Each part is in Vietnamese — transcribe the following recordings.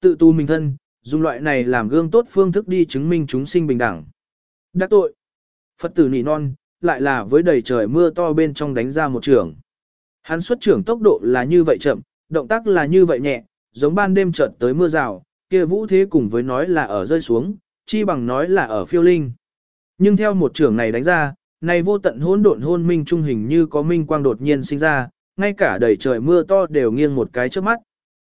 Tự tu mình thân, dùng loại này làm gương tốt phương thức đi chứng minh chúng sinh bình đẳng. Đắc tội. Phật tử nỉ non, lại là với đầy trời mưa to bên trong đánh ra một trường. Hắn xuất trưởng tốc độ là như vậy chậm, động tác là như vậy nhẹ, giống ban đêm chợt tới mưa rào, kia vũ thế cùng với nói là ở rơi xuống, chi bằng nói là ở phiêu linh. Nhưng theo một trưởng này đánh ra, này vô tận hỗn độn hôn minh trung hình như có minh quang đột nhiên sinh ra, ngay cả đầy trời mưa to đều nghiêng một cái trước mắt.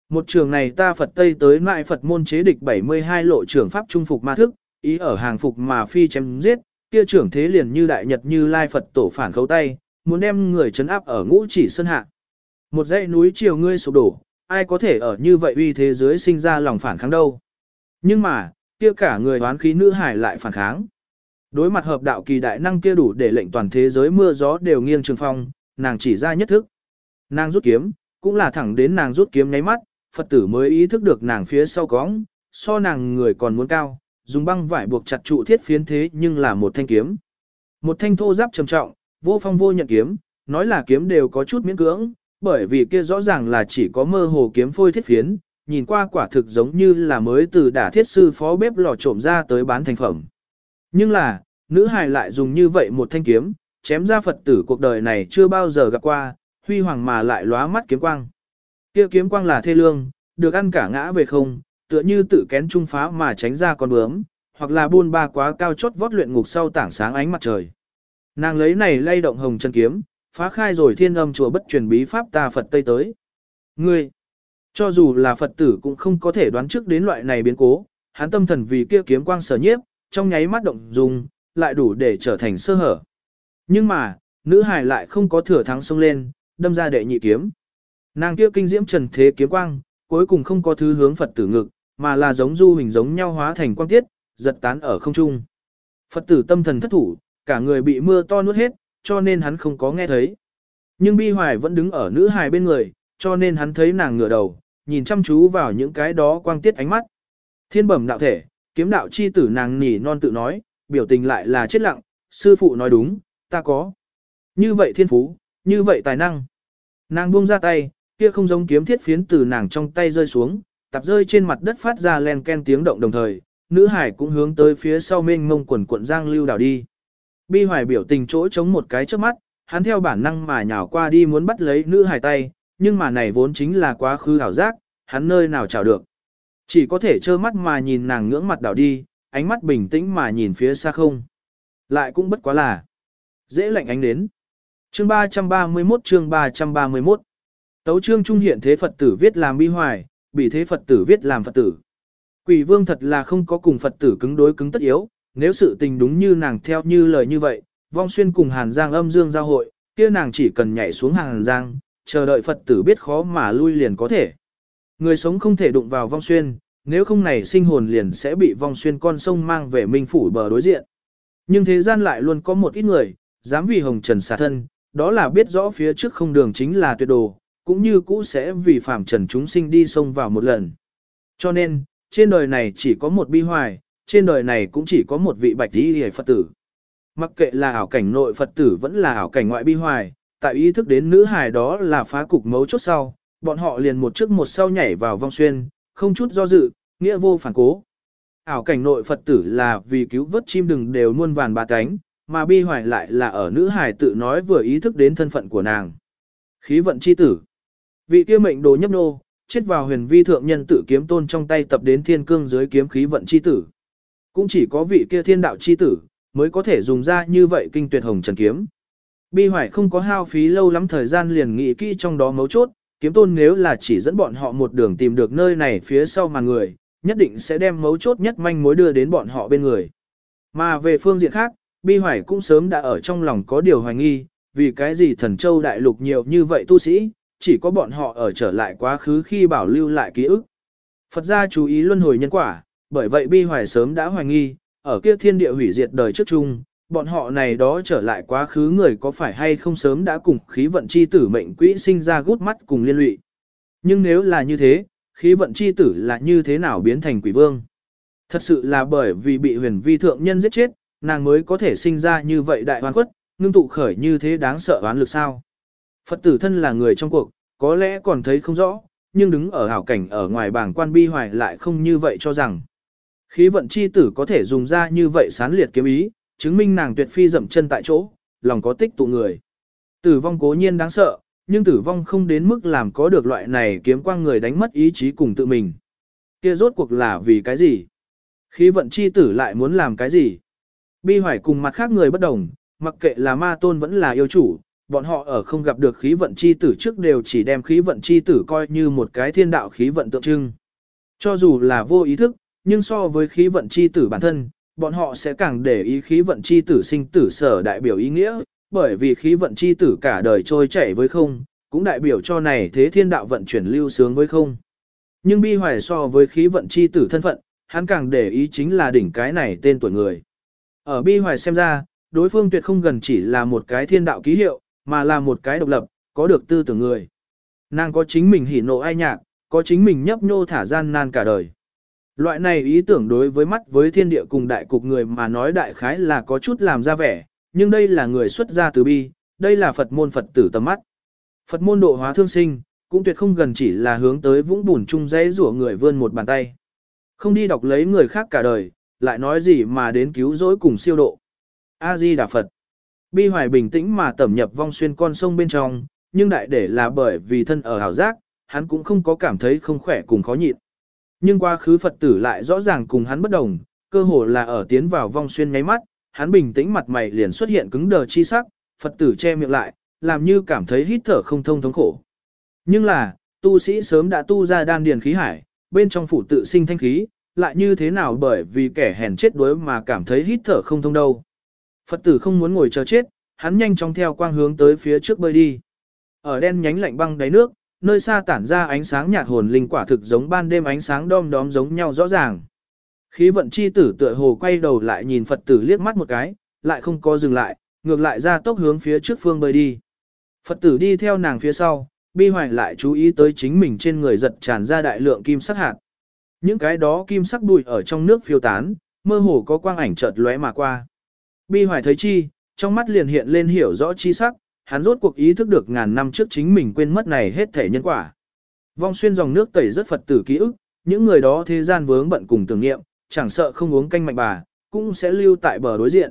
Một trường này ta Phật Tây tới lại Phật môn chế địch 72 lộ trưởng pháp trung phục ma thức, ý ở hàng phục mà phi chém giết, kia trưởng thế liền như đại nhật như lai Phật tổ phản khấu tay, muốn đem người chấn áp ở ngũ chỉ sơn hạ. Một dãy núi chiều ngươi sụp đổ, ai có thể ở như vậy uy thế giới sinh ra lòng phản kháng đâu. Nhưng mà, kia cả người hoán khí nữ hải lại phản kháng. Đối mặt hợp đạo kỳ đại năng kia đủ để lệnh toàn thế giới mưa gió đều nghiêng trường phong, nàng chỉ ra nhất thức. Nàng rút kiếm, cũng là thẳng đến nàng rút kiếm nháy mắt, Phật tử mới ý thức được nàng phía sau cóng, so nàng người còn muốn cao, dùng băng vải buộc chặt trụ thiết phiến thế nhưng là một thanh kiếm. Một thanh thô giáp trầm trọng, vô phong vô nhận kiếm, nói là kiếm đều có chút miễn cưỡng, bởi vì kia rõ ràng là chỉ có mơ hồ kiếm phôi thiết phiến, nhìn qua quả thực giống như là mới từ đả thiết sư phó bếp lò trộm ra tới bán thành phẩm. Nhưng là, nữ hài lại dùng như vậy một thanh kiếm, chém ra Phật tử cuộc đời này chưa bao giờ gặp qua, huy hoàng mà lại lóa mắt kiếm quang. Kia kiếm quang là thê lương, được ăn cả ngã về không, tựa như tự kén trung phá mà tránh ra con bướm, hoặc là buôn ba quá cao chót vót luyện ngục sau tảng sáng ánh mặt trời. Nàng lấy này lay động hồng chân kiếm, phá khai rồi thiên âm chùa bất truyền bí pháp ta Phật Tây tới. Ngươi, cho dù là Phật tử cũng không có thể đoán trước đến loại này biến cố, hắn tâm thần vì kia kiếm quang sở nhiếp, trong nháy mắt động dùng, lại đủ để trở thành sơ hở. Nhưng mà, nữ hài lại không có thừa thắng xông lên, đâm ra đệ nhị kiếm. Nàng kia kinh diễm trần thế kiếm quang, cuối cùng không có thứ hướng Phật tử ngực, mà là giống du hình giống nhau hóa thành quang tiết, giật tán ở không trung. Phật tử tâm thần thất thủ, cả người bị mưa to nuốt hết, cho nên hắn không có nghe thấy. Nhưng bi hoài vẫn đứng ở nữ hài bên người, cho nên hắn thấy nàng ngửa đầu, nhìn chăm chú vào những cái đó quang tiết ánh mắt. Thiên bẩm đạo thể, kiếm đạo chi tử nàng nỉ non tự nói, biểu tình lại là chết lặng, sư phụ nói đúng, ta có. Như vậy thiên phú, như vậy tài năng. Nàng buông ra tay, kia không giống kiếm thiết phiến từ nàng trong tay rơi xuống, tạp rơi trên mặt đất phát ra len ken tiếng động đồng thời, nữ hải cũng hướng tới phía sau mênh mông quần cuộn giang lưu đảo đi. Bi hoài biểu tình chỗ chống một cái trước mắt, hắn theo bản năng mà nhào qua đi muốn bắt lấy nữ hải tay, nhưng mà này vốn chính là quá khứ ảo giác, hắn nơi nào chào được. Chỉ có thể trơ mắt mà nhìn nàng ngưỡng mặt đảo đi, ánh mắt bình tĩnh mà nhìn phía xa không. Lại cũng bất quá là dễ lạnh ánh đến. Chương 331 chương 331 Tấu chương trung hiện thế Phật tử viết làm bi hoài, bị thế Phật tử viết làm Phật tử. Quỷ vương thật là không có cùng Phật tử cứng đối cứng tất yếu, nếu sự tình đúng như nàng theo như lời như vậy, vong xuyên cùng Hàn Giang âm dương giao hội, kia nàng chỉ cần nhảy xuống Hàn Giang, chờ đợi Phật tử biết khó mà lui liền có thể. Người sống không thể đụng vào vong xuyên, nếu không này sinh hồn liền sẽ bị vong xuyên con sông mang về minh phủ bờ đối diện. Nhưng thế gian lại luôn có một ít người, dám vì hồng trần xả thân, đó là biết rõ phía trước không đường chính là tuyệt đồ, cũng như cũ sẽ vì phạm trần chúng sinh đi sông vào một lần. Cho nên, trên đời này chỉ có một bi hoài, trên đời này cũng chỉ có một vị bạch đi hề Phật tử. Mặc kệ là ảo cảnh nội Phật tử vẫn là ảo cảnh ngoại bi hoài, tại ý thức đến nữ hài đó là phá cục mấu chốt sau, bọn họ liền một trước một sau nhảy vào vong xuyên, không chút do dự, nghĩa vô phản cố. Ảo cảnh nội Phật tử là vì cứu vớt chim đừng đều muôn vàn ba cánh, mà bi hoài lại là ở nữ hài tự nói vừa ý thức đến thân phận của nàng. Khí vận chi tử. Vị kia mệnh đồ nhấp nô, chết vào huyền vi thượng nhân tử kiếm tôn trong tay tập đến thiên cương dưới kiếm khí vận chi tử. Cũng chỉ có vị kia thiên đạo chi tử, mới có thể dùng ra như vậy kinh tuyệt hồng trần kiếm. Bi hoài không có hao phí lâu lắm thời gian liền nghĩ kỹ trong đó mấu chốt, kiếm tôn nếu là chỉ dẫn bọn họ một đường tìm được nơi này phía sau mà người, nhất định sẽ đem mấu chốt nhất manh mối đưa đến bọn họ bên người. Mà về phương diện khác, Bi Hoài cũng sớm đã ở trong lòng có điều hoài nghi, vì cái gì thần châu đại lục nhiều như vậy tu sĩ, chỉ có bọn họ ở trở lại quá khứ khi bảo lưu lại ký ức. Phật gia chú ý luân hồi nhân quả, bởi vậy Bi Hoài sớm đã hoài nghi, ở kia thiên địa hủy diệt đời trước chung, bọn họ này đó trở lại quá khứ người có phải hay không sớm đã cùng khí vận chi tử mệnh quỹ sinh ra gút mắt cùng liên lụy. Nhưng nếu là như thế, khí vận chi tử là như thế nào biến thành quỷ vương? Thật sự là bởi vì bị huyền vi thượng nhân giết chết, nàng mới có thể sinh ra như vậy đại hoan quất, ngưng tụ khởi như thế đáng sợ oán lực sao? Phật tử thân là người trong cuộc, có lẽ còn thấy không rõ, nhưng đứng ở hảo cảnh ở ngoài bảng quan bi hoài lại không như vậy cho rằng. Khí vận chi tử có thể dùng ra như vậy sán liệt kiếm ý, chứng minh nàng tuyệt phi dậm chân tại chỗ, lòng có tích tụ người. Tử vong cố nhiên đáng sợ, nhưng tử vong không đến mức làm có được loại này kiếm quang người đánh mất ý chí cùng tự mình. Kia rốt cuộc là vì cái gì? Khí vận chi tử lại muốn làm cái gì? Bi hoài cùng mặt khác người bất đồng, mặc kệ là ma tôn vẫn là yêu chủ, bọn họ ở không gặp được khí vận chi tử trước đều chỉ đem khí vận chi tử coi như một cái thiên đạo khí vận tượng trưng. Cho dù là vô ý thức, nhưng so với khí vận chi tử bản thân, bọn họ sẽ càng để ý khí vận chi tử sinh tử sở đại biểu ý nghĩa, bởi vì khí vận chi tử cả đời trôi chảy với không, cũng đại biểu cho này thế thiên đạo vận chuyển lưu sướng với không. Nhưng bi hoài so với khí vận chi tử thân phận, hắn càng để ý chính là đỉnh cái này tên tuổi người. Ở bi hoài xem ra, đối phương tuyệt không gần chỉ là một cái thiên đạo ký hiệu, mà là một cái độc lập, có được tư tưởng người. Nàng có chính mình hỉ nộ ai nhạc, có chính mình nhấp nhô thả gian nan cả đời. Loại này ý tưởng đối với mắt với thiên địa cùng đại cục người mà nói đại khái là có chút làm ra vẻ, nhưng đây là người xuất gia từ bi, đây là Phật môn Phật tử tầm mắt. Phật môn độ hóa thương sinh, cũng tuyệt không gần chỉ là hướng tới vũng bùn chung dãy rủa người vươn một bàn tay. Không đi đọc lấy người khác cả đời, lại nói gì mà đến cứu rỗi cùng siêu độ. A-di Đà Phật. Bi hoài bình tĩnh mà tẩm nhập vong xuyên con sông bên trong, nhưng đại để là bởi vì thân ở hảo giác, hắn cũng không có cảm thấy không khỏe cùng khó nhịn. Nhưng qua khứ Phật tử lại rõ ràng cùng hắn bất đồng, cơ hồ là ở tiến vào vong xuyên nháy mắt, hắn bình tĩnh mặt mày liền xuất hiện cứng đờ chi sắc, Phật tử che miệng lại, làm như cảm thấy hít thở không thông thống khổ. Nhưng là, tu sĩ sớm đã tu ra đan điền khí hải, bên trong phủ tự sinh thanh khí, lại như thế nào bởi vì kẻ hèn chết đuối mà cảm thấy hít thở không thông đâu. Phật tử không muốn ngồi chờ chết, hắn nhanh chóng theo quang hướng tới phía trước bơi đi. Ở đen nhánh lạnh băng đáy nước, nơi xa tản ra ánh sáng nhạt hồn linh quả thực giống ban đêm ánh sáng đom đóm giống nhau rõ ràng. Khí vận chi tử tựa hồ quay đầu lại nhìn Phật tử liếc mắt một cái, lại không có dừng lại, ngược lại ra tốc hướng phía trước phương bơi đi. Phật tử đi theo nàng phía sau, bi hoài lại chú ý tới chính mình trên người giật tràn ra đại lượng kim sắc hạt. Những cái đó kim sắc bụi ở trong nước phiêu tán, mơ hồ có quang ảnh chợt lóe mà qua. Bi hoài thấy chi, trong mắt liền hiện lên hiểu rõ chi sắc, hắn rốt cuộc ý thức được ngàn năm trước chính mình quên mất này hết thể nhân quả. Vong xuyên dòng nước tẩy rất Phật tử ký ức, những người đó thế gian vướng bận cùng tưởng nghiệm, chẳng sợ không uống canh mạnh bà, cũng sẽ lưu tại bờ đối diện.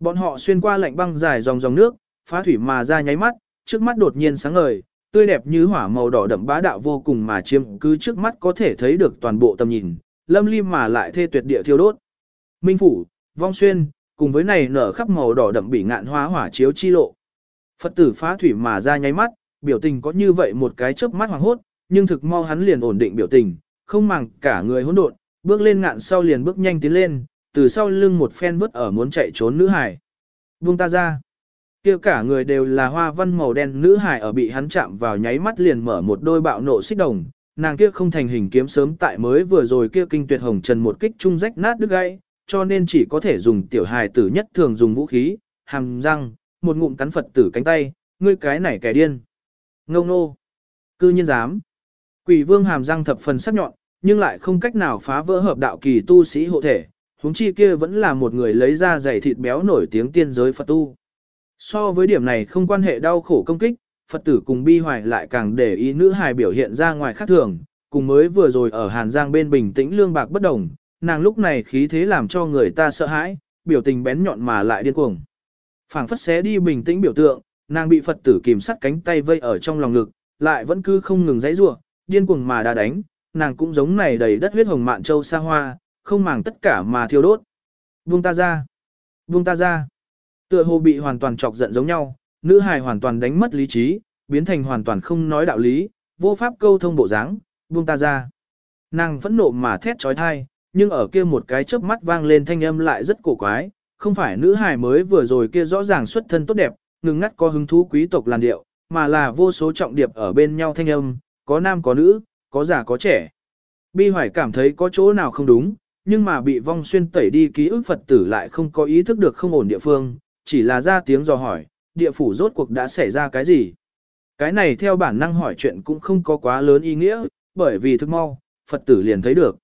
Bọn họ xuyên qua lạnh băng dài dòng dòng nước, phá thủy mà ra nháy mắt, trước mắt đột nhiên sáng ngời, tươi đẹp như hỏa màu đỏ đậm bá đạo vô cùng mà chiếm cứ trước mắt có thể thấy được toàn bộ tầm nhìn, lâm lim mà lại thê tuyệt địa thiêu đốt. Minh phủ, vong xuyên, cùng với này nở khắp màu đỏ đậm bị ngạn hóa hỏa chiếu chi lộ. Phật tử phá thủy mà ra nháy mắt, biểu tình có như vậy một cái chớp mắt hoàng hốt, nhưng thực mau hắn liền ổn định biểu tình, không màng cả người hỗn độn, bước lên ngạn sau liền bước nhanh tiến lên, từ sau lưng một phen vứt ở muốn chạy trốn nữ hải. Buông ta ra. kia cả người đều là hoa văn màu đen nữ hải ở bị hắn chạm vào nháy mắt liền mở một đôi bạo nộ xích đồng, nàng kia không thành hình kiếm sớm tại mới vừa rồi kia kinh tuyệt hồng trần một kích trung rách nát đứt gãy, cho nên chỉ có thể dùng tiểu hài tử nhất thường dùng vũ khí, hàm răng, một ngụm cắn Phật tử cánh tay, ngươi cái này kẻ điên. Ngông nô. Cư nhiên dám. Quỷ vương hàm răng thập phần sắc nhọn, nhưng lại không cách nào phá vỡ hợp đạo kỳ tu sĩ hộ thể, huống chi kia vẫn là một người lấy ra giày thịt béo nổi tiếng tiên giới Phật tu. So với điểm này không quan hệ đau khổ công kích, Phật tử cùng bi hoài lại càng để ý nữ hài biểu hiện ra ngoài khác thường, cùng mới vừa rồi ở Hàn Giang bên bình tĩnh lương bạc bất đồng, nàng lúc này khí thế làm cho người ta sợ hãi, biểu tình bén nhọn mà lại điên cuồng. phảng phất xé đi bình tĩnh biểu tượng, nàng bị Phật tử kìm sắt cánh tay vây ở trong lòng ngực, lại vẫn cứ không ngừng giãy giụa, điên cuồng mà đá đánh, nàng cũng giống này đầy đất huyết hồng mạn châu xa hoa, không màng tất cả mà thiêu đốt. Buông ta ra! Buông ta ra! Tựa hồ bị hoàn toàn chọc giận giống nhau, nữ hài hoàn toàn đánh mất lý trí, biến thành hoàn toàn không nói đạo lý, vô pháp câu thông bộ dáng, buông ta ra. Nàng phẫn nộ mà thét trói thai, nhưng ở kia một cái chớp mắt vang lên thanh âm lại rất cổ quái, không phải nữ hài mới vừa rồi kia rõ ràng xuất thân tốt đẹp, ngừng ngắt có hứng thú quý tộc làn điệu, mà là vô số trọng điệp ở bên nhau thanh âm, có nam có nữ, có già có trẻ. Bi hoài cảm thấy có chỗ nào không đúng, nhưng mà bị vong xuyên tẩy đi ký ức Phật tử lại không có ý thức được không ổn địa phương, chỉ là ra tiếng dò hỏi, địa phủ rốt cuộc đã xảy ra cái gì. Cái này theo bản năng hỏi chuyện cũng không có quá lớn ý nghĩa, bởi vì thức mau, Phật tử liền thấy được.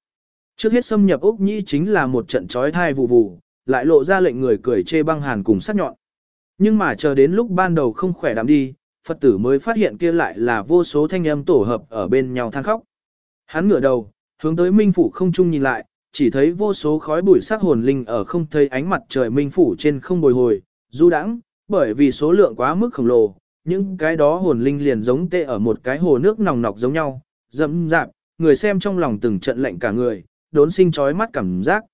Trước hết xâm nhập Úc Nhĩ chính là một trận trói thai vụ vụ, lại lộ ra lệnh người cười chê băng hàn cùng sắc nhọn. Nhưng mà chờ đến lúc ban đầu không khỏe đạm đi, Phật tử mới phát hiện kia lại là vô số thanh âm tổ hợp ở bên nhau than khóc. Hắn ngửa đầu, hướng tới minh phủ không trung nhìn lại, chỉ thấy vô số khói bụi sắc hồn linh ở không thấy ánh mặt trời minh phủ trên không bồi hồi, du đãng, bởi vì số lượng quá mức khổng lồ, những cái đó hồn linh liền giống tê ở một cái hồ nước nòng nọc giống nhau, dẫm dạp, người xem trong lòng từng trận lệnh cả người, đốn sinh chói mắt cảm giác.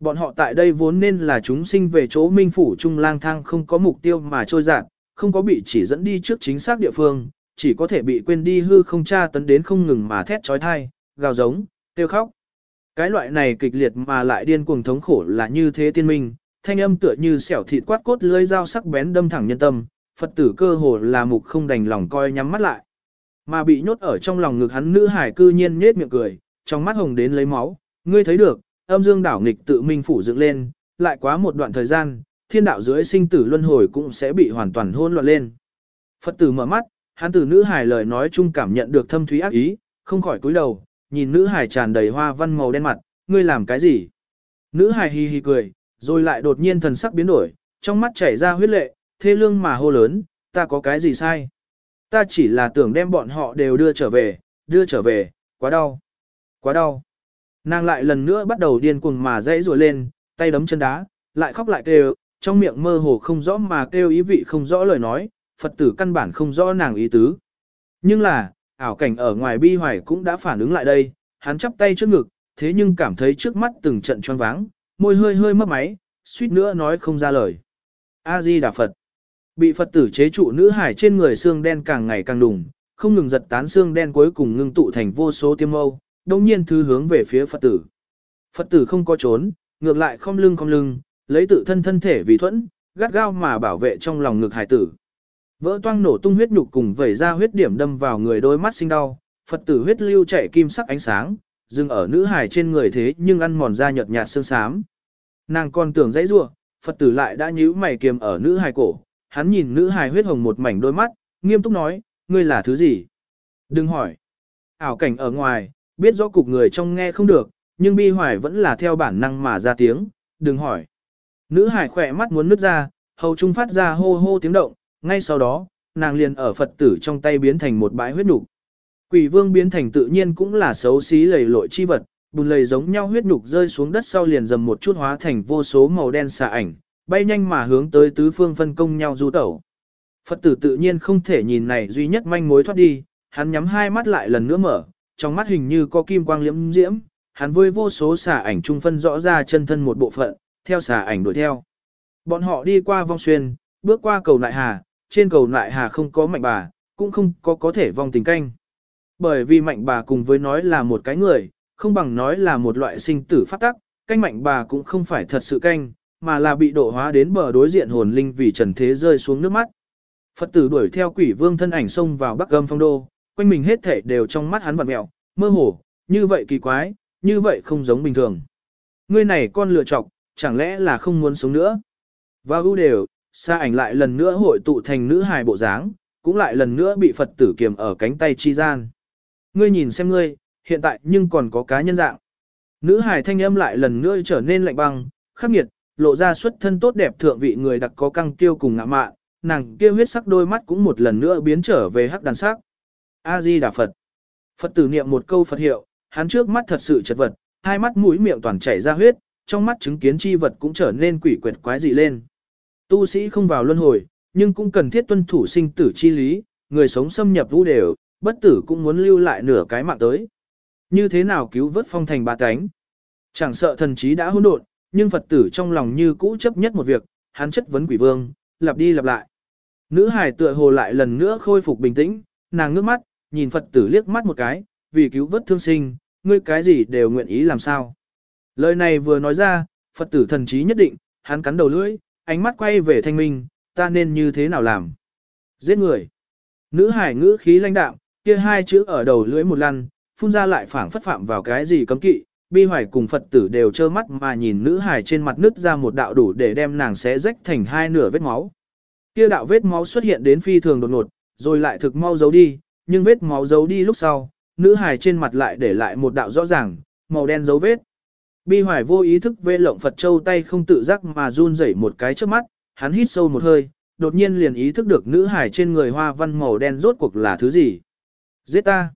Bọn họ tại đây vốn nên là chúng sinh về chỗ minh phủ trung lang thang không có mục tiêu mà trôi dạt, không có bị chỉ dẫn đi trước chính xác địa phương, chỉ có thể bị quên đi hư không tra tấn đến không ngừng mà thét trói thai, gào giống, kêu khóc. Cái loại này kịch liệt mà lại điên cuồng thống khổ là như thế tiên minh, thanh âm tựa như xẻo thịt quát cốt lưỡi dao sắc bén đâm thẳng nhân tâm, Phật tử cơ hồ là mục không đành lòng coi nhắm mắt lại. Mà bị nhốt ở trong lòng ngực hắn nữ hải cư nhiên nhết miệng cười, trong mắt hồng đến lấy máu, ngươi thấy được, âm dương đảo nghịch tự minh phủ dựng lên, lại quá một đoạn thời gian, thiên đạo dưới sinh tử luân hồi cũng sẽ bị hoàn toàn hôn loạn lên. Phật tử mở mắt, hắn từ nữ hải lời nói chung cảm nhận được thâm thúy ác ý, không khỏi cúi đầu, nhìn nữ hải tràn đầy hoa văn màu đen mặt, ngươi làm cái gì? Nữ hải hi hi cười, rồi lại đột nhiên thần sắc biến đổi, trong mắt chảy ra huyết lệ, thê lương mà hô lớn, ta có cái gì sai? Ta chỉ là tưởng đem bọn họ đều đưa trở về, đưa trở về, quá đau, quá đau. Nàng lại lần nữa bắt đầu điên cuồng mà dãy rùa lên, tay đấm chân đá, lại khóc lại kêu, trong miệng mơ hồ không rõ mà kêu ý vị không rõ lời nói, Phật tử căn bản không rõ nàng ý tứ. Nhưng là, ảo cảnh ở ngoài bi hoài cũng đã phản ứng lại đây, hắn chắp tay trước ngực, thế nhưng cảm thấy trước mắt từng trận choáng váng, môi hơi hơi mấp máy, suýt nữa nói không ra lời. A-di Đà Phật. Bị Phật tử chế trụ nữ hải trên người xương đen càng ngày càng đùng, không ngừng giật tán xương đen cuối cùng ngưng tụ thành vô số tiêm mâu, đồng nhiên thư hướng về phía Phật tử. Phật tử không có trốn, ngược lại không lưng không lưng, lấy tự thân thân thể vì thuẫn, gắt gao mà bảo vệ trong lòng ngực hải tử. Vỡ toang nổ tung huyết nhục cùng vẩy ra huyết điểm đâm vào người đôi mắt sinh đau, Phật tử huyết lưu chảy kim sắc ánh sáng, dừng ở nữ hải trên người thế nhưng ăn mòn ra nhợt nhạt xương xám. Nàng còn tưởng dãy rủa, Phật tử lại đã nhíu mày kiềm ở nữ hải cổ, hắn nhìn nữ hải huyết hồng một mảnh đôi mắt, nghiêm túc nói, ngươi là thứ gì? Đừng hỏi. Ảo cảnh ở ngoài, biết rõ cục người trong nghe không được, nhưng bi hoài vẫn là theo bản năng mà ra tiếng, đừng hỏi. Nữ hải khỏe mắt muốn nứt ra, hầu trung phát ra hô hô tiếng động, ngay sau đó, nàng liền ở Phật tử trong tay biến thành một bãi huyết nục. Quỷ vương biến thành tự nhiên cũng là xấu xí lầy lội chi vật, bùn lầy giống nhau huyết nục rơi xuống đất sau liền dầm một chút hóa thành vô số màu đen xà ảnh, bay nhanh mà hướng tới tứ phương phân công nhau du tẩu. Phật tử tự nhiên không thể nhìn này duy nhất manh mối thoát đi, hắn nhắm hai mắt lại lần nữa mở, trong mắt hình như có kim quang liễm diễm, hắn với vô số xà ảnh trung phân rõ ra chân thân một bộ phận, theo xà ảnh đuổi theo. Bọn họ đi qua vong xuyên, bước qua cầu nại hà, trên cầu nại hà không có mạnh bà, cũng không có có thể vong tình canh. Bởi vì mạnh bà cùng với nói là một cái người, không bằng nói là một loại sinh tử phát tắc, canh mạnh bà cũng không phải thật sự canh, mà là bị độ hóa đến bờ đối diện hồn linh vì trần thế rơi xuống nước mắt. Phật tử đuổi theo quỷ vương thân ảnh xông vào bắc gâm phong đô, quanh mình hết thể đều trong mắt hắn vặn mẹo, mơ hồ, như vậy kỳ quái, như vậy không giống bình thường. Ngươi này con lựa chọc, chẳng lẽ là không muốn sống nữa? Và ưu đều, xa ảnh lại lần nữa hội tụ thành nữ hài bộ dáng, cũng lại lần nữa bị Phật tử kiềm ở cánh tay chi gian. Ngươi nhìn xem ngươi, hiện tại nhưng còn có cá nhân dạng. Nữ hài thanh âm lại lần nữa trở nên lạnh băng, khắc nghiệt, lộ ra xuất thân tốt đẹp thượng vị người đặc có căng tiêu cùng ngạ mạn, nàng kia huyết sắc đôi mắt cũng một lần nữa biến trở về hắc đàn sắc. A Di Đà Phật. Phật tử niệm một câu Phật hiệu, hắn trước mắt thật sự chật vật, hai mắt mũi miệng toàn chảy ra huyết, trong mắt chứng kiến chi vật cũng trở nên quỷ quyệt quái dị lên. Tu sĩ không vào luân hồi, nhưng cũng cần thiết tuân thủ sinh tử chi lý, người sống xâm nhập vũ đều, bất tử cũng muốn lưu lại nửa cái mạng tới. Như thế nào cứu vớt phong thành ba cánh? Chẳng sợ thần trí đã hỗn độn, nhưng Phật tử trong lòng như cũ chấp nhất một việc, hắn chất vấn quỷ vương, lặp đi lặp lại. Nữ hải tựa hồ lại lần nữa khôi phục bình tĩnh, nàng ngước mắt, nhìn Phật tử liếc mắt một cái, vì cứu vớt thương sinh, ngươi cái gì đều nguyện ý làm sao. Lời này vừa nói ra, Phật tử thần trí nhất định, hắn cắn đầu lưỡi, ánh mắt quay về thanh minh, ta nên như thế nào làm? Giết người. Nữ hải ngữ khí lãnh đạm, kia hai chữ ở đầu lưỡi một lần, phun ra lại phảng phất phạm vào cái gì cấm kỵ, bi hoài cùng Phật tử đều trơ mắt mà nhìn nữ hải trên mặt nứt ra một đạo đủ để đem nàng xé rách thành hai nửa vết máu. Kia đạo vết máu xuất hiện đến phi thường đột ngột, rồi lại thực mau giấu đi, nhưng vết máu giấu đi lúc sau, nữ hải trên mặt lại để lại một đạo rõ ràng, màu đen dấu vết. Bi hoài vô ý thức vê lộng Phật Châu tay không tự giác mà run rẩy một cái trước mắt, hắn hít sâu một hơi, đột nhiên liền ý thức được nữ hải trên người hoa văn màu đen rốt cuộc là thứ gì. Giết ta.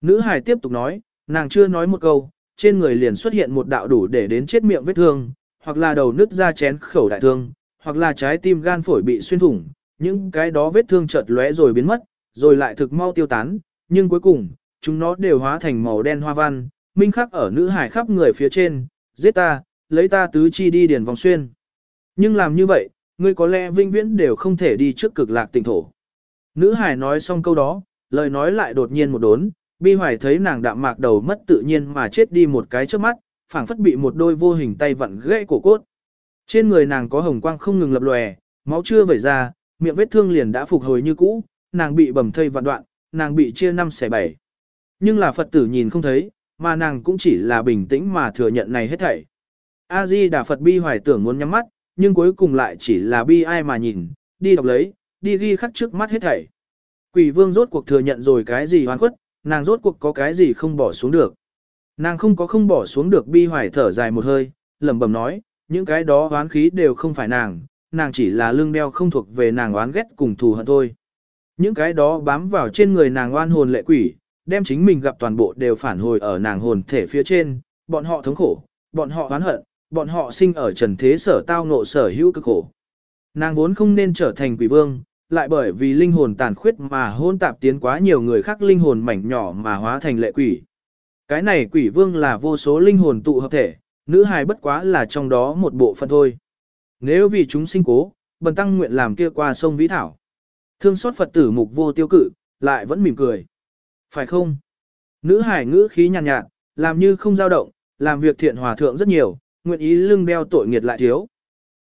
Nữ hải tiếp tục nói, nàng chưa nói một câu, trên người liền xuất hiện một đạo đủ để đến chết miệng vết thương, hoặc là đầu nứt ra chén khẩu đại thương, hoặc là trái tim gan phổi bị xuyên thủng, những cái đó vết thương chợt lóe rồi biến mất, rồi lại thực mau tiêu tán, nhưng cuối cùng, chúng nó đều hóa thành màu đen hoa văn, minh khắc ở nữ hải khắp người phía trên, giết ta, lấy ta tứ chi đi điền vòng xuyên. Nhưng làm như vậy, ngươi có lẽ vinh viễn đều không thể đi trước cực lạc tỉnh thổ. Nữ hải nói xong câu đó, lời nói lại đột nhiên một đốn, bi hoài thấy nàng đạm mạc đầu mất tự nhiên mà chết đi một cái trước mắt, phảng phất bị một đôi vô hình tay vặn gãy cổ cốt. Trên người nàng có hồng quang không ngừng lập lòe, máu chưa vẩy ra, miệng vết thương liền đã phục hồi như cũ, nàng bị bầm thây vạn đoạn, nàng bị chia năm xẻ bảy. Nhưng là Phật tử nhìn không thấy, mà nàng cũng chỉ là bình tĩnh mà thừa nhận này hết thảy. A-di Đà Phật bi hoài tưởng muốn nhắm mắt, nhưng cuối cùng lại chỉ là bi ai mà nhìn, đi đọc lấy, đi ghi khắc trước mắt hết thảy. Quỷ vương rốt cuộc thừa nhận rồi cái gì hoàn khuất, nàng rốt cuộc có cái gì không bỏ xuống được. Nàng không có không bỏ xuống được bi hoài thở dài một hơi, lẩm bẩm nói, những cái đó oán khí đều không phải nàng, nàng chỉ là lương đeo không thuộc về nàng oán ghét cùng thù hận thôi. Những cái đó bám vào trên người nàng oan hồn lệ quỷ, đem chính mình gặp toàn bộ đều phản hồi ở nàng hồn thể phía trên, bọn họ thống khổ, bọn họ oán hận, bọn họ sinh ở trần thế sở tao ngộ sở hữu cực khổ. Nàng vốn không nên trở thành quỷ vương, lại bởi vì linh hồn tàn khuyết mà hôn tạp tiến quá nhiều người khác linh hồn mảnh nhỏ mà hóa thành lệ quỷ. Cái này quỷ vương là vô số linh hồn tụ hợp thể, nữ hài bất quá là trong đó một bộ phận thôi. Nếu vì chúng sinh cố, bần tăng nguyện làm kia qua sông Vĩ Thảo. Thương xót Phật tử mục vô tiêu cự, lại vẫn mỉm cười. Phải không? Nữ hải ngữ khí nhàn nhạt, nhạt, làm như không dao động, làm việc thiện hòa thượng rất nhiều, nguyện ý lưng đeo tội nghiệt lại thiếu.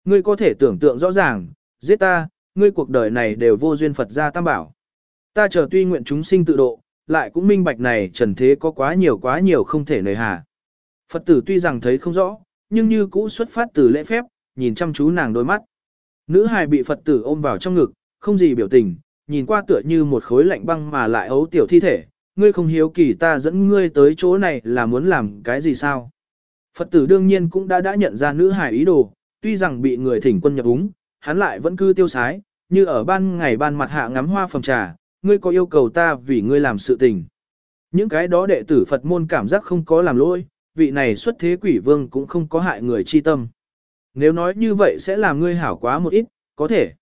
Ngươi có thể tưởng tượng rõ ràng, giết ta, ngươi cuộc đời này đều vô duyên Phật gia tam bảo. Ta chờ tuy nguyện chúng sinh tự độ, lại cũng minh bạch này trần thế có quá nhiều quá nhiều không thể nời hà. Phật tử tuy rằng thấy không rõ, nhưng như cũ xuất phát từ lễ phép, nhìn chăm chú nàng đôi mắt. Nữ hài bị Phật tử ôm vào trong ngực, không gì biểu tình, nhìn qua tựa như một khối lạnh băng mà lại ấu tiểu thi thể, ngươi không hiếu kỳ ta dẫn ngươi tới chỗ này là muốn làm cái gì sao? Phật tử đương nhiên cũng đã đã nhận ra nữ hài ý đồ, tuy rằng bị người thỉnh quân nhập úng, hắn lại vẫn cứ tiêu sái, như ở ban ngày ban mặt hạ ngắm hoa phòng trà, ngươi có yêu cầu ta vì ngươi làm sự tình. Những cái đó đệ tử Phật môn cảm giác không có làm lỗi, vị này xuất thế quỷ vương cũng không có hại người chi tâm. Nếu nói như vậy sẽ làm ngươi hảo quá một ít, có thể.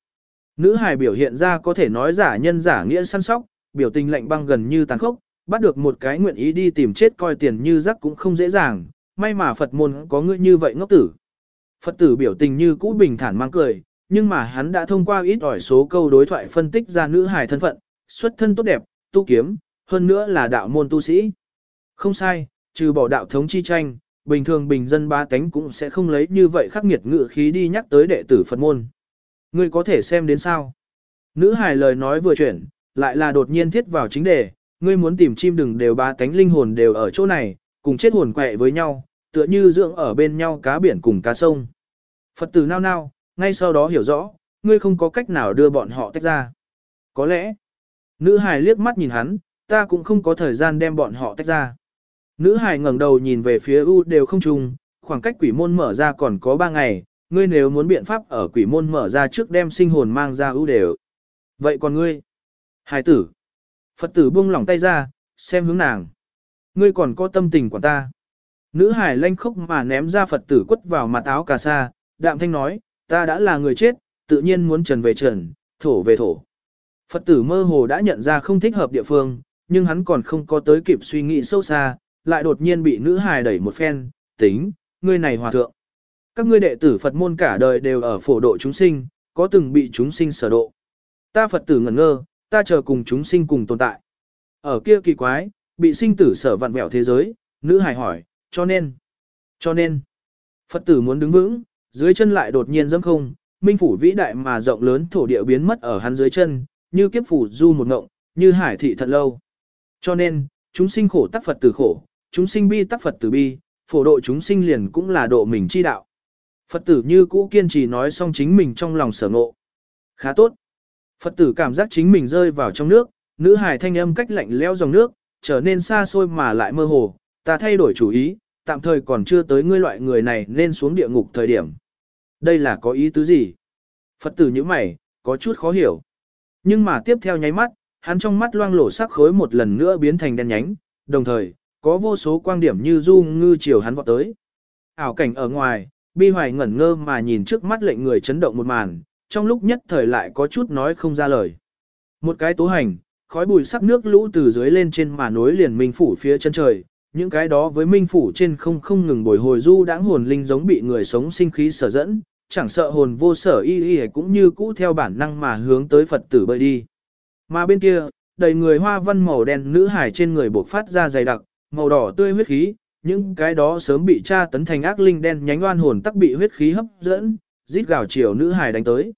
Nữ hài biểu hiện ra có thể nói giả nhân giả nghĩa săn sóc, biểu tình lạnh băng gần như tàn khốc, bắt được một cái nguyện ý đi tìm chết coi tiền như rắc cũng không dễ dàng, may mà Phật môn có ngươi như vậy ngốc tử. Phật tử biểu tình như cũ bình thản mang cười, nhưng mà hắn đã thông qua ít ỏi số câu đối thoại phân tích ra nữ hài thân phận, xuất thân tốt đẹp, tu kiếm, hơn nữa là đạo môn tu sĩ. Không sai, trừ bỏ đạo thống chi tranh, bình thường bình dân ba cánh cũng sẽ không lấy như vậy khắc nghiệt ngự khí đi nhắc tới đệ tử Phật môn. Ngươi có thể xem đến sao? Nữ hài lời nói vừa chuyển, lại là đột nhiên thiết vào chính đề, ngươi muốn tìm chim đừng đều ba cánh linh hồn đều ở chỗ này, cùng chết hồn quẹ với nhau, tựa như dưỡng ở bên nhau cá biển cùng cá sông. Phật tử nao nao, ngay sau đó hiểu rõ, ngươi không có cách nào đưa bọn họ tách ra. Có lẽ, nữ hài liếc mắt nhìn hắn, ta cũng không có thời gian đem bọn họ tách ra. Nữ hài ngẩng đầu nhìn về phía U đều không trùng, khoảng cách quỷ môn mở ra còn có 3 ngày, ngươi nếu muốn biện pháp ở quỷ môn mở ra trước đem sinh hồn mang ra ưu đều. Vậy còn ngươi? hải tử. Phật tử buông lỏng tay ra, xem hướng nàng. Ngươi còn có tâm tình của ta. Nữ hải lanh khốc mà ném ra Phật tử quất vào mặt áo cà sa, đạm thanh nói, ta đã là người chết, tự nhiên muốn trần về trần, thổ về thổ. Phật tử mơ hồ đã nhận ra không thích hợp địa phương, nhưng hắn còn không có tới kịp suy nghĩ sâu xa, lại đột nhiên bị nữ hài đẩy một phen, tính, ngươi này hòa thượng. Các ngươi đệ tử Phật môn cả đời đều ở phổ độ chúng sinh, có từng bị chúng sinh sở độ. Ta Phật tử ngẩn ngơ, ta chờ cùng chúng sinh cùng tồn tại. Ở kia kỳ quái, bị sinh tử sở vặn vẹo thế giới, nữ hài hỏi, cho nên, cho nên, Phật tử muốn đứng vững, dưới chân lại đột nhiên dẫm không, minh phủ vĩ đại mà rộng lớn thổ địa biến mất ở hắn dưới chân, như kiếp phủ du một ngộng, như hải thị thật lâu. Cho nên, chúng sinh khổ tắc Phật tử khổ, chúng sinh bi tắc Phật tử bi, phổ độ chúng sinh liền cũng là độ mình chi đạo. Phật tử như cũ kiên trì nói xong chính mình trong lòng sở ngộ. Khá tốt. Phật tử cảm giác chính mình rơi vào trong nước, nữ hài thanh âm cách lạnh leo dòng nước, trở nên xa xôi mà lại mơ hồ, ta thay đổi chủ ý, tạm thời còn chưa tới ngươi loại người này nên xuống địa ngục thời điểm. Đây là có ý tứ gì? Phật tử như mày, có chút khó hiểu. Nhưng mà tiếp theo nháy mắt, hắn trong mắt loang lổ sắc khối một lần nữa biến thành đen nhánh, đồng thời, có vô số quang điểm như du ngư chiều hắn vọt tới. Ảo cảnh ở ngoài, bi hoài ngẩn ngơ mà nhìn trước mắt lệnh người chấn động một màn, trong lúc nhất thời lại có chút nói không ra lời. Một cái tố hành, khói bụi sắc nước lũ từ dưới lên trên mà nối liền minh phủ phía chân trời, những cái đó với minh phủ trên không không ngừng bồi hồi du đãng hồn linh giống bị người sống sinh khí sở dẫn, chẳng sợ hồn vô sở y y cũng như cũ theo bản năng mà hướng tới Phật tử bơi đi. Mà bên kia, đầy người hoa văn màu đen nữ hải trên người bộc phát ra dày đặc, màu đỏ tươi huyết khí, những cái đó sớm bị tra tấn thành ác linh đen nhánh oan hồn tắc bị huyết khí hấp dẫn, rít gào chiều nữ hải đánh tới.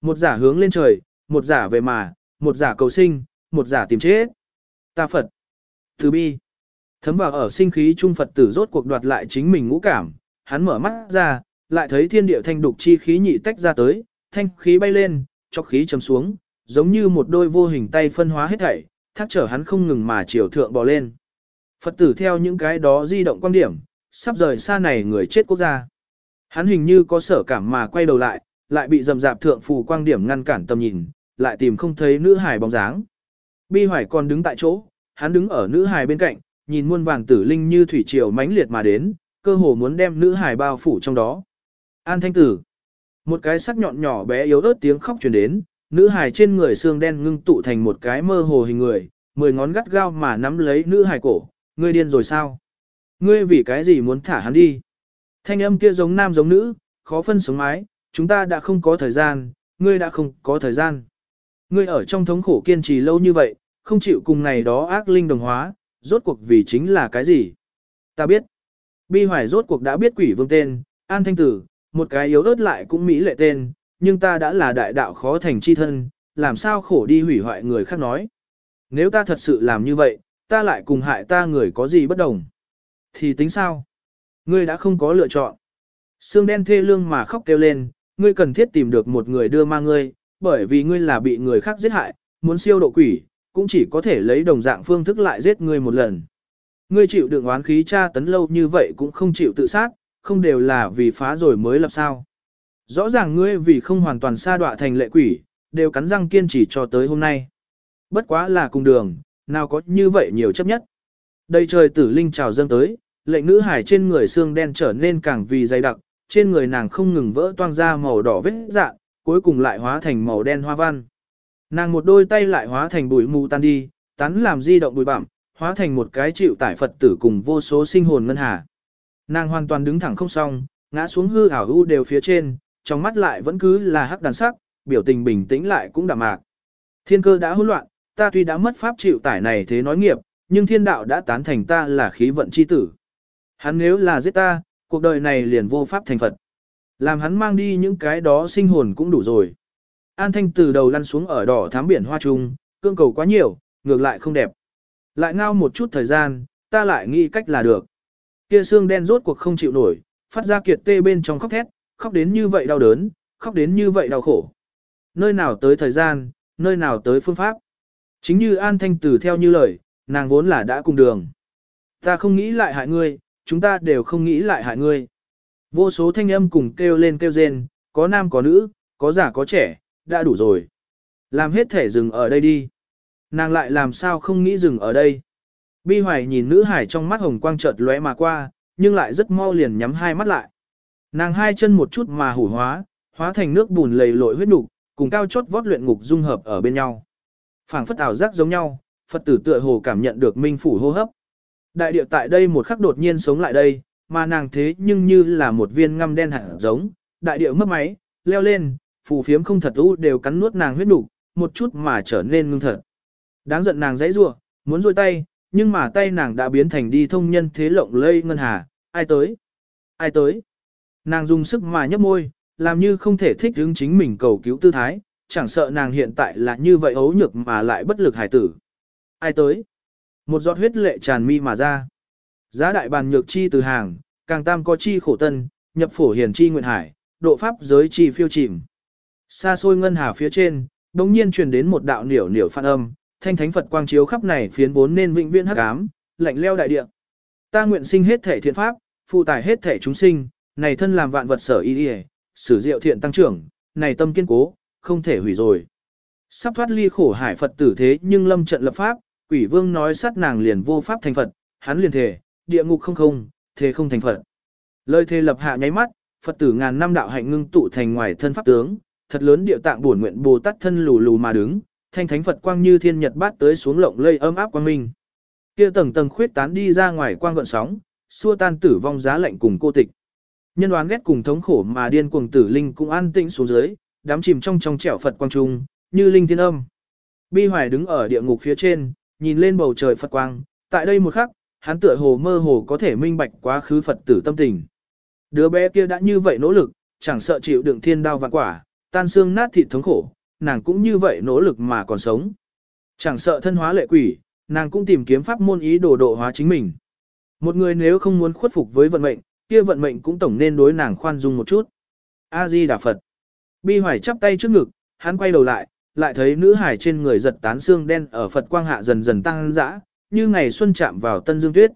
Một giả hướng lên trời, một giả về mà, một giả cầu sinh, một giả tìm chết. Ta Phật. Từ bi. Thấm vào ở sinh khí trung Phật tử rốt cuộc đoạt lại chính mình ngũ cảm, hắn mở mắt ra, lại thấy thiên địa thanh đục chi khí nhị tách ra tới, thanh khí bay lên, cho khí chấm xuống, giống như một đôi vô hình tay phân hóa hết thảy, thác trở hắn không ngừng mà chiều thượng bò lên. Phật tử theo những cái đó di động quan điểm, sắp rời xa này người chết quốc gia. Hắn hình như có sở cảm mà quay đầu lại, lại bị dầm dạp thượng phù quang điểm ngăn cản tầm nhìn, lại tìm không thấy nữ hài bóng dáng. Bi hoài còn đứng tại chỗ, hắn đứng ở nữ hài bên cạnh, nhìn muôn vàng tử linh như thủy triều mãnh liệt mà đến, cơ hồ muốn đem nữ hài bao phủ trong đó. An thanh tử. Một cái sắc nhọn nhỏ bé yếu ớt tiếng khóc truyền đến, nữ hài trên người xương đen ngưng tụ thành một cái mơ hồ hình người, mười ngón gắt gao mà nắm lấy nữ hài cổ, ngươi điên rồi sao? Ngươi vì cái gì muốn thả hắn đi? Thanh âm kia giống nam giống nữ, khó phân sống mái, chúng ta đã không có thời gian, ngươi đã không có thời gian. Ngươi ở trong thống khổ kiên trì lâu như vậy, không chịu cùng này đó ác linh đồng hóa, rốt cuộc vì chính là cái gì? Ta biết. Bi hoài rốt cuộc đã biết quỷ vương tên, an thanh tử, một cái yếu ớt lại cũng mỹ lệ tên, nhưng ta đã là đại đạo khó thành chi thân, làm sao khổ đi hủy hoại người khác nói. Nếu ta thật sự làm như vậy, ta lại cùng hại ta người có gì bất đồng. Thì tính sao? Ngươi đã không có lựa chọn. Sương đen thê lương mà khóc kêu lên, ngươi cần thiết tìm được một người đưa ma ngươi, bởi vì ngươi là bị người khác giết hại, muốn siêu độ quỷ, cũng chỉ có thể lấy đồng dạng phương thức lại giết ngươi một lần. Ngươi chịu đựng oán khí tra tấn lâu như vậy cũng không chịu tự sát, không đều là vì phá rồi mới lập sao. Rõ ràng ngươi vì không hoàn toàn sa đọa thành lệ quỷ, đều cắn răng kiên trì cho tới hôm nay. Bất quá là cùng đường, nào có như vậy nhiều chấp nhất. Đây trời tử linh trào dâng tới, lệnh nữ hải trên người xương đen trở nên càng vì dày đặc, trên người nàng không ngừng vỡ toang ra màu đỏ vết dạ, cuối cùng lại hóa thành màu đen hoa văn. Nàng một đôi tay lại hóa thành bụi mù tan đi, tán làm di động bụi bặm, hóa thành một cái chịu tải Phật tử cùng vô số sinh hồn ngân hà. Nàng hoàn toàn đứng thẳng không xong, ngã xuống hư ảo u đều phía trên, trong mắt lại vẫn cứ là hắc đàn sắc, biểu tình bình tĩnh lại cũng đạm mạc. Thiên cơ đã hỗn loạn, ta tuy đã mất pháp chịu tải này thế nói nghiệp, nhưng thiên đạo đã tán thành ta là khí vận chi tử. Hắn nếu là giết ta, cuộc đời này liền vô pháp thành Phật. Làm hắn mang đi những cái đó sinh hồn cũng đủ rồi. An Thanh từ đầu lăn xuống ở đỏ thám biển hoa trung, cương cầu quá nhiều, ngược lại không đẹp. Lại ngao một chút thời gian, ta lại nghĩ cách là được. Kia xương đen rốt cuộc không chịu nổi, phát ra kiệt tê bên trong khóc thét, khóc đến như vậy đau đớn, khóc đến như vậy đau khổ. Nơi nào tới thời gian, nơi nào tới phương pháp. Chính như An Thanh Tử theo như lời, nàng vốn là đã cùng đường. Ta không nghĩ lại hại ngươi, chúng ta đều không nghĩ lại hại ngươi. Vô số thanh âm cùng kêu lên kêu rên, có nam có nữ, có già có trẻ, đã đủ rồi. Làm hết thể dừng ở đây đi. Nàng lại làm sao không nghĩ dừng ở đây. Bi hoài nhìn nữ hải trong mắt hồng quang chợt lóe mà qua, nhưng lại rất mau liền nhắm hai mắt lại. Nàng hai chân một chút mà hủ hóa, hóa thành nước bùn lầy lội huyết nục, cùng cao chót vót luyện ngục dung hợp ở bên nhau. Phảng phất ảo giác giống nhau, Phật tử tựa hồ cảm nhận được minh phủ hô hấp. Đại địa tại đây một khắc đột nhiên sống lại đây, mà nàng thế nhưng như là một viên ngăm đen hẳn giống, đại địa mất máy, leo lên, phù phiếm không thật u đều cắn nuốt nàng huyết đủ, một chút mà trở nên ngưng thật. Đáng giận nàng dãy rủa, muốn rôi tay, nhưng mà tay nàng đã biến thành đi thông nhân thế lộng lây ngân hà, ai tới? Ai tới? Nàng dùng sức mà nhấp môi, làm như không thể thích hướng chính mình cầu cứu tư thái, chẳng sợ nàng hiện tại là như vậy ấu nhược mà lại bất lực hải tử. Ai tới? Một giọt huyết lệ tràn mi mà ra. Giá đại bàn nhược chi từ hàng, càng tam có chi khổ tân, nhập phổ hiền chi nguyện hải, độ pháp giới chi phiêu chìm. Xa xôi ngân hà phía trên, đống nhiên truyền đến một đạo niểu niểu phan âm, thanh thánh Phật quang chiếu khắp này phiến vốn nên vĩnh viễn hắc ám, lạnh leo đại địa. Ta nguyện sinh hết thể thiện pháp, phụ tải hết thể chúng sinh, này thân làm vạn vật sở y y, sử diệu thiện tăng trưởng, này tâm kiên cố, không thể hủy rồi. Sắp thoát ly khổ hải Phật tử thế nhưng lâm trận lập pháp, quỷ vương nói sát nàng liền vô pháp thành Phật, hắn liền thề, địa ngục không không, thế không thành Phật. Lời thề lập hạ nháy mắt, Phật tử ngàn năm đạo hạnh ngưng tụ thành ngoài thân pháp tướng, thật lớn địa tạng bổn nguyện Bồ Tát thân lù lù mà đứng, thanh thánh Phật quang như thiên nhật bát tới xuống lộng lây ấm áp quang minh. Kia tầng tầng khuyết tán đi ra ngoài quang gợn sóng, xua tan tử vong giá lạnh cùng cô tịch. Nhân oán ghét cùng thống khổ mà điên cuồng tử linh cũng an tĩnh xuống dưới, đám chìm trong trong trẻo Phật quang trung, như linh thiên âm. Bi Hoài đứng ở địa ngục phía trên, nhìn lên bầu trời Phật quang, tại đây một khắc, hắn tựa hồ mơ hồ có thể minh bạch quá khứ Phật tử tâm tình. Đứa bé kia đã như vậy nỗ lực, chẳng sợ chịu đựng thiên đao vạn quả, tan xương nát thịt thống khổ, nàng cũng như vậy nỗ lực mà còn sống. Chẳng sợ thân hóa lệ quỷ, nàng cũng tìm kiếm pháp môn ý đồ độ hóa chính mình. Một người nếu không muốn khuất phục với vận mệnh, kia vận mệnh cũng tổng nên đối nàng khoan dung một chút. A Di Đà Phật. Bi Hoài chắp tay trước ngực, hắn quay đầu lại, lại thấy nữ hải trên người giật tán xương đen ở Phật quang hạ dần dần tăng dã, như ngày xuân chạm vào tân dương tuyết.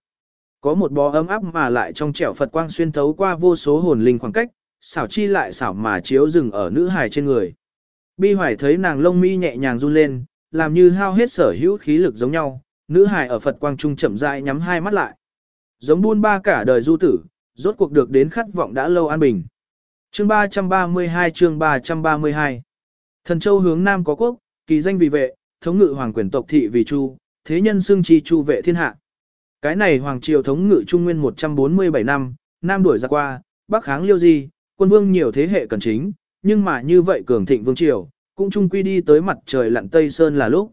Có một bó ấm áp mà lại trong trẻo Phật quang xuyên thấu qua vô số hồn linh khoảng cách, xảo chi lại xảo mà chiếu rừng ở nữ hải trên người. Bi Hoài thấy nàng lông mi nhẹ nhàng run lên, làm như hao hết sở hữu khí lực giống nhau, nữ hải ở Phật quang trung chậm rãi nhắm hai mắt lại. Giống buôn ba cả đời du tử, rốt cuộc được đến khát vọng đã lâu an bình. Chương 332 chương 332 Thần Châu hướng Nam có quốc, kỳ danh vì vệ, thống ngự hoàng quyền tộc thị vì chu, thế nhân xưng chi chu vệ thiên hạ. Cái này hoàng triều thống ngự trung nguyên 147 năm, Nam đuổi ra qua, Bắc kháng liêu di, quân vương nhiều thế hệ cần chính, nhưng mà như vậy cường thịnh vương triều, cũng chung quy đi tới mặt trời lặn tây sơn là lúc.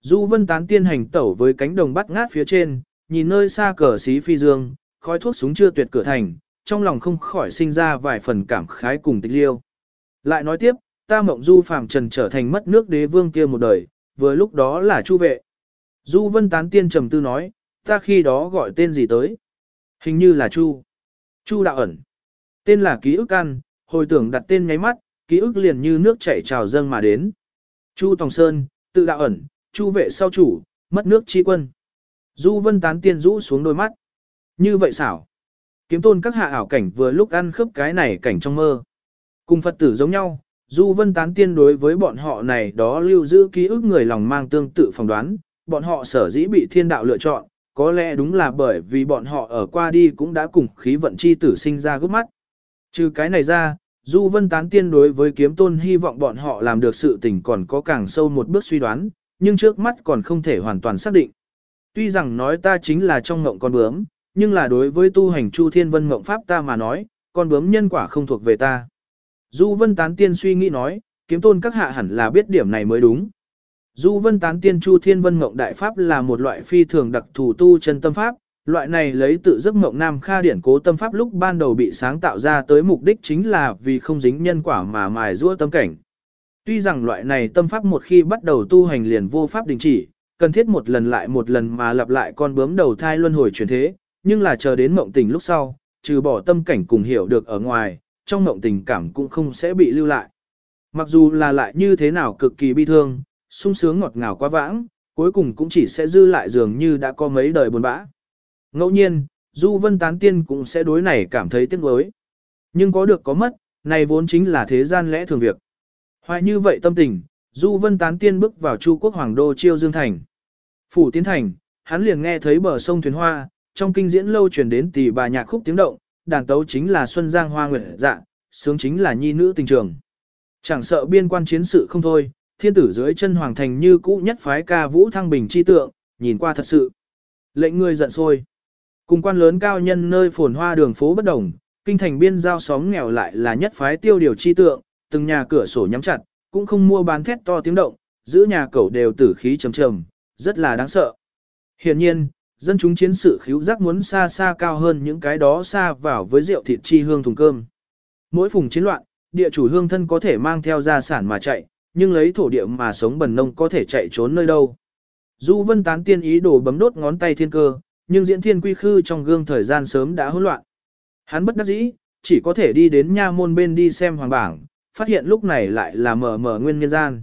Du vân tán tiên hành tẩu với cánh đồng bắt ngát phía trên, nhìn nơi xa cờ xí phi dương, khói thuốc súng chưa tuyệt cửa thành, trong lòng không khỏi sinh ra vài phần cảm khái cùng tịch liêu. Lại nói tiếp, ta mộng du phàm trần trở thành mất nước đế vương kia một đời, vừa lúc đó là chu vệ. Du vân tán tiên trầm tư nói, ta khi đó gọi tên gì tới? Hình như là chu. Chu đạo ẩn. Tên là ký ức ăn, hồi tưởng đặt tên nháy mắt, ký ức liền như nước chảy trào dâng mà đến. Chu Tòng Sơn, tự đạo ẩn, chu vệ sau chủ, mất nước chi quân. Du vân tán tiên rũ xuống đôi mắt. Như vậy xảo. Kiếm tôn các hạ ảo cảnh vừa lúc ăn khớp cái này cảnh trong mơ. Cùng Phật tử giống nhau, Du vân tán tiên đối với bọn họ này đó lưu giữ ký ức người lòng mang tương tự phỏng đoán, bọn họ sở dĩ bị thiên đạo lựa chọn, có lẽ đúng là bởi vì bọn họ ở qua đi cũng đã cùng khí vận chi tử sinh ra gấp mắt. Trừ cái này ra, Du Vân Tán Tiên đối với kiếm tôn hy vọng bọn họ làm được sự tình còn có càng sâu một bước suy đoán, nhưng trước mắt còn không thể hoàn toàn xác định. Tuy rằng nói ta chính là trong ngộng con bướm, nhưng là đối với tu hành Chu Thiên Vân ngộng pháp ta mà nói, con bướm nhân quả không thuộc về ta. Du Vân Tán Tiên suy nghĩ nói, kiếm tôn các hạ hẳn là biết điểm này mới đúng. Du Vân Tán Tiên Chu Thiên Vân Ngộng Đại Pháp là một loại phi thường đặc thù tu chân tâm pháp, loại này lấy tự giấc ngộng Nam Kha điển cố tâm pháp lúc ban đầu bị sáng tạo ra tới mục đích chính là vì không dính nhân quả mà mài giũa tâm cảnh. Tuy rằng loại này tâm pháp một khi bắt đầu tu hành liền vô pháp đình chỉ, cần thiết một lần lại một lần mà lặp lại con bướm đầu thai luân hồi chuyển thế, nhưng là chờ đến mộng tình lúc sau, trừ bỏ tâm cảnh cùng hiểu được ở ngoài, trong mộng tình cảm cũng không sẽ bị lưu lại. Mặc dù là lại như thế nào cực kỳ bi thương, sung sướng ngọt ngào quá vãng, cuối cùng cũng chỉ sẽ dư lại dường như đã có mấy đời buồn bã. Ngẫu nhiên, Du Vân Tán Tiên cũng sẽ đối này cảm thấy tiếc nuối. Nhưng có được có mất, này vốn chính là thế gian lẽ thường việc. Hoài như vậy tâm tình, Du Vân Tán Tiên bước vào Chu Quốc Hoàng Đô Chiêu Dương Thành. Phủ Tiến Thành, hắn liền nghe thấy bờ sông thuyền hoa, trong kinh diễn lâu truyền đến tỷ bà nhạc khúc tiếng động, đàn tấu chính là Xuân Giang Hoa Nguyệt Dạ, sướng chính là nhi nữ tình trường. Chẳng sợ biên quan chiến sự không thôi, thiên tử dưới chân hoàng thành như cũ nhất phái ca vũ thăng bình chi tượng, nhìn qua thật sự. Lệnh người giận sôi Cùng quan lớn cao nhân nơi phồn hoa đường phố bất đồng, kinh thành biên giao xóm nghèo lại là nhất phái tiêu điều chi tượng, từng nhà cửa sổ nhắm chặt, cũng không mua bán thét to tiếng động, giữ nhà cẩu đều tử khí trầm trầm, rất là đáng sợ. Hiển nhiên, dân chúng chiến sự khíu giác muốn xa xa cao hơn những cái đó xa vào với rượu thịt chi hương thùng cơm. Mỗi vùng chiến loạn, địa chủ hương thân có thể mang theo gia sản mà chạy, nhưng lấy thổ địa mà sống bần nông có thể chạy trốn nơi đâu. Du vân tán tiên ý đồ bấm đốt ngón tay thiên cơ, nhưng diễn thiên quy khư trong gương thời gian sớm đã hỗn loạn. Hắn bất đắc dĩ, chỉ có thể đi đến nha môn bên đi xem hoàng bảng, phát hiện lúc này lại là mở mở nguyên nhân gian.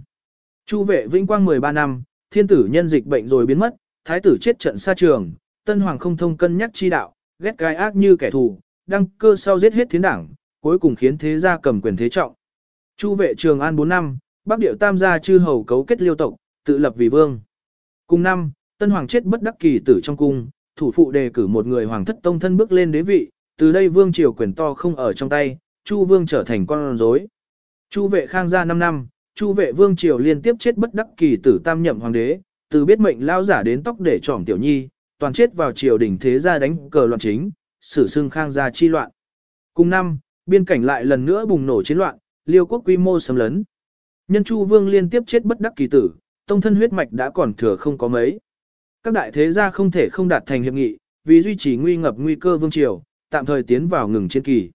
Chu vệ vinh quang 13 năm, thiên tử nhân dịch bệnh rồi biến mất, thái tử chết trận xa trường, tân hoàng không thông cân nhắc chi đạo, ghét gai ác như kẻ thù, đăng cơ sau giết hết thiên đảng, cuối cùng khiến thế gia cầm quyền thế trọng. Chu vệ trường an 4 năm, Bắc điệu tam gia chư hầu cấu kết liêu tộc, tự lập vì vương. Cùng năm, tân hoàng chết bất đắc kỳ tử trong cung, thủ phụ đề cử một người hoàng thất tông thân bước lên đế vị, từ đây vương triều quyền to không ở trong tay, Chu vương trở thành con rối. Chu vệ khang gia 5 năm, Chu vệ vương triều liên tiếp chết bất đắc kỳ tử tam nhậm hoàng đế, từ biết mệnh lao giả đến tóc để trỏm tiểu nhi, toàn chết vào triều đình thế gia đánh cờ loạn chính, sử xưng khang gia chi loạn. Cùng năm, biên cảnh lại lần nữa bùng nổ chiến loạn, liêu quốc quy mô sầm lớn. Nhân Chu vương liên tiếp chết bất đắc kỳ tử, tông thân huyết mạch đã còn thừa không có mấy. Các đại thế gia không thể không đạt thành hiệp nghị, vì duy trì nguy ngập nguy cơ vương triều, tạm thời tiến vào ngừng chiến kỳ.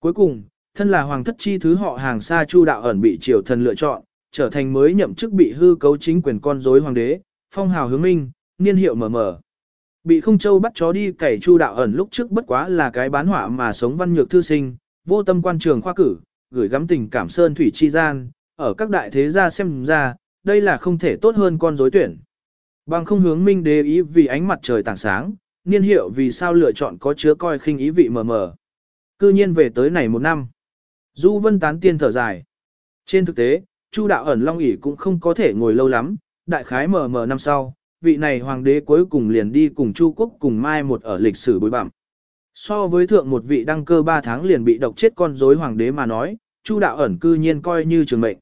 Cuối cùng, thân là hoàng thất chi thứ họ hàng xa Chu đạo ẩn bị triều thần lựa chọn, trở thành mới nhậm chức bị hư cấu chính quyền con rối hoàng đế, phong hào hướng minh, niên hiệu mở mở. Bị không châu bắt chó đi cày Chu đạo ẩn lúc trước bất quá là cái bán hỏa mà sống văn nhược thư sinh, vô tâm quan trường khoa cử, gửi gắm tình cảm sơn thủy chi gian, ở các đại thế gia xem ra, đây là không thể tốt hơn con rối tuyển. Bằng không hướng minh đế ý vì ánh mặt trời tảng sáng, niên hiệu vì sao lựa chọn có chứa coi khinh ý vị mờ mờ. Cư nhiên về tới này một năm. Du vân tán tiên thở dài. Trên thực tế, Chu đạo ẩn long ỷ cũng không có thể ngồi lâu lắm, đại khái mờ mờ năm sau, vị này hoàng đế cuối cùng liền đi cùng Chu quốc cùng mai một ở lịch sử bối bẩm. So với thượng một vị đăng cơ 3 tháng liền bị độc chết con rối hoàng đế mà nói, Chu đạo ẩn cư nhiên coi như trường mệnh.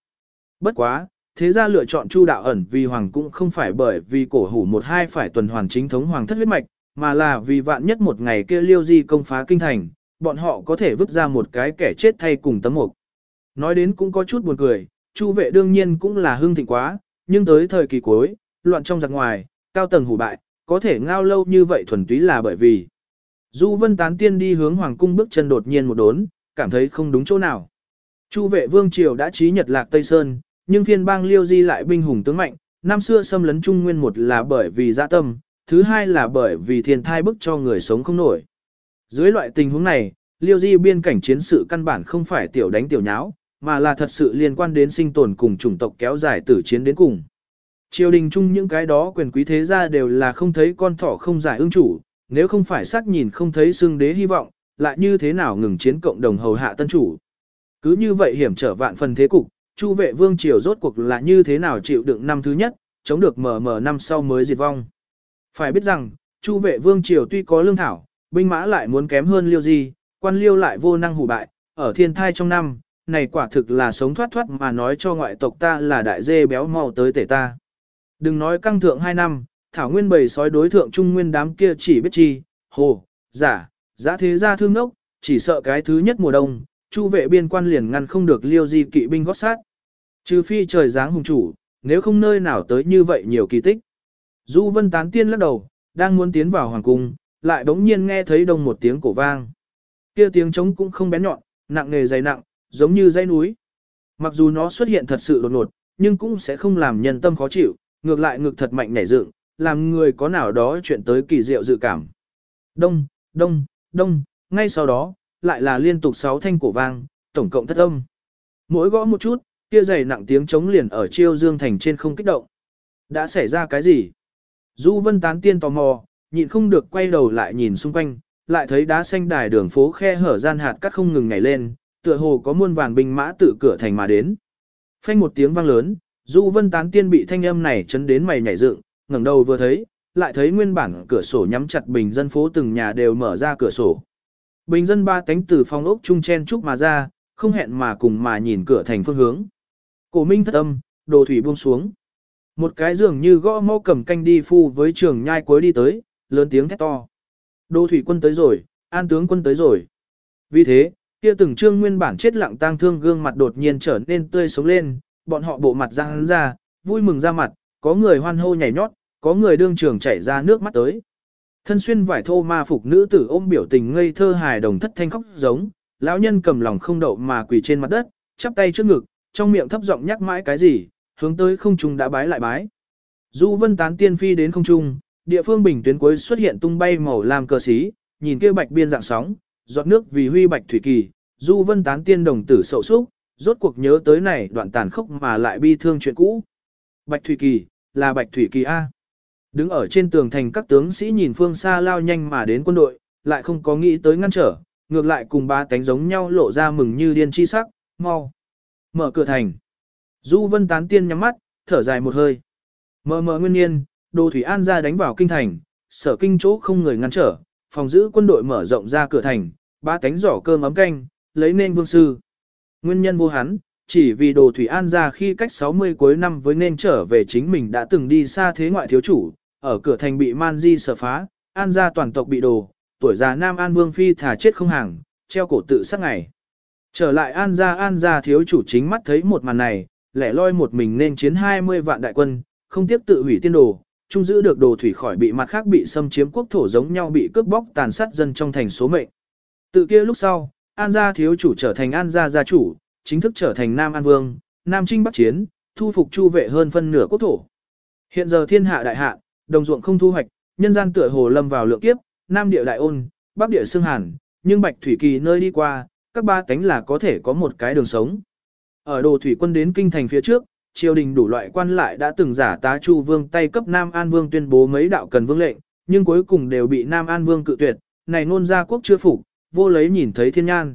Bất quá, thế ra lựa chọn Chu đạo ẩn vì hoàng cũng không phải bởi vì cổ hủ một hai phải tuần hoàn chính thống hoàng thất huyết mạch, mà là vì vạn nhất một ngày kia liêu di công phá kinh thành, bọn họ có thể vứt ra một cái kẻ chết thay cùng tấm mục. Nói đến cũng có chút buồn cười, Chu vệ đương nhiên cũng là hưng thịnh quá, nhưng tới thời kỳ cuối, loạn trong giặc ngoài, cao tầng hủ bại, có thể ngao lâu như vậy thuần túy là bởi vì Du Vân Tán Tiên đi hướng Hoàng cung bước chân đột nhiên một đốn, cảm thấy không đúng chỗ nào. Chu vệ vương triều đã trí Nhật Lạc Tây Sơn, nhưng phiên bang Liêu Di lại binh hùng tướng mạnh, năm xưa xâm lấn Trung Nguyên một là bởi vì dạ tâm, thứ hai là bởi vì thiên thai bức cho người sống không nổi. Dưới loại tình huống này, Liêu Di biên cảnh chiến sự căn bản không phải tiểu đánh tiểu nháo, mà là thật sự liên quan đến sinh tồn cùng chủng tộc kéo dài tử chiến đến cùng. Triều đình chung những cái đó quyền quý thế gia đều là không thấy con thỏ không giải ương chủ, nếu không phải sắc nhìn không thấy xương đế hy vọng, lại như thế nào ngừng chiến cộng đồng hầu hạ tân chủ. Cứ như vậy hiểm trở vạn phần thế cục, Chu vệ vương triều rốt cuộc là như thế nào chịu đựng năm thứ nhất, chống được mở mở năm sau mới diệt vong. Phải biết rằng, Chu vệ vương triều tuy có lương thảo, binh mã lại muốn kém hơn liêu gì, quan liêu lại vô năng hủ bại, ở thiên thai trong năm, này quả thực là sống thoát thoát mà nói cho ngoại tộc ta là đại dê béo mau tới tể ta. Đừng nói căng thượng hai năm, thảo nguyên bầy sói đối thượng trung nguyên đám kia chỉ biết chi, hồ, giả, giả thế gia thương nốc, chỉ sợ cái thứ nhất mùa đông, chu vệ biên quan liền ngăn không được liêu di kỵ binh gót sát. Trừ phi trời giáng hùng chủ, nếu không nơi nào tới như vậy nhiều kỳ tích. Du vân tán tiên lắc đầu, đang muốn tiến vào hoàng cung, lại bỗng nhiên nghe thấy đông một tiếng cổ vang. Kia tiếng trống cũng không bén nhọn, nặng nề dày nặng, giống như dãy núi. Mặc dù nó xuất hiện thật sự đột ngột, nhưng cũng sẽ không làm nhân tâm khó chịu, ngược lại ngực thật mạnh nảy dựng, làm người có nào đó chuyện tới kỳ diệu dự cảm. Đông, đông, đông, ngay sau đó, lại là liên tục 6 thanh cổ vang, tổng cộng thất âm. Mỗi gõ một chút, kia dày nặng tiếng chống liền ở chiêu dương thành trên không kích động. Đã xảy ra cái gì? Du vân tán tiên tò mò, nhịn không được quay đầu lại nhìn xung quanh, lại thấy đá xanh đài đường phố khe hở gian hạt cắt không ngừng nhảy lên, tựa hồ có muôn vàn binh mã tự cửa thành mà đến. Phanh một tiếng vang lớn, Du Vân Tán Tiên bị thanh âm này chấn đến mày nhảy dựng, ngẩng đầu vừa thấy, lại thấy nguyên bản cửa sổ nhắm chặt bình dân phố từng nhà đều mở ra cửa sổ. Bình dân ba cánh từ phòng ốc trung chen trúc mà ra, không hẹn mà cùng mà nhìn cửa thành phương hướng. Cổ Minh thất âm, đồ thủy buông xuống. Một cái giường như gõ mõ cầm canh đi phu với trường nhai cuối đi tới, lớn tiếng thét to. Đồ thủy quân tới rồi, an tướng quân tới rồi. Vì thế, kia từng trương nguyên bản chết lặng tang thương gương mặt đột nhiên trở nên tươi sống lên, bọn họ bộ mặt ra hắn ra, vui mừng ra mặt, có người hoan hô nhảy nhót, có người đương trường chảy ra nước mắt tới. Thân xuyên vải thô ma phục nữ tử ôm biểu tình ngây thơ hài đồng thất thanh khóc giống, lão nhân cầm lòng không đậu mà quỳ trên mặt đất, chắp tay trước ngực, trong miệng thấp giọng nhắc mãi cái gì, hướng tới không trung đã bái lại bái. Du vân tán tiên phi đến không trung, địa phương bình tuyến cuối xuất hiện tung bay màu lam cờ xí, nhìn kia bạch biên dạng sóng, giọt nước vì huy bạch thủy kỳ, du vân tán tiên đồng tử sậu súc, rốt cuộc nhớ tới này đoạn tàn khốc mà lại bi thương chuyện cũ. Bạch thủy kỳ, là bạch thủy kỳ A. Đứng ở trên tường thành các tướng sĩ nhìn phương xa lao nhanh mà đến quân đội, lại không có nghĩ tới ngăn trở, ngược lại cùng ba cánh giống nhau lộ ra mừng như điên chi sắc, mau. Mở cửa thành. Du Vân tán tiên nhắm mắt, thở dài một hơi. Mờ mờ nguyên nhiên, đồ thủy an ra đánh vào kinh thành, sở kinh chỗ không người ngăn trở, phòng giữ quân đội mở rộng ra cửa thành, ba cánh giỏ cơm ấm canh, lấy nên vương sư. Nguyên nhân vô hắn, chỉ vì đồ thủy an ra khi cách 60 cuối năm với nên trở về chính mình đã từng đi xa thế ngoại thiếu chủ, ở cửa thành bị man di sở phá, an ra toàn tộc bị đồ, tuổi già nam an vương phi thả chết không hàng, treo cổ tự sát ngày. Trở lại an ra an ra thiếu chủ chính mắt thấy một màn này, lẻ loi một mình nên chiến 20 vạn đại quân, không tiếp tự hủy tiên đồ, chung giữ được đồ thủy khỏi bị mặt khác bị xâm chiếm quốc thổ giống nhau bị cướp bóc tàn sát dân trong thành số mệnh. Tự kia lúc sau, An gia thiếu chủ trở thành An gia gia chủ, chính thức trở thành Nam An Vương, Nam Trinh Bắc Chiến, thu phục chu vệ hơn phân nửa quốc thổ. Hiện giờ thiên hạ đại hạ, đồng ruộng không thu hoạch, nhân gian tựa hồ lâm vào lượng kiếp, Nam địa đại ôn, Bắc địa xương hàn, nhưng Bạch Thủy Kỳ nơi đi qua, các ba cánh là có thể có một cái đường sống. Ở đồ thủy quân đến kinh thành phía trước, triều đình đủ loại quan lại đã từng giả tá Chu Vương tay cấp Nam An Vương tuyên bố mấy đạo cần vương lệnh, nhưng cuối cùng đều bị Nam An Vương cự tuyệt, này nôn ra quốc chưa phục, vô lấy nhìn thấy thiên nhan.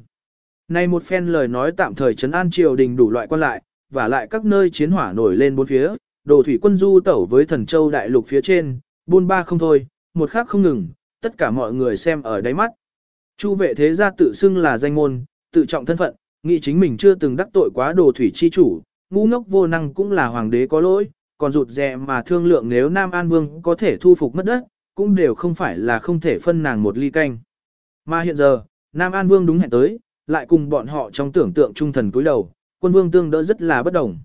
Này một phen lời nói tạm thời trấn an triều đình đủ loại quan lại, và lại các nơi chiến hỏa nổi lên bốn phía, đồ thủy quân du tẩu với thần châu đại lục phía trên, buôn ba không thôi, một khác không ngừng, tất cả mọi người xem ở đáy mắt. Chu vệ thế gia tự xưng là danh môn, tự trọng thân phận, nghĩ chính mình chưa từng đắc tội quá đồ thủy chi chủ, ngu ngốc vô năng cũng là hoàng đế có lỗi, còn rụt rè mà thương lượng nếu Nam An Vương có thể thu phục mất đất, cũng đều không phải là không thể phân nàng một ly canh. Mà hiện giờ, Nam An Vương đúng hẹn tới, lại cùng bọn họ trong tưởng tượng trung thần cúi đầu, quân vương tương đỡ rất là bất đồng.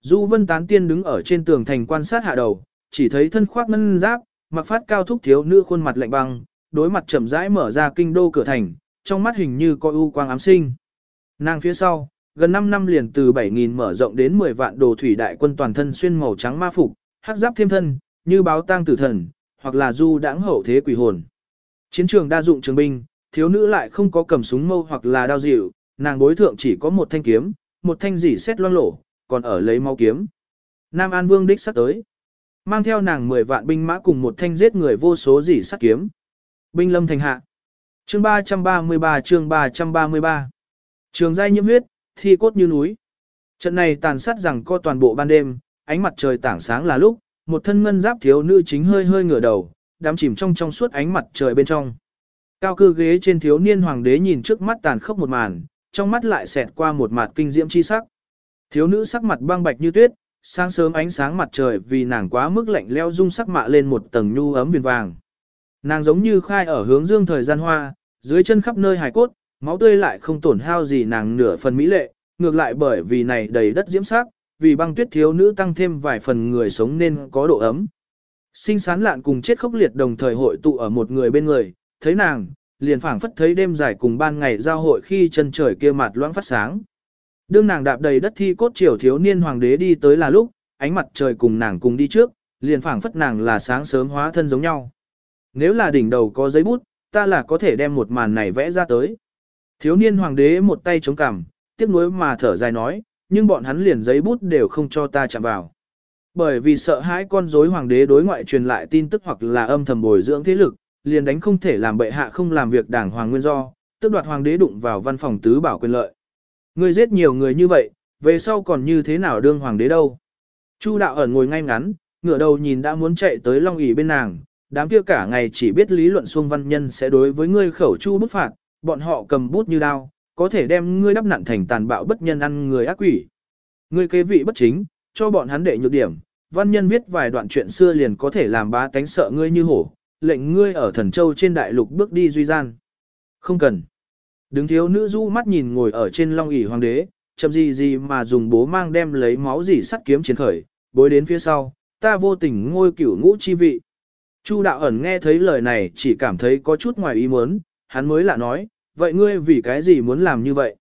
Du Vân Tán Tiên đứng ở trên tường thành quan sát hạ đầu, chỉ thấy thân khoác ngân giáp, mặc phát cao thúc thiếu nữ khuôn mặt lạnh băng, đối mặt chậm rãi mở ra kinh đô cửa thành, trong mắt hình như có u quang ám sinh. Nàng phía sau, gần 5 năm liền từ 7.000 mở rộng đến 10 vạn đồ thủy đại quân toàn thân xuyên màu trắng ma phục, hắc giáp thêm thân, như báo tang tử thần, hoặc là du đãng hậu thế quỷ hồn. Chiến trường đa dụng trường binh, thiếu nữ lại không có cầm súng mâu hoặc là đao dịu, nàng bối thượng chỉ có một thanh kiếm, một thanh dỉ xét loang lổ, còn ở lấy máu kiếm. Nam An Vương đích sắp tới. Mang theo nàng 10 vạn binh mã cùng một thanh giết người vô số dỉ sắt kiếm. Binh lâm thành hạ. Chương 333 chương 333 Trường giai nhiễm huyết, thi cốt như núi. Trận này tàn sát rằng co toàn bộ ban đêm, ánh mặt trời tảng sáng là lúc, một thân ngân giáp thiếu nữ chính hơi hơi ngửa đầu, đắm chìm trong trong suốt ánh mặt trời bên trong. Cao cư ghế trên thiếu niên hoàng đế nhìn trước mắt tàn khốc một màn, trong mắt lại xẹt qua một mặt kinh diễm chi sắc. Thiếu nữ sắc mặt băng bạch như tuyết, sáng sớm ánh sáng mặt trời vì nàng quá mức lạnh leo dung sắc mạ lên một tầng nhu ấm viền vàng. Nàng giống như khai ở hướng dương thời gian hoa, dưới chân khắp nơi hài cốt, máu tươi lại không tổn hao gì nàng nửa phần mỹ lệ, ngược lại bởi vì này đầy đất diễm sắc, vì băng tuyết thiếu nữ tăng thêm vài phần người sống nên có độ ấm. Sinh sán lạn cùng chết khốc liệt đồng thời hội tụ ở một người bên người, thấy nàng, liền phảng phất thấy đêm dài cùng ban ngày giao hội khi chân trời kia mặt loãng phát sáng. Đương nàng đạp đầy đất thi cốt triều thiếu niên hoàng đế đi tới là lúc, ánh mặt trời cùng nàng cùng đi trước, liền phảng phất nàng là sáng sớm hóa thân giống nhau. Nếu là đỉnh đầu có giấy bút, ta là có thể đem một màn này vẽ ra tới. Thiếu niên hoàng đế một tay chống cằm, tiếc nuối mà thở dài nói, nhưng bọn hắn liền giấy bút đều không cho ta chạm vào. Bởi vì sợ hãi con rối hoàng đế đối ngoại truyền lại tin tức hoặc là âm thầm bồi dưỡng thế lực, liền đánh không thể làm bệ hạ không làm việc đảng hoàng nguyên do, tức đoạt hoàng đế đụng vào văn phòng tứ bảo quyền lợi. Ngươi giết nhiều người như vậy, về sau còn như thế nào đương hoàng đế đâu? Chu đạo ẩn ngồi ngay ngắn, ngửa đầu nhìn đã muốn chạy tới long ỷ bên nàng, đám kia cả ngày chỉ biết lý luận xuông văn nhân sẽ đối với ngươi khẩu chu bức phạt, bọn họ cầm bút như đao, có thể đem ngươi đắp nặn thành tàn bạo bất nhân ăn người ác quỷ. Ngươi kế vị bất chính, cho bọn hắn đệ nhược điểm, văn nhân viết vài đoạn chuyện xưa liền có thể làm bá tánh sợ ngươi như hổ, lệnh ngươi ở thần châu trên đại lục bước đi duy gian. Không cần. Đứng thiếu nữ du mắt nhìn ngồi ở trên long ỷ hoàng đế, chậm gì gì mà dùng bố mang đem lấy máu gì sắt kiếm chiến khởi, bối đến phía sau, ta vô tình ngôi cửu ngũ chi vị. Chu đạo ẩn nghe thấy lời này chỉ cảm thấy có chút ngoài ý muốn, hắn mới lạ nói, vậy ngươi vì cái gì muốn làm như vậy?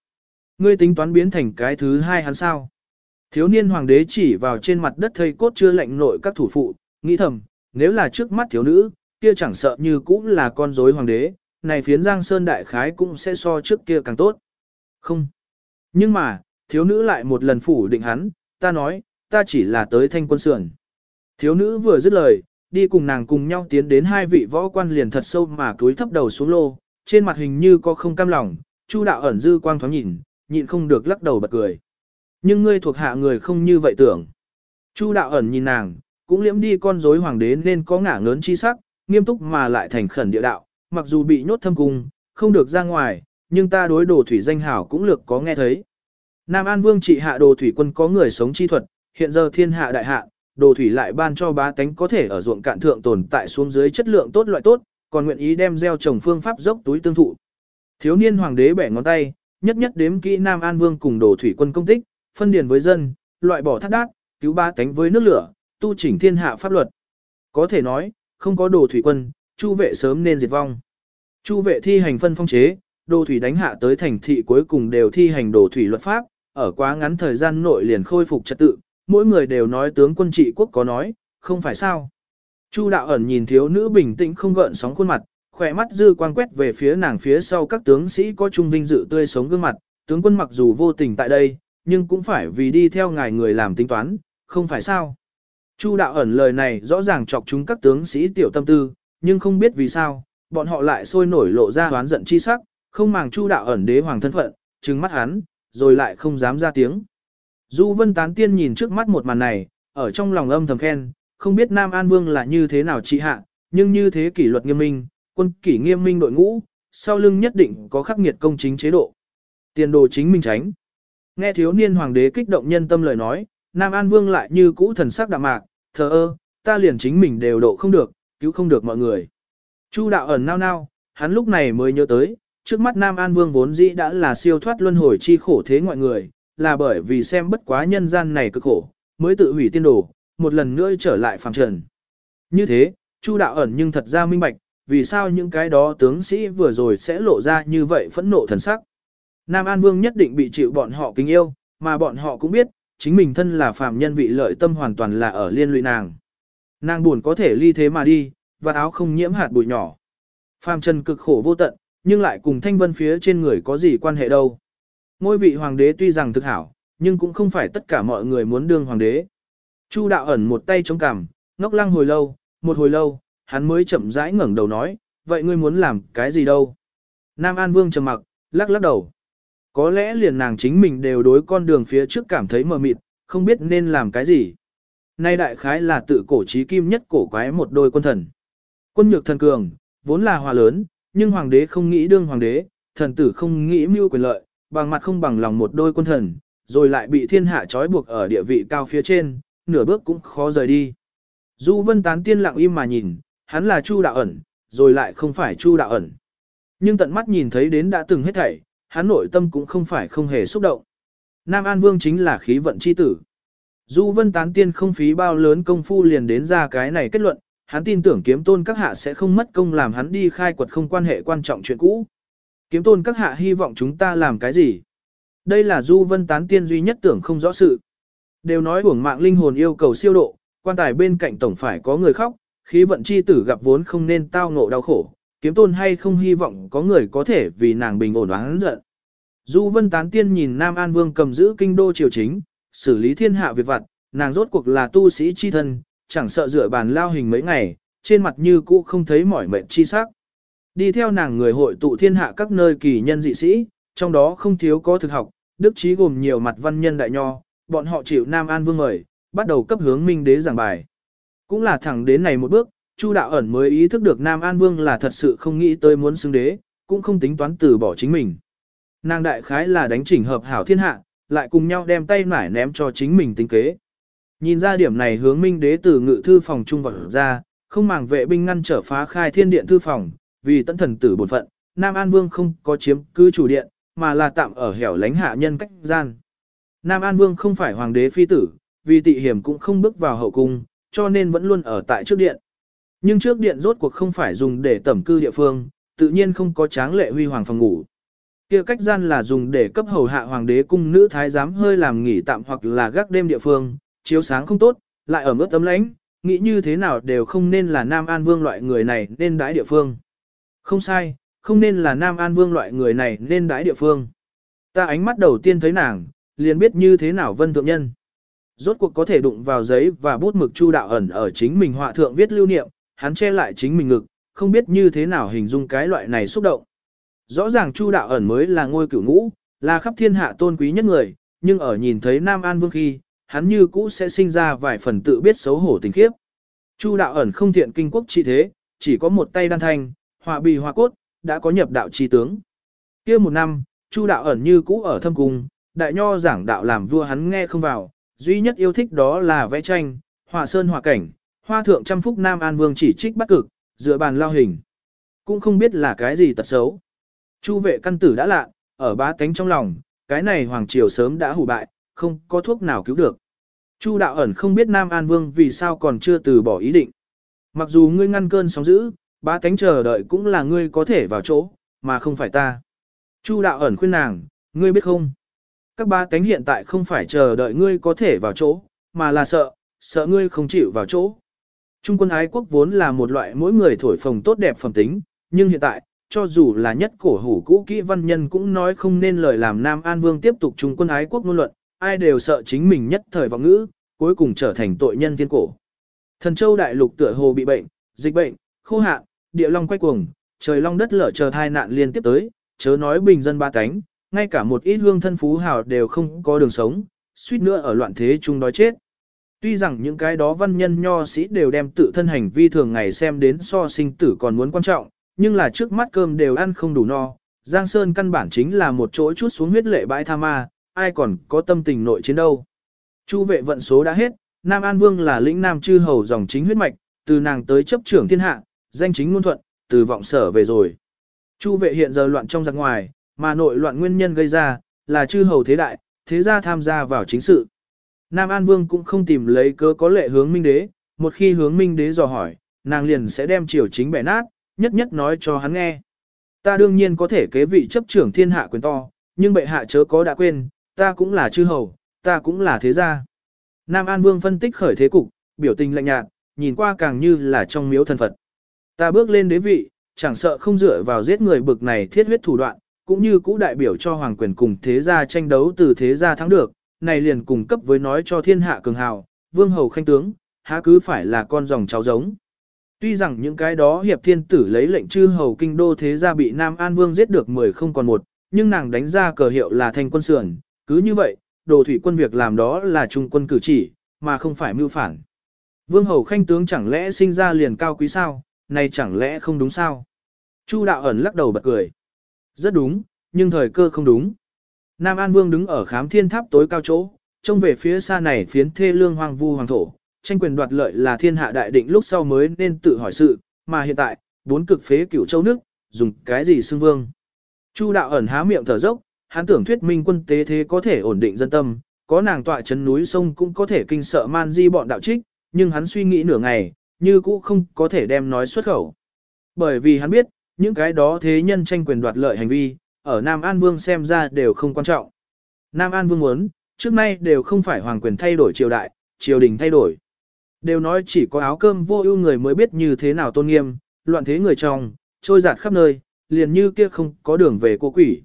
Ngươi tính toán biến thành cái thứ hai hắn sao? Thiếu niên hoàng đế chỉ vào trên mặt đất thây cốt chưa lệnh nội các thủ phụ, nghĩ thầm, nếu là trước mắt thiếu nữ, kia chẳng sợ như cũng là con rối hoàng đế, này phiến giang sơn đại khái cũng sẽ so trước kia càng tốt. Không. Nhưng mà, thiếu nữ lại một lần phủ định hắn, ta nói, ta chỉ là tới thanh quân sườn. Thiếu nữ vừa dứt lời, đi cùng nàng cùng nhau tiến đến hai vị võ quan liền thật sâu mà cúi thấp đầu xuống lô, trên mặt hình như có không cam lòng, Chu đạo ẩn dư quang thoáng nhìn, nhịn không được lắc đầu bật cười. Nhưng ngươi thuộc hạ người không như vậy tưởng. Chu đạo ẩn nhìn nàng, cũng liễm đi con rối hoàng đế nên có ngả ngớn chi sắc, nghiêm túc mà lại thành khẩn địa đạo, mặc dù bị nhốt thâm cung, không được ra ngoài, nhưng ta đối đồ thủy danh hảo cũng lược có nghe thấy. Nam An Vương trị hạ đồ thủy quân có người sống chi thuật, hiện giờ thiên hạ đại hạ, đồ thủy lại ban cho bá tánh có thể ở ruộng cạn thượng tồn tại xuống dưới chất lượng tốt loại tốt, còn nguyện ý đem gieo trồng phương pháp dốc túi tương thụ. Thiếu niên hoàng đế bẻ ngón tay, nhất nhất đếm kỹ Nam An Vương cùng đồ thủy quân công tích, phân điền với dân, loại bỏ thác đát, cứu ba tánh với nước lửa, tu chỉnh thiên hạ pháp luật. Có thể nói, không có đồ thủy quân, chu vệ sớm nên diệt vong. Chu vệ thi hành phân phong chế, đồ thủy đánh hạ tới thành thị cuối cùng đều thi hành đồ thủy luật pháp, ở quá ngắn thời gian nội liền khôi phục trật tự, mỗi người đều nói tướng quân trị quốc có nói, không phải sao. Chu đạo ẩn nhìn thiếu nữ bình tĩnh không gợn sóng khuôn mặt, khỏe mắt dư quan quét về phía nàng phía sau các tướng sĩ có trung vinh dự tươi sống gương mặt, tướng quân mặc dù vô tình tại đây, nhưng cũng phải vì đi theo ngài người làm tính toán, không phải sao. Chu đạo ẩn lời này rõ ràng chọc chúng các tướng sĩ tiểu tâm tư, nhưng không biết vì sao, bọn họ lại sôi nổi lộ ra hoán giận chi sắc, không màng chu đạo ẩn đế hoàng thân phận, trừng mắt hắn, rồi lại không dám ra tiếng. Du vân tán tiên nhìn trước mắt một màn này, ở trong lòng âm thầm khen, không biết Nam An Vương là như thế nào trị hạ, nhưng như thế kỷ luật nghiêm minh, quân kỷ nghiêm minh đội ngũ, sau lưng nhất định có khắc nghiệt công chính chế độ. Tiền đồ chính minh tránh. Nghe thiếu niên hoàng đế kích động nhân tâm lời nói, Nam An Vương lại như cũ thần sắc đạm mạc, thờ ơ, ta liền chính mình đều độ không được, cứu không được mọi người. Chu đạo ẩn nao nao, hắn lúc này mới nhớ tới, trước mắt Nam An Vương vốn dĩ đã là siêu thoát luân hồi chi khổ thế ngoại người, là bởi vì xem bất quá nhân gian này cực khổ, mới tự hủy tiên đồ, một lần nữa trở lại phàm trần. Như thế, Chu đạo ẩn nhưng thật ra minh bạch, vì sao những cái đó tướng sĩ vừa rồi sẽ lộ ra như vậy phẫn nộ thần sắc. Nam An Vương nhất định bị chịu bọn họ kính yêu, mà bọn họ cũng biết, chính mình thân là phàm nhân vị lợi tâm hoàn toàn là ở liên lụy nàng. Nàng buồn có thể ly thế mà đi, và áo không nhiễm hạt bụi nhỏ. Phàm trần cực khổ vô tận, nhưng lại cùng thanh vân phía trên người có gì quan hệ đâu. Ngôi vị hoàng đế tuy rằng thực hảo, nhưng cũng không phải tất cả mọi người muốn đương hoàng đế. Chu đạo ẩn một tay chống cằm, ngốc lăng hồi lâu, một hồi lâu, hắn mới chậm rãi ngẩng đầu nói, vậy ngươi muốn làm cái gì đâu? Nam An Vương trầm mặc, lắc lắc đầu. Có lẽ liền nàng chính mình đều đối con đường phía trước cảm thấy mờ mịt, không biết nên làm cái gì. Nay đại khái là tự cổ trí kim nhất cổ quái một đôi quân thần. Quân nhược thần cường, vốn là hòa lớn, nhưng hoàng đế không nghĩ đương hoàng đế, thần tử không nghĩ mưu quyền lợi, bằng mặt không bằng lòng một đôi quân thần, rồi lại bị thiên hạ trói buộc ở địa vị cao phía trên, nửa bước cũng khó rời đi. Du vân tán tiên lặng im mà nhìn, hắn là Chu đạo ẩn, rồi lại không phải Chu đạo ẩn. Nhưng tận mắt nhìn thấy đến đã từng hết thảy, hắn nội tâm cũng không phải không hề xúc động. Nam An Vương chính là khí vận chi tử. Du vân tán tiên không phí bao lớn công phu liền đến ra cái này kết luận, hắn tin tưởng kiếm tôn các hạ sẽ không mất công làm hắn đi khai quật không quan hệ quan trọng chuyện cũ. Kiếm tôn các hạ hy vọng chúng ta làm cái gì? Đây là du vân tán tiên duy nhất tưởng không rõ sự. Đều nói uổng mạng linh hồn yêu cầu siêu độ, quan tài bên cạnh tổng phải có người khóc, khí vận chi tử gặp vốn không nên tao ngộ đau khổ, kiếm tôn hay không hy vọng có người có thể vì nàng bình ổn oán giận. Du vân tán tiên nhìn Nam An Vương cầm giữ kinh đô triều chính, xử lý thiên hạ việc vặt, nàng rốt cuộc là tu sĩ chi thân, chẳng sợ dựa bàn lao hình mấy ngày, trên mặt như cũ không thấy mỏi mệt chi sắc. Đi theo nàng người hội tụ thiên hạ các nơi kỳ nhân dị sĩ, trong đó không thiếu có thực học, đức trí gồm nhiều mặt văn nhân đại nho, bọn họ chịu Nam An Vương mời, bắt đầu cấp hướng minh đế giảng bài. Cũng là thẳng đến này một bước, Chu đạo ẩn mới ý thức được Nam An Vương là thật sự không nghĩ tới muốn xứng đế, cũng không tính toán từ bỏ chính mình. Nàng đại khái là đánh chỉnh hợp hảo thiên hạ, lại cùng nhau đem tay nải ném cho chính mình tính kế. Nhìn ra điểm này hướng minh đế từ ngự thư phòng trung vào ra, không màng vệ binh ngăn trở phá khai thiên điện thư phòng, vì tận thần tử bổn phận, Nam An Vương không có chiếm cứ chủ điện, mà là tạm ở hẻo lánh hạ nhân cách gian. Nam An Vương không phải hoàng đế phi tử, vì tị hiểm cũng không bước vào hậu cung, cho nên vẫn luôn ở tại trước điện. Nhưng trước điện rốt cuộc không phải dùng để tẩm cư địa phương, tự nhiên không có tráng lệ huy hoàng phòng ngủ. Kia cách gian là dùng để cấp hầu hạ hoàng đế cung nữ thái giám hơi làm nghỉ tạm hoặc là gác đêm địa phương, chiếu sáng không tốt, lại ở mức tấm lánh. nghĩ như thế nào đều không nên là Nam An Vương loại người này nên đái địa phương. Không sai, không nên là Nam An Vương loại người này nên đái địa phương. Ta ánh mắt đầu tiên thấy nàng, liền biết như thế nào vân thượng nhân. Rốt cuộc có thể đụng vào giấy và bút mực chu đạo ẩn ở chính mình họa thượng viết lưu niệm, hắn che lại chính mình ngực, không biết như thế nào hình dung cái loại này xúc động. Rõ ràng chu đạo ẩn mới là ngôi cửu ngũ, là khắp thiên hạ tôn quý nhất người, nhưng ở nhìn thấy Nam An Vương khi, hắn như cũ sẽ sinh ra vài phần tự biết xấu hổ tình khiếp. Chu đạo ẩn không thiện kinh quốc trị thế, chỉ có một tay đan thanh, hòa bì hòa cốt, đã có nhập đạo chi tướng. kia một năm, Chu đạo ẩn như cũ ở thâm cung, đại nho giảng đạo làm vua hắn nghe không vào, duy nhất yêu thích đó là vẽ tranh, họa sơn họa cảnh, hoa thượng trăm phúc Nam An Vương chỉ trích bắt cực, dựa bàn lao hình. Cũng không biết là cái gì tật xấu. Chu vệ căn tử đã lạ, ở bá tánh trong lòng, cái này hoàng triều sớm đã hủ bại, không có thuốc nào cứu được. Chu đạo ẩn không biết Nam An Vương vì sao còn chưa từ bỏ ý định. Mặc dù ngươi ngăn cơn sóng dữ, bá tánh chờ đợi cũng là ngươi có thể vào chỗ, mà không phải ta. Chu đạo ẩn khuyên nàng, ngươi biết không? Các ba tánh hiện tại không phải chờ đợi ngươi có thể vào chỗ, mà là sợ, sợ ngươi không chịu vào chỗ. Trung quân ái quốc vốn là một loại mỗi người thổi phồng tốt đẹp phẩm tính, nhưng hiện tại, cho dù là nhất cổ hủ cũ kỹ văn nhân cũng nói không nên lời làm Nam An Vương tiếp tục trung quân ái quốc ngôn luận, ai đều sợ chính mình nhất thời vọng ngữ, cuối cùng trở thành tội nhân thiên cổ. Thần châu đại lục tựa hồ bị bệnh, dịch bệnh, khô hạn, địa long quay cuồng, trời long đất lở chờ thai nạn liên tiếp tới, chớ nói bình dân ba cánh, ngay cả một ít hương thân phú hào đều không có đường sống, suýt nữa ở loạn thế chung đói chết. Tuy rằng những cái đó văn nhân nho sĩ đều đem tự thân hành vi thường ngày xem đến so sinh tử còn muốn quan trọng, nhưng là trước mắt cơm đều ăn không đủ no. Giang Sơn căn bản chính là một chỗ chút xuống huyết lệ bãi tha ma, ai còn có tâm tình nội chiến đâu. Chu vệ vận số đã hết, Nam An Vương là lĩnh Nam chư hầu dòng chính huyết mạch, từ nàng tới chấp trưởng thiên hạ, danh chính ngôn thuận, từ vọng sở về rồi. Chu vệ hiện giờ loạn trong giặc ngoài, mà nội loạn nguyên nhân gây ra, là chư hầu thế đại, thế gia tham gia vào chính sự. Nam An Vương cũng không tìm lấy cớ có lệ hướng minh đế, một khi hướng minh đế dò hỏi, nàng liền sẽ đem triều chính bẻ nát, nhất nhất nói cho hắn nghe. Ta đương nhiên có thể kế vị chấp trưởng thiên hạ quyền to, nhưng bệ hạ chớ có đã quên, ta cũng là chư hầu, ta cũng là thế gia. Nam An Vương phân tích khởi thế cục, biểu tình lạnh nhạt, nhìn qua càng như là trong miếu thần Phật. Ta bước lên đế vị, chẳng sợ không dựa vào giết người bực này thiết huyết thủ đoạn, cũng như cũ đại biểu cho hoàng quyền cùng thế gia tranh đấu từ thế gia thắng được, này liền cùng cấp với nói cho thiên hạ cường hào, vương hầu khanh tướng, há cứ phải là con dòng cháu giống. Tuy rằng những cái đó hiệp thiên tử lấy lệnh chư hầu kinh đô thế gia bị Nam An Vương giết được 10 không còn một, nhưng nàng đánh ra cờ hiệu là thành quân sườn, cứ như vậy, đồ thủy quân việc làm đó là trung quân cử chỉ, mà không phải mưu phản. Vương hầu khanh tướng chẳng lẽ sinh ra liền cao quý sao, này chẳng lẽ không đúng sao? Chu đạo ẩn lắc đầu bật cười. Rất đúng, nhưng thời cơ không đúng. Nam An Vương đứng ở khám thiên tháp tối cao chỗ, trông về phía xa này phiến thê lương hoang vu hoàng thổ, tranh quyền đoạt lợi là thiên hạ đại định lúc sau mới nên tự hỏi sự, mà hiện tại, bốn cực phế cửu châu nước, dùng cái gì xưng vương. Chu đạo ẩn há miệng thở dốc, hắn tưởng thuyết minh quân tế thế có thể ổn định dân tâm, có nàng tọa chấn núi sông cũng có thể kinh sợ man di bọn đạo trích, nhưng hắn suy nghĩ nửa ngày, như cũ không có thể đem nói xuất khẩu. Bởi vì hắn biết, những cái đó thế nhân tranh quyền đoạt lợi hành vi, ở Nam An Vương xem ra đều không quan trọng. Nam An Vương muốn, trước nay đều không phải hoàng quyền thay đổi triều đại, triều đình thay đổi. Đều nói chỉ có áo cơm vô ưu người mới biết như thế nào tôn nghiêm, loạn thế người trong, trôi giạt khắp nơi, liền như kia không có đường về cô quỷ.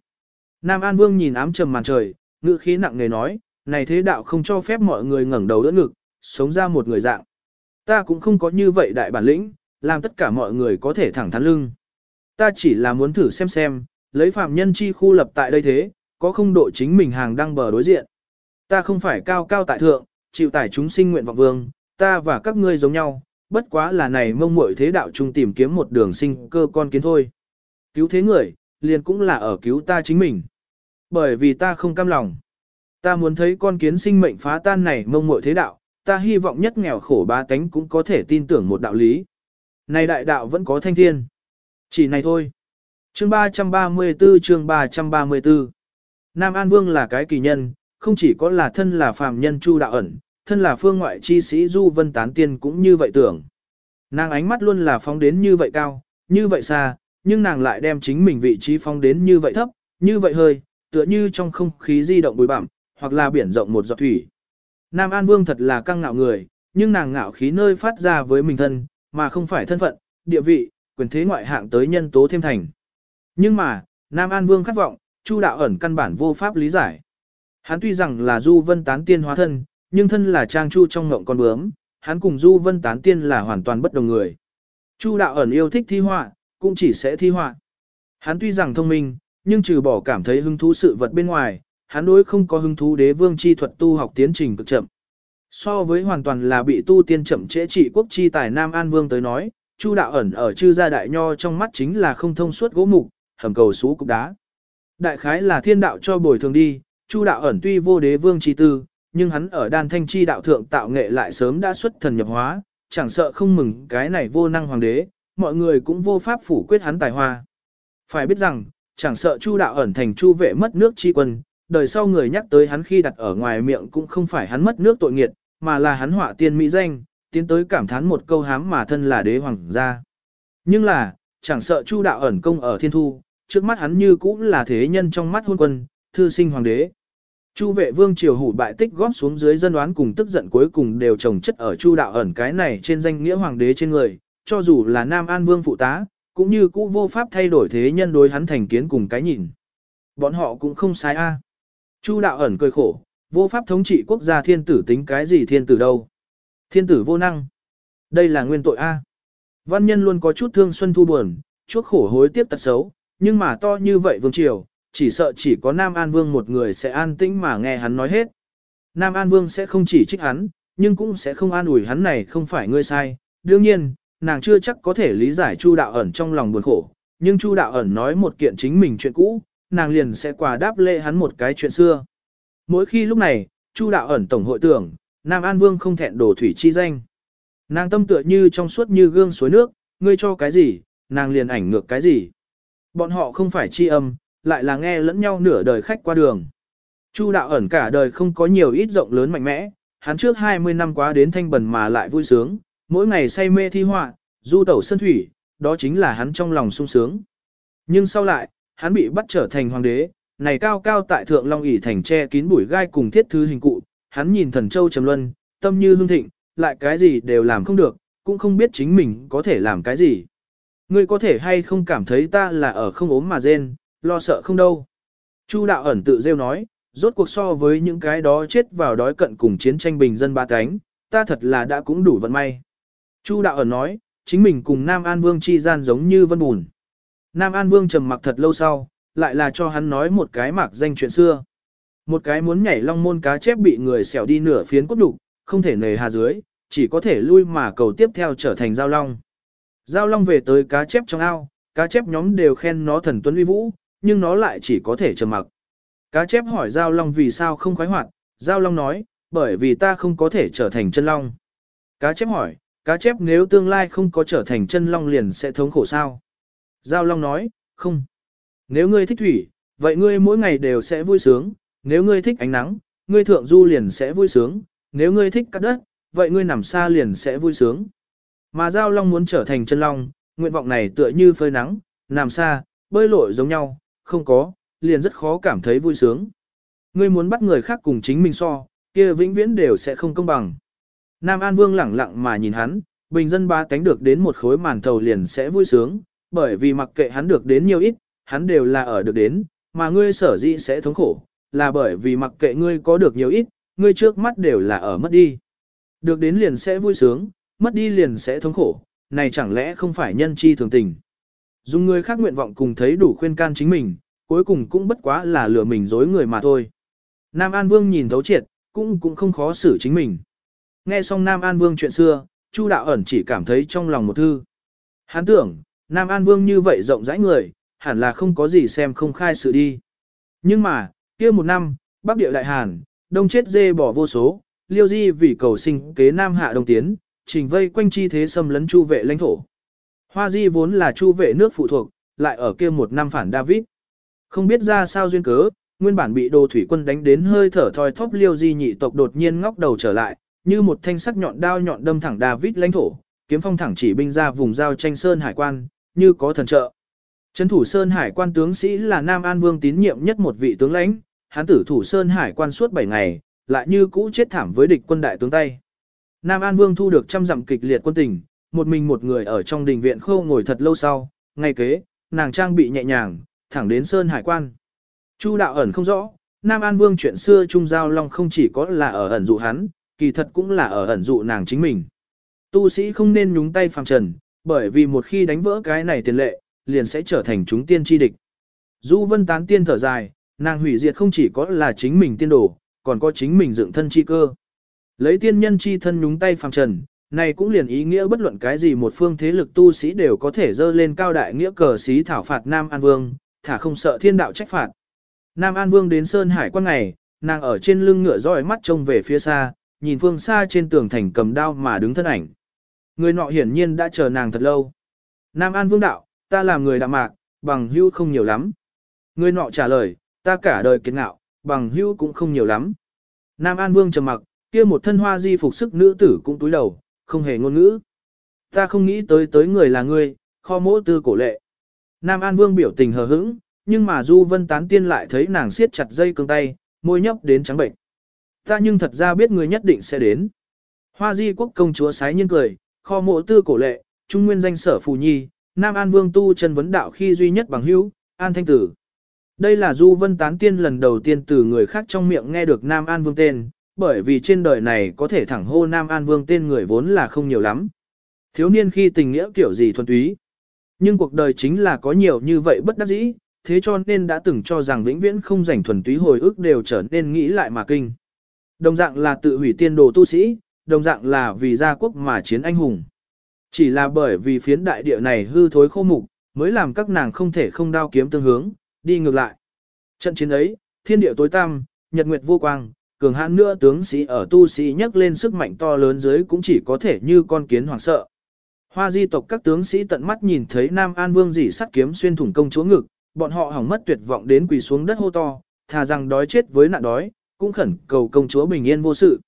Nam An Vương nhìn ám trầm màn trời, ngữ khí nặng nề nói, này thế đạo không cho phép mọi người ngẩng đầu đỡ ngực, sống ra một người dạng. Ta cũng không có như vậy đại bản lĩnh, làm tất cả mọi người có thể thẳng thắn lưng. Ta chỉ là muốn thử xem xem, lấy phạm nhân chi khu lập tại đây thế, có không độ chính mình hàng đăng bờ đối diện. Ta không phải cao cao tại thượng, chịu tải chúng sinh nguyện vọng vương, ta và các ngươi giống nhau, bất quá là này mông muội thế đạo chung tìm kiếm một đường sinh cơ con kiến thôi. Cứu thế người, liền cũng là ở cứu ta chính mình. Bởi vì ta không cam lòng. Ta muốn thấy con kiến sinh mệnh phá tan này mông muội thế đạo, ta hy vọng nhất nghèo khổ ba tánh cũng có thể tin tưởng một đạo lý. Này đại đạo vẫn có thanh thiên. Chỉ này thôi. Chương 334 chương 334 Nam An Vương là cái kỳ nhân, không chỉ có là thân là phàm nhân chu đạo ẩn, thân là phương ngoại chi sĩ Du Vân Tán Tiên cũng như vậy tưởng. Nàng ánh mắt luôn là phóng đến như vậy cao, như vậy xa, nhưng nàng lại đem chính mình vị trí phóng đến như vậy thấp, như vậy hơi, tựa như trong không khí di động bụi bặm, hoặc là biển rộng một giọt thủy. Nam An Vương thật là căng ngạo người, nhưng nàng ngạo khí nơi phát ra với mình thân, mà không phải thân phận, địa vị, quyền thế ngoại hạng tới nhân tố thêm thành. Nhưng mà, Nam An Vương khát vọng, Chu đạo ẩn căn bản vô pháp lý giải. Hắn tuy rằng là Du Vân Tán Tiên hóa thân, nhưng thân là Trang Chu trong ngộng con bướm, hắn cùng Du Vân Tán Tiên là hoàn toàn bất đồng người. Chu đạo ẩn yêu thích thi họa, cũng chỉ sẽ thi họa. Hắn tuy rằng thông minh, nhưng trừ bỏ cảm thấy hứng thú sự vật bên ngoài, hắn đối không có hứng thú đế vương chi thuật tu học tiến trình cực chậm. So với hoàn toàn là bị tu tiên chậm trễ trị quốc chi tài Nam An Vương tới nói, Chu đạo ẩn ở chư gia đại nho trong mắt chính là không thông suốt gỗ mục, hầm cầu xú cục đá. Đại khái là thiên đạo cho bồi thường đi, Chu đạo ẩn tuy vô đế vương chi tư, nhưng hắn ở đan thanh chi đạo thượng tạo nghệ lại sớm đã xuất thần nhập hóa, chẳng sợ không mừng cái này vô năng hoàng đế, mọi người cũng vô pháp phủ quyết hắn tài hoa. Phải biết rằng, chẳng sợ Chu đạo ẩn thành Chu vệ mất nước chi quân, đời sau người nhắc tới hắn khi đặt ở ngoài miệng cũng không phải hắn mất nước tội nghiệt, mà là hắn họa tiên mỹ danh, tiến tới cảm thán một câu hám mà thân là đế hoàng gia. Nhưng là, chẳng sợ Chu đạo ẩn công ở thiên thu, trước mắt hắn như cũng là thế nhân trong mắt hôn quân, thư sinh hoàng đế. Chu vệ vương triều hủ bại tích góp xuống dưới dân đoán cùng tức giận cuối cùng đều trồng chất ở Chu đạo ẩn cái này trên danh nghĩa hoàng đế trên người, cho dù là Nam An vương phụ tá, cũng như cũ vô pháp thay đổi thế nhân đối hắn thành kiến cùng cái nhìn. Bọn họ cũng không sai a. Chu đạo ẩn cười khổ, vô pháp thống trị quốc gia thiên tử tính cái gì thiên tử đâu. Thiên tử vô năng. Đây là nguyên tội a. Văn nhân luôn có chút thương xuân thu buồn, chuốc khổ hối tiếp tật xấu, nhưng mà to như vậy vương triều, chỉ sợ chỉ có Nam An Vương một người sẽ an tĩnh mà nghe hắn nói hết. Nam An Vương sẽ không chỉ trích hắn, nhưng cũng sẽ không an ủi hắn này không phải ngươi sai. Đương nhiên, nàng chưa chắc có thể lý giải Chu đạo ẩn trong lòng buồn khổ, nhưng Chu đạo ẩn nói một kiện chính mình chuyện cũ, nàng liền sẽ quà đáp lễ hắn một cái chuyện xưa. Mỗi khi lúc này, Chu đạo ẩn tổng hội tưởng, Nam An Vương không thẹn đổ thủy chi danh. Nàng tâm tựa như trong suốt như gương suối nước, ngươi cho cái gì, nàng liền ảnh ngược cái gì. Bọn họ không phải chi âm, lại là nghe lẫn nhau nửa đời khách qua đường. Chu đạo ẩn cả đời không có nhiều ít rộng lớn mạnh mẽ, hắn trước 20 năm quá đến thanh bần mà lại vui sướng, mỗi ngày say mê thi họa, du tẩu sân thủy, đó chính là hắn trong lòng sung sướng. Nhưng sau lại, hắn bị bắt trở thành hoàng đế, này cao cao tại thượng long ỷ thành che kín bụi gai cùng thiết thứ hình cụ, hắn nhìn thần châu trầm luân, tâm như hương thịnh, lại cái gì đều làm không được, cũng không biết chính mình có thể làm cái gì. Ngươi có thể hay không cảm thấy ta là ở không ốm mà rên, lo sợ không đâu. Chu đạo ẩn tự rêu nói, rốt cuộc so với những cái đó chết vào đói cận cùng chiến tranh bình dân ba cánh, ta thật là đã cũng đủ vận may. Chu đạo ẩn nói, chính mình cùng Nam An Vương chi gian giống như vân bùn. Nam An Vương trầm mặc thật lâu sau, lại là cho hắn nói một cái mạc danh chuyện xưa. Một cái muốn nhảy long môn cá chép bị người xẻo đi nửa phiến cốt đục, không thể nề hà dưới, chỉ có thể lui mà cầu tiếp theo trở thành giao long. Giao long về tới cá chép trong ao, cá chép nhóm đều khen nó thần tuấn uy vũ, nhưng nó lại chỉ có thể trầm mặc. Cá chép hỏi Giao Long vì sao không khoái hoạt, Giao Long nói, bởi vì ta không có thể trở thành chân long. Cá chép hỏi, cá chép nếu tương lai không có trở thành chân long liền sẽ thống khổ sao? Giao Long nói, không. Nếu ngươi thích thủy, vậy ngươi mỗi ngày đều sẽ vui sướng, nếu ngươi thích ánh nắng, ngươi thượng du liền sẽ vui sướng, nếu ngươi thích cắt đất, vậy ngươi nằm xa liền sẽ vui sướng. Mà Giao Long muốn trở thành chân long, nguyện vọng này tựa như phơi nắng, nằm xa, bơi lội giống nhau, không có, liền rất khó cảm thấy vui sướng. Ngươi muốn bắt người khác cùng chính mình so, kia vĩnh viễn đều sẽ không công bằng. Nam An Vương lẳng lặng mà nhìn hắn, bình dân ba tánh được đến một khối màn thầu liền sẽ vui sướng, bởi vì mặc kệ hắn được đến nhiều ít, hắn đều là ở được đến, mà ngươi sở dĩ sẽ thống khổ, là bởi vì mặc kệ ngươi có được nhiều ít, ngươi trước mắt đều là ở mất đi. Được đến liền sẽ vui sướng, mất đi liền sẽ thống khổ, này chẳng lẽ không phải nhân chi thường tình. Dùng người khác nguyện vọng cùng thấy đủ khuyên can chính mình, cuối cùng cũng bất quá là lừa mình dối người mà thôi. Nam An Vương nhìn thấu triệt, cũng cũng không khó xử chính mình. Nghe xong Nam An Vương chuyện xưa, Chu đạo ẩn chỉ cảm thấy trong lòng một thư. Hắn tưởng, Nam An Vương như vậy rộng rãi người, hẳn là không có gì xem không khai sự đi. Nhưng mà, kia một năm, Bắc Địa Đại Hàn, đông chết dê bỏ vô số, liêu di vì cầu sinh kế Nam Hạ Đông Tiến, trình vây quanh chi thế xâm lấn chu vệ lãnh thổ. Hoa di vốn là chu vệ nước phụ thuộc, lại ở kia một năm phản David. Không biết ra sao duyên cớ, nguyên bản bị đồ thủy quân đánh đến hơi thở thoi thóp liêu di nhị tộc đột nhiên ngóc đầu trở lại, như một thanh sắc nhọn đao nhọn đâm thẳng David lãnh thổ, kiếm phong thẳng chỉ binh ra vùng giao tranh sơn hải quan, như có thần trợ. Trấn thủ sơn hải quan tướng sĩ là Nam An Vương tín nhiệm nhất một vị tướng lãnh, hắn tử thủ sơn hải quan suốt 7 ngày, lại như cũ chết thảm với địch quân đại tướng tay. Nam An Vương thu được trăm dặm kịch liệt quân tình, một mình một người ở trong đình viện khâu ngồi thật lâu sau, ngay kế, nàng trang bị nhẹ nhàng, thẳng đến Sơn Hải quan. Chu đạo ẩn không rõ, Nam An Vương chuyện xưa Trung Giao Long không chỉ có là ở ẩn dụ hắn, kỳ thật cũng là ở ẩn dụ nàng chính mình. Tu sĩ không nên nhúng tay phàm trần, bởi vì một khi đánh vỡ cái này tiền lệ, liền sẽ trở thành chúng tiên chi địch. Du Vân tán tiên thở dài, nàng hủy diệt không chỉ có là chính mình tiên đồ, còn có chính mình dựng thân chi cơ. Lấy tiên nhân chi thân nhúng tay phàm trần, này cũng liền ý nghĩa bất luận cái gì một phương thế lực tu sĩ đều có thể dơ lên cao đại nghĩa cờ sĩ thảo phạt Nam An Vương, thả không sợ thiên đạo trách phạt. Nam An Vương đến Sơn Hải quan ngày, nàng ở trên lưng ngựa dõi mắt trông về phía xa, nhìn phương xa trên tường thành cầm đao mà đứng thân ảnh. Người nọ hiển nhiên đã chờ nàng thật lâu. Nam An Vương đạo, ta làm người đạm mạc, bằng hữu không nhiều lắm. Người nọ trả lời, ta cả đời kiệt ngạo, bằng hữu cũng không nhiều lắm. Nam An Vương trầm mặc, kia một thân hoa di phục sức nữ tử cũng túi đầu, không hề ngôn ngữ. Ta không nghĩ tới tới người là ngươi, kho mỗ tư cổ lệ. Nam An Vương biểu tình hờ hững, nhưng mà Du Vân Tán Tiên lại thấy nàng siết chặt dây cương tay, môi nhấp đến trắng bệnh. Ta nhưng thật ra biết ngươi nhất định sẽ đến. Hoa di quốc công chúa sái nhiên cười, kho mộ tư cổ lệ, trung nguyên danh sở phù nhi, Nam An Vương tu chân vấn đạo khi duy nhất bằng hữu, An Thanh Tử. Đây là Du Vân Tán Tiên lần đầu tiên từ người khác trong miệng nghe được Nam An Vương tên, bởi vì trên đời này có thể thẳng hô Nam An Vương tên người vốn là không nhiều lắm. Thiếu niên khi tình nghĩa kiểu gì thuần túy. Nhưng cuộc đời chính là có nhiều như vậy bất đắc dĩ, thế cho nên đã từng cho rằng vĩnh viễn không rảnh thuần túy hồi ức đều trở nên nghĩ lại mà kinh. Đồng dạng là tự hủy tiên đồ tu sĩ, đồng dạng là vì gia quốc mà chiến anh hùng. Chỉ là bởi vì phiến đại địa này hư thối khô mục, mới làm các nàng không thể không đao kiếm tương hướng, đi ngược lại. Trận chiến ấy, thiên địa tối tăm, nhật nguyệt vô quang, cường hãn nữa tướng sĩ ở tu sĩ nhấc lên sức mạnh to lớn dưới cũng chỉ có thể như con kiến hoảng sợ. Hoa di tộc các tướng sĩ tận mắt nhìn thấy Nam An Vương dỉ sắt kiếm xuyên thủng công chúa ngực, bọn họ hỏng mất tuyệt vọng đến quỳ xuống đất hô to, thà rằng đói chết với nạn đói, cũng khẩn cầu công chúa bình yên vô sự.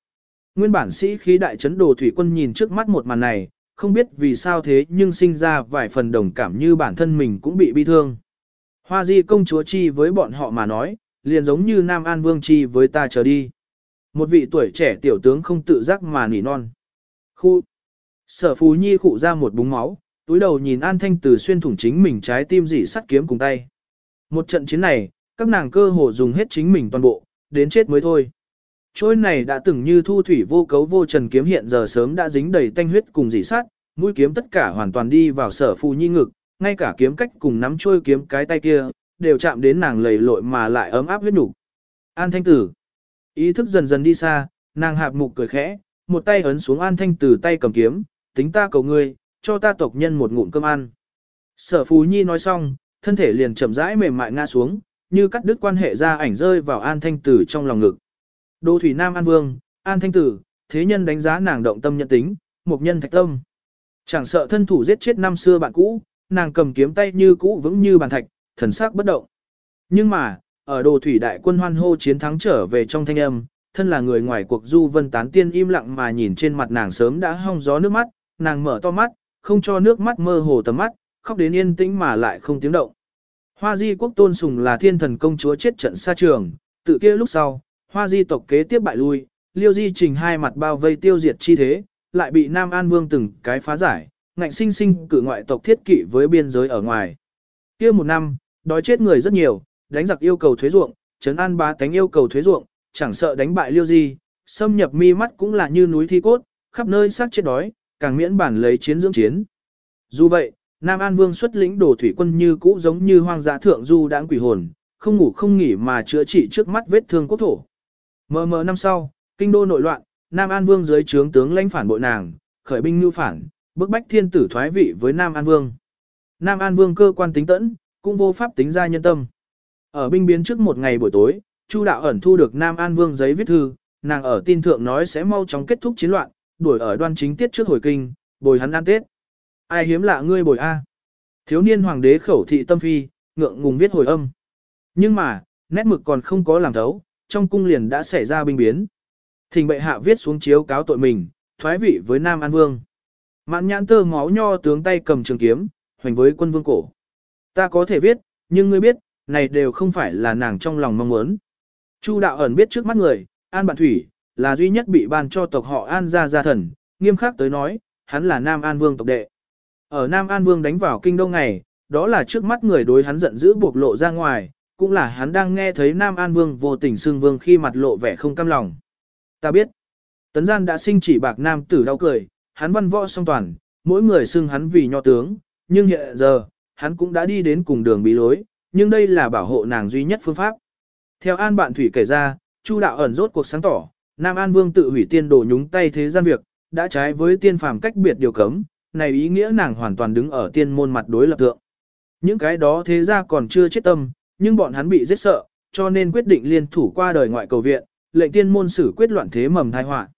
Nguyên bản sĩ khí đại chấn đồ thủy quân nhìn trước mắt một màn này, không biết vì sao thế nhưng sinh ra vài phần đồng cảm như bản thân mình cũng bị bi thương. Hoa di công chúa chi với bọn họ mà nói, liền giống như Nam An Vương chi với ta trở đi. Một vị tuổi trẻ tiểu tướng không tự giác mà nỉ non. Khu. Sở Phú Nhi khụ ra một búng máu, túi đầu nhìn An Thanh Từ xuyên thủng chính mình trái tim dị sắt kiếm cùng tay. Một trận chiến này, các nàng cơ hồ dùng hết chính mình toàn bộ, đến chết mới thôi. Trôi này đã từng như thu thủy vô cấu vô trần kiếm hiện giờ sớm đã dính đầy tanh huyết cùng dị sát, mũi kiếm tất cả hoàn toàn đi vào sở phù nhi ngực, ngay cả kiếm cách cùng nắm trôi kiếm cái tay kia, đều chạm đến nàng lầy lội mà lại ấm áp huyết nhục. An thanh tử, ý thức dần dần đi xa, nàng hạp mục cười khẽ, một tay ấn xuống an thanh tử tay cầm kiếm, tính ta cầu ngươi, cho ta tộc nhân một ngụm cơm ăn. Sở phù nhi nói xong, thân thể liền chậm rãi mềm mại ngã xuống, như cắt đứt quan hệ ra ảnh rơi vào an thanh tử trong lòng ngực. Đô thủy nam an vương, an thanh tử, thế nhân đánh giá nàng động tâm nhân tính, một nhân thạch tâm. Chẳng sợ thân thủ giết chết năm xưa bạn cũ, nàng cầm kiếm tay như cũ vững như bàn thạch, thần sắc bất động. Nhưng mà, ở đồ thủy đại quân hoan hô chiến thắng trở về trong thanh âm, thân là người ngoài cuộc du vân tán tiên im lặng mà nhìn trên mặt nàng sớm đã hong gió nước mắt, nàng mở to mắt, không cho nước mắt mơ hồ tầm mắt, khóc đến yên tĩnh mà lại không tiếng động. Hoa di quốc tôn sùng là thiên thần công chúa chết trận xa trường, tự kia lúc sau, hoa di tộc kế tiếp bại lui, liêu di trình hai mặt bao vây tiêu diệt chi thế, lại bị Nam An Vương từng cái phá giải, ngạnh sinh sinh cử ngoại tộc thiết kỵ với biên giới ở ngoài. kia một năm, đói chết người rất nhiều, đánh giặc yêu cầu thuế ruộng, trấn an bá tánh yêu cầu thuế ruộng, chẳng sợ đánh bại liêu di, xâm nhập mi mắt cũng là như núi thi cốt, khắp nơi xác chết đói, càng miễn bản lấy chiến dưỡng chiến. Dù vậy, Nam An Vương xuất lĩnh đồ thủy quân như cũ giống như hoang dã thượng du đãng quỷ hồn, không ngủ không nghỉ mà chữa trị trước mắt vết thương quốc thổ. Mờ mờ năm sau, kinh đô nội loạn, Nam An Vương dưới trướng tướng lãnh phản bội nàng, khởi binh nhu phản, bức bách thiên tử thoái vị với Nam An Vương. Nam An Vương cơ quan tính tẫn, cũng vô pháp tính ra nhân tâm. Ở binh biến trước một ngày buổi tối, Chu đạo ẩn thu được Nam An Vương giấy viết thư, nàng ở tin thượng nói sẽ mau chóng kết thúc chiến loạn, đuổi ở đoan chính tiết trước hồi kinh, bồi hắn ăn Tết. Ai hiếm lạ ngươi bồi a? Thiếu niên hoàng đế khẩu thị tâm phi, ngượng ngùng viết hồi âm. Nhưng mà, nét mực còn không có làm thấu, trong cung liền đã xảy ra binh biến. Thình bệ hạ viết xuống chiếu cáo tội mình, thoái vị với Nam An Vương. Mạn nhãn tơ máu nho tướng tay cầm trường kiếm, hoành với quân vương cổ. Ta có thể viết, nhưng ngươi biết, này đều không phải là nàng trong lòng mong muốn. Chu đạo ẩn biết trước mắt người, An Bản Thủy, là duy nhất bị ban cho tộc họ An gia gia thần, nghiêm khắc tới nói, hắn là Nam An Vương tộc đệ. Ở Nam An Vương đánh vào kinh đông ngày, đó là trước mắt người đối hắn giận dữ buộc lộ ra ngoài, cũng là hắn đang nghe thấy Nam An Vương vô tình xưng vương khi mặt lộ vẻ không cam lòng. Ta biết, tấn gian đã sinh chỉ bạc nam tử đau cười, hắn văn võ song toàn, mỗi người xưng hắn vì nho tướng, nhưng hiện giờ, hắn cũng đã đi đến cùng đường bí lối, nhưng đây là bảo hộ nàng duy nhất phương pháp. Theo An Bạn Thủy kể ra, Chu đạo ẩn rốt cuộc sáng tỏ, Nam An Vương tự hủy tiên đồ nhúng tay thế gian việc, đã trái với tiên phàm cách biệt điều cấm, này ý nghĩa nàng hoàn toàn đứng ở tiên môn mặt đối lập tượng. Những cái đó thế ra còn chưa chết tâm, nhưng bọn hắn bị giết sợ, cho nên quyết định liên thủ qua đời ngoại cầu viện, lệnh tiên môn xử quyết loạn thế mầm thai họa.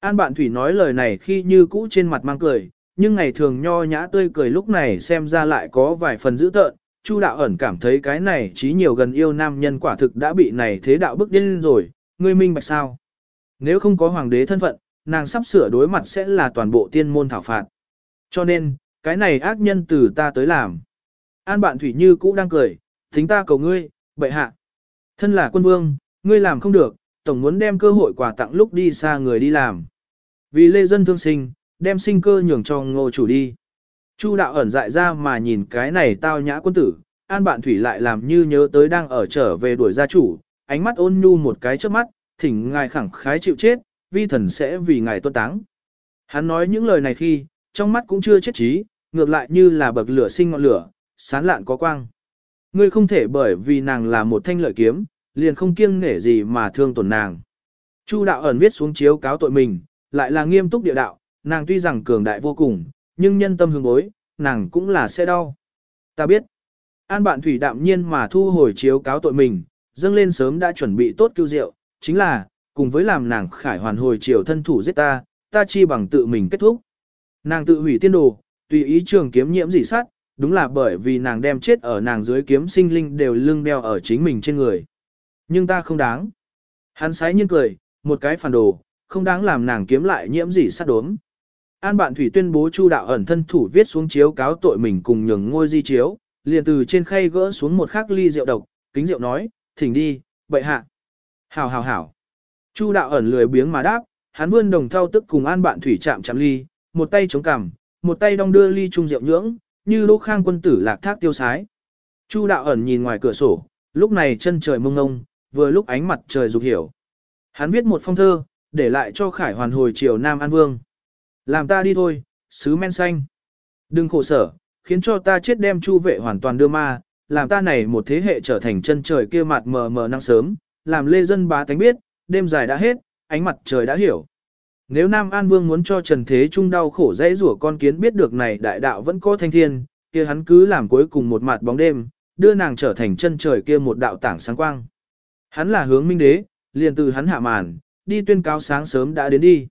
An bạn thủy nói lời này khi như cũ trên mặt mang cười, nhưng ngày thường nho nhã tươi cười lúc này xem ra lại có vài phần dữ tợn. Chu đạo ẩn cảm thấy cái này trí nhiều gần yêu nam nhân quả thực đã bị này thế đạo bức điên rồi, ngươi minh bạch sao. Nếu không có hoàng đế thân phận, nàng sắp sửa đối mặt sẽ là toàn bộ tiên môn thảo phạt. Cho nên, cái này ác nhân từ ta tới làm. An bạn thủy như cũ đang cười, tính ta cầu ngươi, bệ hạ. Thân là quân vương, ngươi làm không được, tổng muốn đem cơ hội quà tặng lúc đi xa người đi làm. Vì lê dân thương sinh, đem sinh cơ nhường cho ngô chủ đi. Chu đạo ẩn dại ra mà nhìn cái này tao nhã quân tử, an bạn thủy lại làm như nhớ tới đang ở trở về đuổi gia chủ, ánh mắt ôn nhu một cái trước mắt, thỉnh ngài khẳng khái chịu chết, vi thần sẽ vì ngài tuân táng. Hắn nói những lời này khi, trong mắt cũng chưa chết trí, ngược lại như là bậc lửa sinh ngọn lửa, sán lạn có quang. Ngươi không thể bởi vì nàng là một thanh lợi kiếm, liền không kiêng nể gì mà thương tổn nàng. Chu đạo ẩn viết xuống chiếu cáo tội mình, lại là nghiêm túc địa đạo, nàng tuy rằng cường đại vô cùng, nhưng nhân tâm hướng bối, nàng cũng là sẽ đau. Ta biết. An bạn thủy đạm nhiên mà thu hồi chiếu cáo tội mình, dâng lên sớm đã chuẩn bị tốt cứu rượu, chính là, cùng với làm nàng khải hoàn hồi chiều thân thủ giết ta, ta chi bằng tự mình kết thúc. Nàng tự hủy tiên đồ, tùy ý trường kiếm nhiễm dị sát, đúng là bởi vì nàng đem chết ở nàng dưới kiếm sinh linh đều lưng đeo ở chính mình trên người. Nhưng ta không đáng. Hắn sái nhiên cười, một cái phản đồ, không đáng làm nàng kiếm lại nhiễm gì sát đốm. An bạn thủy tuyên bố Chu đạo ẩn thân thủ viết xuống chiếu cáo tội mình cùng nhường ngôi di chiếu, liền từ trên khay gỡ xuống một khắc ly rượu độc, kính rượu nói, thỉnh đi, bậy hạ. Hảo hảo hảo. Chu đạo ẩn lười biếng mà đáp, hắn vươn đồng thau tức cùng an bạn thủy chạm chạm ly, một tay chống cằm, một tay đong đưa ly chung rượu nhưỡng, như lô khang quân tử lạc thác tiêu sái. Chu đạo ẩn nhìn ngoài cửa sổ, lúc này chân trời mông ngông, vừa lúc ánh mặt trời dục hiểu. Hắn viết một phong thơ, để lại cho Khải hoàn hồi triều Nam An Vương. Làm ta đi thôi, sứ men xanh. Đừng khổ sở, khiến cho ta chết đem chu vệ hoàn toàn đưa ma, làm ta này một thế hệ trở thành chân trời kia mặt mờ mờ năng sớm, làm lê dân bá tánh biết, đêm dài đã hết, ánh mặt trời đã hiểu. Nếu Nam An Vương muốn cho Trần Thế Trung đau khổ dễ rủa con kiến biết được này đại đạo vẫn có thanh thiên, kia hắn cứ làm cuối cùng một mặt bóng đêm, đưa nàng trở thành chân trời kia một đạo tảng sáng quang. Hắn là hướng minh đế, liền từ hắn hạ màn, đi tuyên cáo sáng sớm đã đến đi.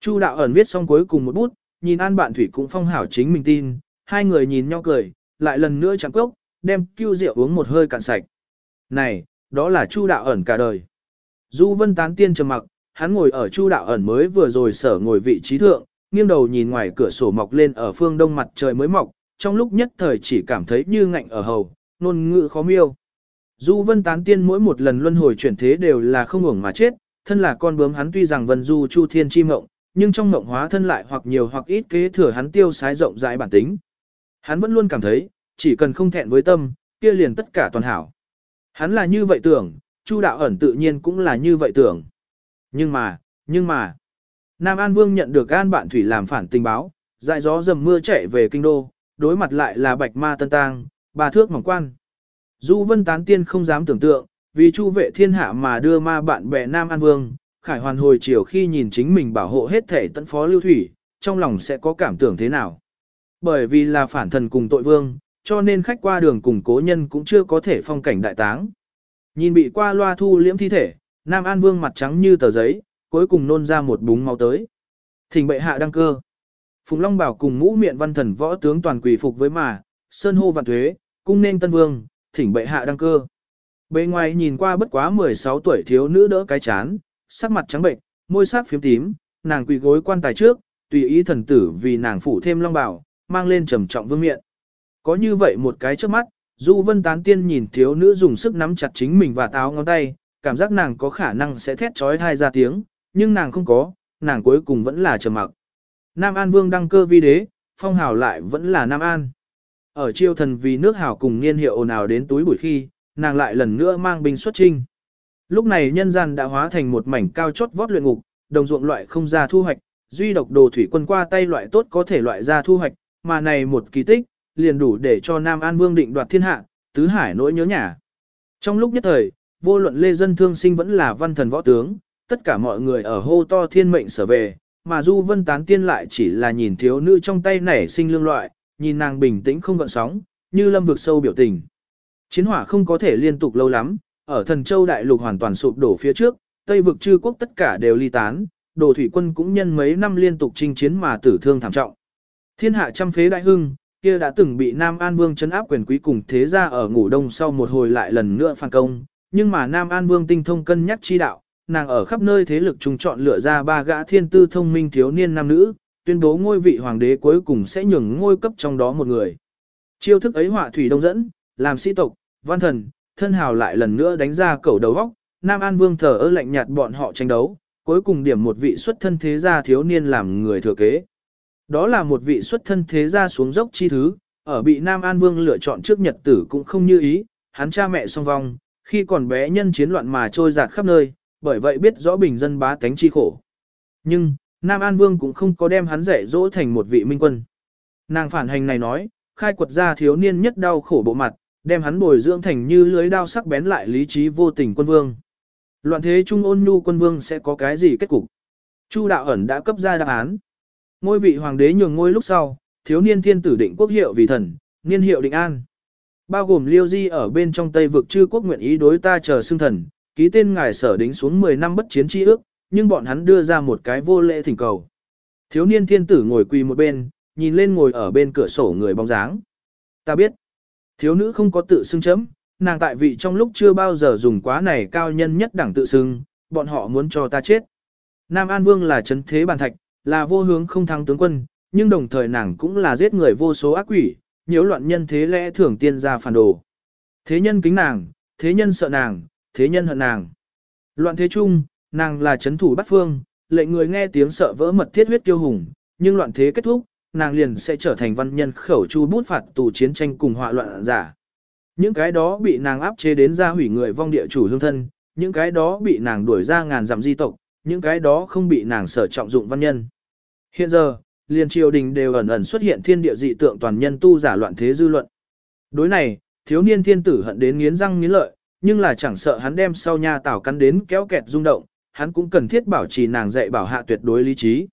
Chu đạo ẩn viết xong cuối cùng một bút, nhìn An Bạn Thủy cũng phong hảo chính mình tin, hai người nhìn nhau cười, lại lần nữa chẳng cốc, đem cưu rượu uống một hơi cạn sạch. Này, đó là Chu đạo ẩn cả đời. Du Vân tán tiên trầm mặc, hắn ngồi ở Chu đạo ẩn mới vừa rồi sở ngồi vị trí thượng, nghiêng đầu nhìn ngoài cửa sổ mọc lên ở phương đông mặt trời mới mọc, trong lúc nhất thời chỉ cảm thấy như ngạnh ở hầu, nôn ngự khó miêu. Du Vân tán tiên mỗi một lần luân hồi chuyển thế đều là không ngủng mà chết, thân là con bướm hắn tuy rằng vân du chu thiên chi mộng, nhưng trong mộng hóa thân lại hoặc nhiều hoặc ít kế thừa hắn tiêu sái rộng rãi bản tính. Hắn vẫn luôn cảm thấy, chỉ cần không thẹn với tâm, kia liền tất cả toàn hảo. Hắn là như vậy tưởng, Chu đạo ẩn tự nhiên cũng là như vậy tưởng. Nhưng mà, nhưng mà, Nam An Vương nhận được An Bạn Thủy làm phản tình báo, dại gió dầm mưa chạy về kinh đô, đối mặt lại là bạch ma tân tang, bà thước mỏng quan. Du Vân Tán Tiên không dám tưởng tượng, vì chu vệ thiên hạ mà đưa ma bạn bè Nam An Vương, Khải Hoàn hồi chiều khi nhìn chính mình bảo hộ hết thể tận phó lưu thủy, trong lòng sẽ có cảm tưởng thế nào. Bởi vì là phản thần cùng tội vương, cho nên khách qua đường cùng cố nhân cũng chưa có thể phong cảnh đại táng. Nhìn bị qua loa thu liễm thi thể, Nam An Vương mặt trắng như tờ giấy, cuối cùng nôn ra một búng máu tới. Thỉnh bệ hạ đăng cơ. Phùng Long bảo cùng ngũ miệng văn thần võ tướng toàn quỷ phục với mà, sơn hô vạn thuế, cung nên tân vương, thỉnh bệ hạ đăng cơ. Bề ngoài nhìn qua bất quá 16 tuổi thiếu nữ đỡ cái chán, sắc mặt trắng bệnh, môi sắc phiếm tím, nàng quỳ gối quan tài trước, tùy ý thần tử vì nàng phủ thêm long bảo, mang lên trầm trọng vương miện. Có như vậy một cái trước mắt, Du Vân Tán Tiên nhìn thiếu nữ dùng sức nắm chặt chính mình và táo ngón tay, cảm giác nàng có khả năng sẽ thét trói thai ra tiếng, nhưng nàng không có, nàng cuối cùng vẫn là trầm mặc. Nam An Vương đăng cơ vi đế, phong hào lại vẫn là Nam An. Ở triều thần vì nước hảo cùng niên hiệu ồn ào đến túi buổi khi, nàng lại lần nữa mang binh xuất trinh. Lúc này nhân gian đã hóa thành một mảnh cao chót vót luyện ngục, đồng ruộng loại không ra thu hoạch, duy độc đồ thủy quân qua tay loại tốt có thể loại ra thu hoạch, mà này một kỳ tích, liền đủ để cho Nam An Vương định đoạt thiên hạ, tứ hải nỗi nhớ nhà. Trong lúc nhất thời, vô luận lê dân thương sinh vẫn là văn thần võ tướng, tất cả mọi người ở hô to thiên mệnh sở về, mà Du Vân Tán Tiên lại chỉ là nhìn thiếu nữ trong tay nảy sinh lương loại, nhìn nàng bình tĩnh không gợn sóng, như lâm vực sâu biểu tình. Chiến hỏa không có thể liên tục lâu lắm, ở thần châu đại lục hoàn toàn sụp đổ phía trước, Tây vực chư quốc tất cả đều ly tán, đồ thủy quân cũng nhân mấy năm liên tục chinh chiến mà tử thương thảm trọng. Thiên hạ trăm phế đại hưng, kia đã từng bị Nam An Vương chấn áp quyền quý cùng thế gia ở ngủ đông sau một hồi lại lần nữa phản công, nhưng mà Nam An Vương tinh thông cân nhắc chi đạo, nàng ở khắp nơi thế lực trùng chọn lựa ra ba gã thiên tư thông minh thiếu niên nam nữ, tuyên bố ngôi vị hoàng đế cuối cùng sẽ nhường ngôi cấp trong đó một người. Chiêu thức ấy họa thủy đông dẫn, làm sĩ tộc, văn thần, thân hào lại lần nữa đánh ra cầu đầu góc, Nam An Vương thờ ơ lạnh nhạt bọn họ tranh đấu, cuối cùng điểm một vị xuất thân thế gia thiếu niên làm người thừa kế. Đó là một vị xuất thân thế gia xuống dốc chi thứ, ở bị Nam An Vương lựa chọn trước nhật tử cũng không như ý, hắn cha mẹ song vong, khi còn bé nhân chiến loạn mà trôi giạt khắp nơi, bởi vậy biết rõ bình dân bá tánh chi khổ. Nhưng, Nam An Vương cũng không có đem hắn dạy dỗ thành một vị minh quân. Nàng phản hành này nói, khai quật ra thiếu niên nhất đau khổ bộ mặt, đem hắn bồi dưỡng thành như lưới đao sắc bén lại lý trí vô tình quân vương. Loạn thế trung ôn nhu quân vương sẽ có cái gì kết cục? Chu đạo ẩn đã cấp ra đáp án. Ngôi vị hoàng đế nhường ngôi lúc sau, thiếu niên thiên tử định quốc hiệu vì thần, niên hiệu định an. Bao gồm liêu di ở bên trong Tây vực chư quốc nguyện ý đối ta chờ xưng thần, ký tên ngài sở đính xuống 10 năm bất chiến chi ước, nhưng bọn hắn đưa ra một cái vô lễ thỉnh cầu. Thiếu niên thiên tử ngồi quỳ một bên, nhìn lên ngồi ở bên cửa sổ người bóng dáng. Ta biết, thiếu nữ không có tự xưng chấm, nàng tại vị trong lúc chưa bao giờ dùng quá này cao nhân nhất đẳng tự xưng, bọn họ muốn cho ta chết. Nam An Vương là chấn thế bàn thạch, là vô hướng không thắng tướng quân, nhưng đồng thời nàng cũng là giết người vô số ác quỷ, nhiễu loạn nhân thế lẽ thường tiên ra phản đồ. Thế nhân kính nàng, thế nhân sợ nàng, thế nhân hận nàng. Loạn thế chung, nàng là chấn thủ bắt phương, lệnh người nghe tiếng sợ vỡ mật thiết huyết kiêu hùng, nhưng loạn thế kết thúc, nàng liền sẽ trở thành văn nhân khẩu chu bút phạt tù chiến tranh cùng họa loạn giả. Những cái đó bị nàng áp chế đến ra hủy người vong địa chủ hương thân, những cái đó bị nàng đuổi ra ngàn dặm di tộc, những cái đó không bị nàng sở trọng dụng văn nhân. Hiện giờ, liền triều đình đều ẩn ẩn xuất hiện thiên địa dị tượng toàn nhân tu giả loạn thế dư luận. Đối này, thiếu niên thiên tử hận đến nghiến răng nghiến lợi, nhưng là chẳng sợ hắn đem sau nha tảo cắn đến kéo kẹt rung động, hắn cũng cần thiết bảo trì nàng dạy bảo hạ tuyệt đối lý trí.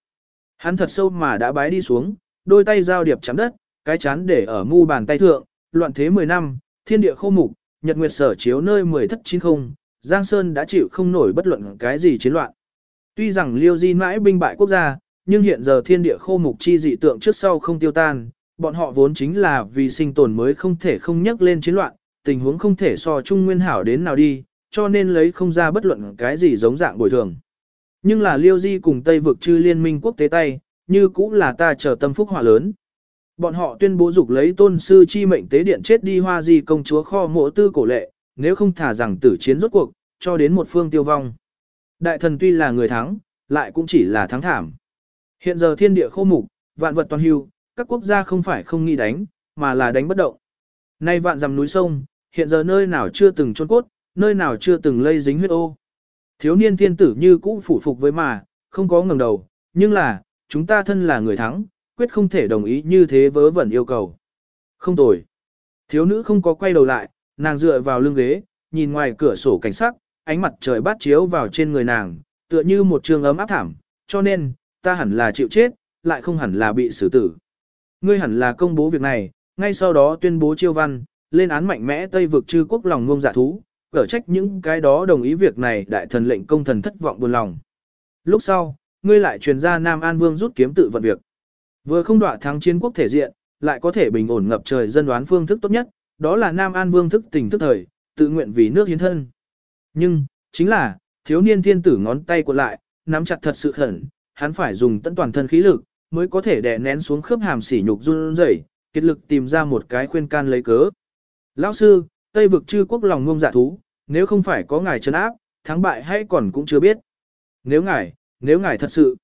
Hắn thật sâu mà đã bái đi xuống, đôi tay giao điệp chạm đất, cái chán để ở mu bàn tay thượng, loạn thế 10 năm, thiên địa khô mục, nhật nguyệt sở chiếu nơi 10 thất chín không, Giang Sơn đã chịu không nổi bất luận cái gì chiến loạn. Tuy rằng Liêu Di mãi binh bại quốc gia, nhưng hiện giờ thiên địa khô mục chi dị tượng trước sau không tiêu tan, bọn họ vốn chính là vì sinh tồn mới không thể không nhắc lên chiến loạn, tình huống không thể so chung nguyên hảo đến nào đi, cho nên lấy không ra bất luận cái gì giống dạng bồi thường. Nhưng là Liêu Di cùng Tây vực chư liên minh quốc tế tay, như cũng là ta chờ tâm phúc hỏa lớn. Bọn họ tuyên bố dục lấy tôn sư chi mệnh tế điện chết đi hoa di công chúa kho mộ tư cổ lệ, nếu không thả rằng tử chiến rốt cuộc, cho đến một phương tiêu vong. Đại thần tuy là người thắng, lại cũng chỉ là thắng thảm. Hiện giờ thiên địa khô mục, vạn vật toàn hưu, các quốc gia không phải không nghĩ đánh, mà là đánh bất động. Nay vạn dằm núi sông, hiện giờ nơi nào chưa từng trôn cốt, nơi nào chưa từng lây dính huyết ô. Thiếu niên thiên tử như cũ phủ phục với mà, không có ngẩng đầu, nhưng là, chúng ta thân là người thắng, quyết không thể đồng ý như thế vớ vẩn yêu cầu. Không tồi. Thiếu nữ không có quay đầu lại, nàng dựa vào lưng ghế, nhìn ngoài cửa sổ cảnh sắc, ánh mặt trời bát chiếu vào trên người nàng, tựa như một trường ấm áp thảm, cho nên, ta hẳn là chịu chết, lại không hẳn là bị xử tử. Ngươi hẳn là công bố việc này, ngay sau đó tuyên bố chiêu văn, lên án mạnh mẽ Tây vực chư quốc lòng ngông dạ thú, cở trách những cái đó đồng ý việc này đại thần lệnh công thần thất vọng buồn lòng. Lúc sau, ngươi lại truyền ra Nam An Vương rút kiếm tự vận việc. Vừa không đọa thắng chiến quốc thể diện, lại có thể bình ổn ngập trời dân đoán phương thức tốt nhất, đó là Nam An Vương thức tình thức thời, tự nguyện vì nước hiến thân. Nhưng, chính là, thiếu niên thiên tử ngón tay của lại, nắm chặt thật sự khẩn, hắn phải dùng tận toàn thân khí lực, mới có thể đè nén xuống khớp hàm sỉ nhục run rẩy, kết lực tìm ra một cái khuyên can lấy cớ. Lão sư, Tây vực chư quốc lòng ngông dạ thú, nếu không phải có ngài trấn áp, thắng bại hay còn cũng chưa biết. Nếu ngài, nếu ngài thật sự,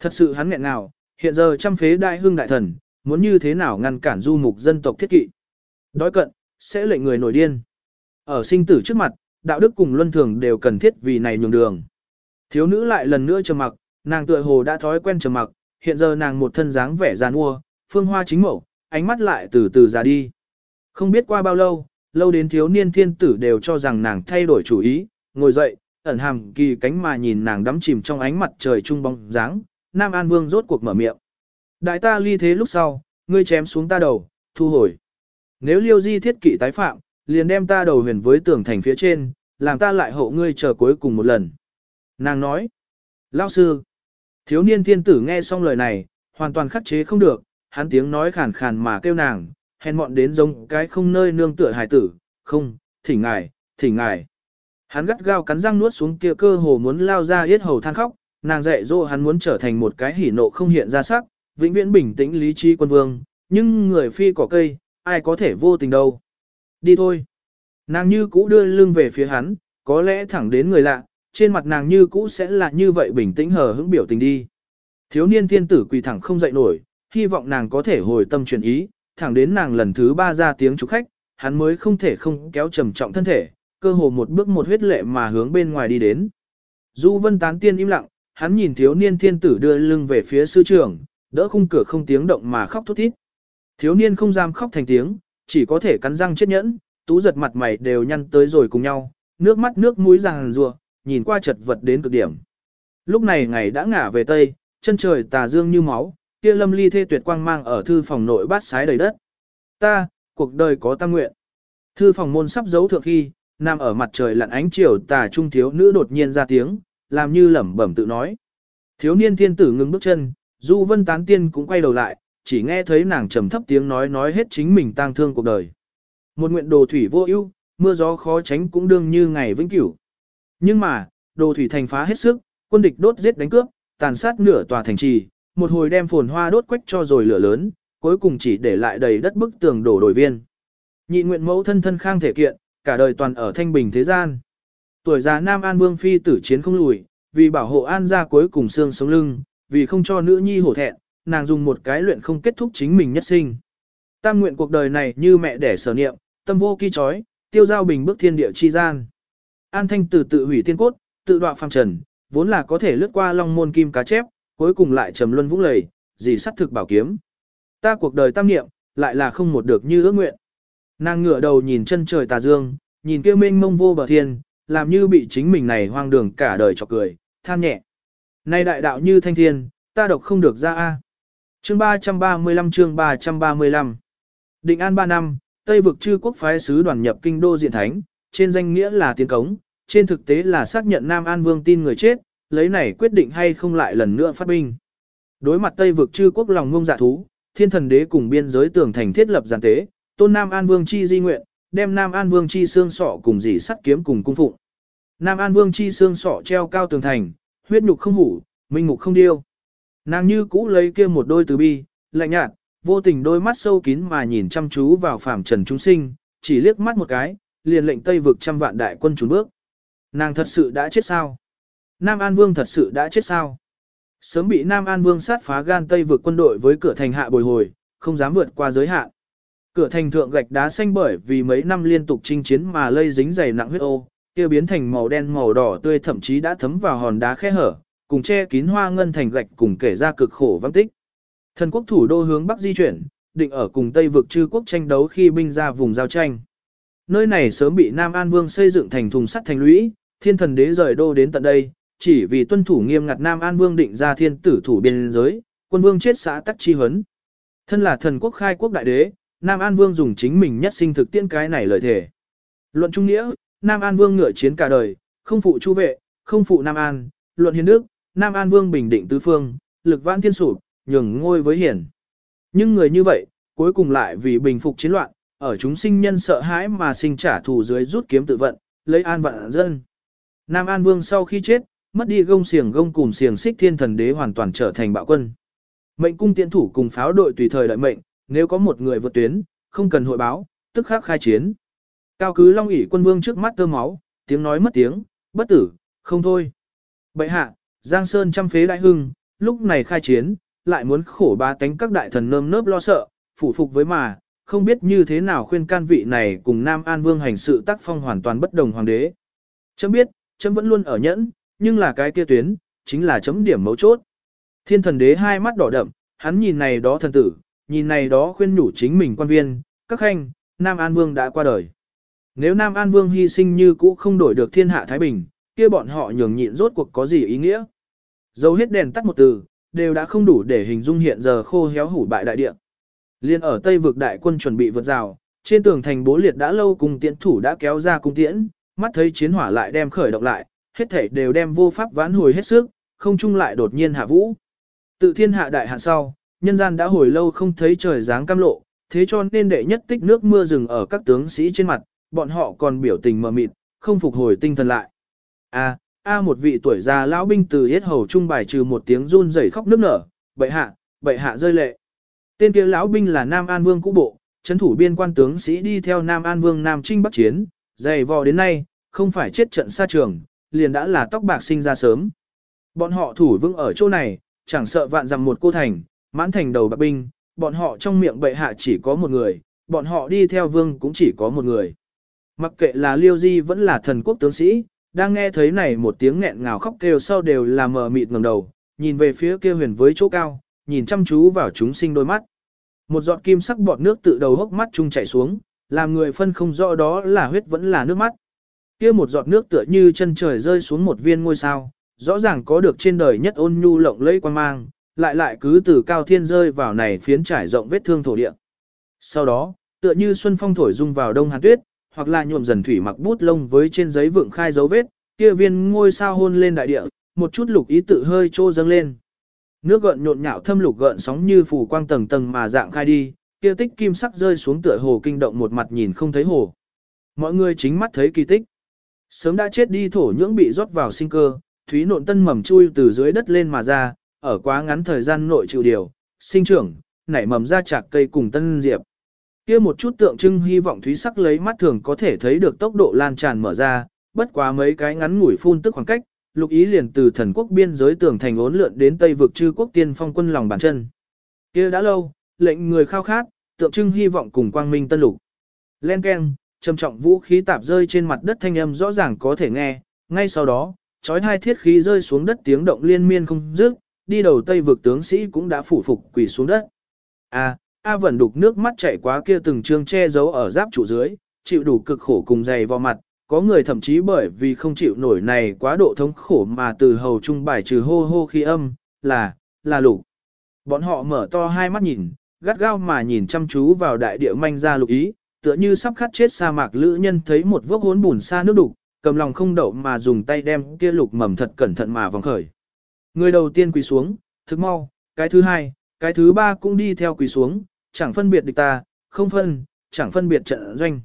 thật sự hắn nghẹn nào, hiện giờ trăm phế đại hương đại thần, muốn như thế nào ngăn cản du mục dân tộc thiết kỵ. Đói cận, sẽ lệnh người nổi điên. Ở sinh tử trước mặt, đạo đức cùng luân thường đều cần thiết vì này nhường đường. Thiếu nữ lại lần nữa trầm mặc, nàng tựa hồ đã thói quen trầm mặc, hiện giờ nàng một thân dáng vẻ giàn mua, phương hoa chính mẫu, ánh mắt lại từ từ già đi. Không biết qua bao lâu, lâu đến thiếu niên thiên tử đều cho rằng nàng thay đổi chủ ý, ngồi dậy, ẩn hàm kỳ cánh mà nhìn nàng đắm chìm trong ánh mặt trời trung bóng dáng, Nam An Vương rốt cuộc mở miệng. Đại ta ly thế lúc sau, ngươi chém xuống ta đầu, thu hồi. Nếu liêu di thiết kỵ tái phạm, liền đem ta đầu huyền với tường thành phía trên, làm ta lại hộ ngươi chờ cuối cùng một lần. Nàng nói, Lao sư, thiếu niên thiên tử nghe xong lời này, hoàn toàn khắc chế không được, hắn tiếng nói khàn khàn mà kêu nàng, hèn mọn đến giống cái không nơi nương tựa hài tử, không, thỉnh ngài, thỉnh ngài. Hắn gắt gao cắn răng nuốt xuống kia cơ hồ muốn lao ra yết hầu than khóc, nàng dạy dỗ hắn muốn trở thành một cái hỉ nộ không hiện ra sắc, vĩnh viễn bình tĩnh lý trí quân vương, nhưng người phi cỏ cây, ai có thể vô tình đâu. Đi thôi. Nàng như cũ đưa lưng về phía hắn, có lẽ thẳng đến người lạ, trên mặt nàng như cũ sẽ là như vậy bình tĩnh hờ hững biểu tình đi. Thiếu niên thiên tử quỳ thẳng không dậy nổi, hy vọng nàng có thể hồi tâm chuyển ý, thẳng đến nàng lần thứ ba ra tiếng chúc khách, hắn mới không thể không kéo trầm trọng thân thể, cơ hồ một bước một huyết lệ mà hướng bên ngoài đi đến. Du vân tán tiên im lặng, hắn nhìn thiếu niên thiên tử đưa lưng về phía sư trưởng, đỡ khung cửa không tiếng động mà khóc thút thít. Thiếu niên không dám khóc thành tiếng, chỉ có thể cắn răng chết nhẫn, tú giật mặt mày đều nhăn tới rồi cùng nhau, nước mắt nước mũi ràng rùa, nhìn qua chật vật đến cực điểm. Lúc này ngày đã ngả về tây, chân trời tà dương như máu, kia lâm ly thê tuyệt quang mang ở thư phòng nội bát sái đầy đất. Ta, cuộc đời có tâm nguyện. Thư phòng môn sắp giấu thượng khi, nằm ở mặt trời lặn ánh chiều tà trung thiếu nữ đột nhiên ra tiếng, làm như lẩm bẩm tự nói. Thiếu niên thiên tử ngừng bước chân, Du Vân Tán Tiên cũng quay đầu lại, chỉ nghe thấy nàng trầm thấp tiếng nói nói hết chính mình tang thương cuộc đời. Một nguyện đồ thủy vô ưu, mưa gió khó tránh cũng đương như ngày vĩnh cửu. Nhưng mà, đồ thủy thành phá hết sức, quân địch đốt giết đánh cướp, tàn sát nửa tòa thành trì, một hồi đem phồn hoa đốt quách cho rồi lửa lớn, cuối cùng chỉ để lại đầy đất bức tường đổ đổi viên. Nhị nguyện mẫu thân thân khang thể kiện, cả đời toàn ở thanh bình thế gian. Tuổi già Nam An Vương phi tử chiến không lùi, vì bảo hộ An gia cuối cùng xương sống lưng, vì không cho nữ nhi hổ thẹn, nàng dùng một cái luyện không kết thúc chính mình nhất sinh. Tam nguyện cuộc đời này như mẹ đẻ sở niệm, tâm vô kỳ chói, tiêu giao bình bước thiên địa chi gian. An thanh từ tự hủy tiên cốt, tự đoạ phàm trần, vốn là có thể lướt qua long môn kim cá chép, cuối cùng lại trầm luân vũng lầy, gì sắt thực bảo kiếm. Ta cuộc đời tam niệm, lại là không một được như ước nguyện. Nàng ngửa đầu nhìn chân trời tà dương, nhìn kia mênh mông vô bờ thiên, làm như bị chính mình này hoang đường cả đời chọc cười, than nhẹ. Nay đại đạo như thanh thiên, ta độc không được ra a. Chương 335 chương 335 Định an 3 năm, Tây vực chư quốc phái sứ đoàn nhập kinh đô diện thánh, trên danh nghĩa là tiến cống, trên thực tế là xác nhận Nam An Vương tin người chết, lấy này quyết định hay không lại lần nữa phát binh. Đối mặt Tây vực chư quốc lòng ngông dạ thú, thiên thần đế cùng biên giới tường thành thiết lập giàn tế, tôn Nam An Vương chi di nguyện, đem Nam An Vương chi xương sọ cùng dì sắt kiếm cùng cung phụng. Nam An Vương chi xương sọ treo cao tường thành, huyết nhục không hủ, minh ngục không điêu. Nàng như cũ lấy kia một đôi từ bi, lạnh nhạt, vô tình đôi mắt sâu kín mà nhìn chăm chú vào phàm trần chúng sinh, chỉ liếc mắt một cái, liền lệnh Tây vực trăm vạn đại quân trốn bước. Nàng thật sự đã chết sao? Nam An Vương thật sự đã chết sao? Sớm bị Nam An Vương sát phá gan Tây vực quân đội với cửa thành hạ bồi hồi, không dám vượt qua giới hạn. Cửa thành thượng gạch đá xanh bởi vì mấy năm liên tục chinh chiến mà lây dính dày nặng huyết ô, kia biến thành màu đen màu đỏ tươi thậm chí đã thấm vào hòn đá khe hở, cùng che kín hoa ngân thành gạch cùng kể ra cực khổ vắng tích. Thần quốc thủ đô hướng bắc di chuyển, định ở cùng Tây vực chư quốc tranh đấu khi binh ra vùng giao tranh. Nơi này sớm bị Nam An Vương xây dựng thành thùng sắt thành lũy, thiên thần đế rời đô đến tận đây, chỉ vì tuân thủ nghiêm ngặt Nam An Vương định ra thiên tử thủ biên giới, quân vương chết xã tắc chi huấn. Thân là thần quốc khai quốc đại đế, Nam An Vương dùng chính mình nhất sinh thực tiễn cái này lời thể. Luận trung nghĩa, Nam An Vương ngựa chiến cả đời, không phụ chu vệ, không phụ Nam An, luận Hiền đức, Nam An Vương bình định tứ phương, lực vãn thiên sụp, nhường ngôi với hiển. Nhưng người như vậy, cuối cùng lại vì bình phục chiến loạn, ở chúng sinh nhân sợ hãi mà sinh trả thù dưới rút kiếm tự vận, lấy an vạn dân. Nam An Vương sau khi chết, mất đi gông xiềng gông cùng xiềng xích thiên thần đế hoàn toàn trở thành bạo quân. Mệnh cung tiện thủ cùng pháo đội tùy thời đợi mệnh, nếu có một người vượt tuyến, không cần hội báo, tức khắc khai chiến. Cao cứ long ỷ quân vương trước mắt tơ máu, tiếng nói mất tiếng, bất tử, không thôi. Bệ hạ, Giang Sơn trăm phế đại hưng, lúc này khai chiến, lại muốn khổ ba tánh các đại thần nơm nớp lo sợ, phủ phục với mà, không biết như thế nào khuyên can vị này cùng Nam An Vương hành sự tác phong hoàn toàn bất đồng hoàng đế. Chấm biết, chấm vẫn luôn ở nhẫn, nhưng là cái kia tuyến, chính là chấm điểm mấu chốt. Thiên thần đế hai mắt đỏ đậm, hắn nhìn này đó thần tử, nhìn này đó khuyên nhủ chính mình quan viên, các khanh, Nam An Vương đã qua đời. Nếu Nam An Vương hy sinh như cũ không đổi được thiên hạ Thái Bình, kia bọn họ nhường nhịn rốt cuộc có gì ý nghĩa. Dấu hết đèn tắt một từ, đều đã không đủ để hình dung hiện giờ khô héo hủ bại đại địa. Liên ở Tây vực đại quân chuẩn bị vượt rào, trên tường thành bố liệt đã lâu cùng tiễn thủ đã kéo ra cung tiễn, mắt thấy chiến hỏa lại đem khởi động lại, hết thảy đều đem vô pháp vãn hồi hết sức, không chung lại đột nhiên hạ vũ. Tự thiên hạ đại hạn sau, nhân gian đã hồi lâu không thấy trời dáng cam lộ, thế cho nên đệ nhất tích nước mưa rừng ở các tướng sĩ trên mặt, bọn họ còn biểu tình mờ mịt, không phục hồi tinh thần lại. A, a một vị tuổi già lão binh từ hết hầu trung bài trừ một tiếng run rẩy khóc nức nở, bệ hạ, bệ hạ rơi lệ. Tên kia lão binh là Nam An Vương cũ bộ, chấn thủ biên quan tướng sĩ đi theo Nam An Vương Nam Trinh Bắc Chiến, dày vò đến nay, không phải chết trận xa trường, liền đã là tóc bạc sinh ra sớm. Bọn họ thủ vững ở chỗ này, chẳng sợ vạn dằm một cô thành, mãn thành đầu bạc binh, bọn họ trong miệng bệ hạ chỉ có một người, bọn họ đi theo vương cũng chỉ có một người. Mặc kệ là Liêu Di vẫn là thần quốc tướng sĩ, đang nghe thấy này một tiếng nghẹn ngào khóc kêu sau đều là mờ mịt ngẩng đầu, nhìn về phía kia huyền với chỗ cao, nhìn chăm chú vào chúng sinh đôi mắt. Một giọt kim sắc bọt nước tự đầu hốc mắt trung chảy xuống, làm người phân không rõ đó là huyết vẫn là nước mắt. Kia một giọt nước tựa như chân trời rơi xuống một viên ngôi sao, rõ ràng có được trên đời nhất ôn nhu lộng lẫy quan mang, lại lại cứ từ cao thiên rơi vào này phiến trải rộng vết thương thổ địa. Sau đó, tựa như xuân phong thổi rung vào đông hàn tuyết, hoặc là nhuộm dần thủy mặc bút lông với trên giấy vượng khai dấu vết, kia viên ngôi sao hôn lên đại địa, một chút lục ý tự hơi trô dâng lên. Nước gợn nhộn nhạo thâm lục gợn sóng như phủ quang tầng tầng mà dạng khai đi, kia tích kim sắc rơi xuống tựa hồ kinh động một mặt nhìn không thấy hồ. Mọi người chính mắt thấy kỳ tích. Sớm đã chết đi thổ nhưỡng bị rót vào sinh cơ, thúy nộn tân mầm chui từ dưới đất lên mà ra, ở quá ngắn thời gian nội chịu điều, sinh trưởng, nảy mầm ra chạc cây cùng tân diệp. Kia một chút tượng trưng hy vọng thúy sắc lấy mắt thường có thể thấy được tốc độ lan tràn mở ra, bất quá mấy cái ngắn ngủi phun tức khoảng cách, lục ý liền từ thần quốc biên giới tường thành ốn lượn đến tây vực chư quốc tiên phong quân lòng bàn chân. Kia đã lâu, lệnh người khao khát, tượng trưng hy vọng cùng quang minh tân lục. Len keng, trầm trọng vũ khí tạp rơi trên mặt đất thanh âm rõ ràng có thể nghe, ngay sau đó, chói hai thiết khí rơi xuống đất tiếng động liên miên không dứt, đi đầu tây vực tướng sĩ cũng đã phủ phục quỳ xuống đất. À, A, A vẫn đục nước mắt chảy quá kia từng trương che giấu ở giáp trụ dưới, chịu đủ cực khổ cùng dày vào mặt, có người thậm chí bởi vì không chịu nổi này quá độ thống khổ mà từ hầu trung bài trừ hô hô khi âm, là, là lục. Bọn họ mở to hai mắt nhìn, gắt gao mà nhìn chăm chú vào đại địa manh ra lục ý, tựa như sắp khát chết sa mạc lữ nhân thấy một vốc hốn bùn xa nước đục, cầm lòng không đậu mà dùng tay đem kia lục mầm thật cẩn thận mà vòng khởi. Người đầu tiên quỳ xuống, thức mau, cái thứ hai, cái thứ ba cũng đi theo quỳ xuống, chẳng phân biệt địch ta, không phân, chẳng phân biệt trận doanh.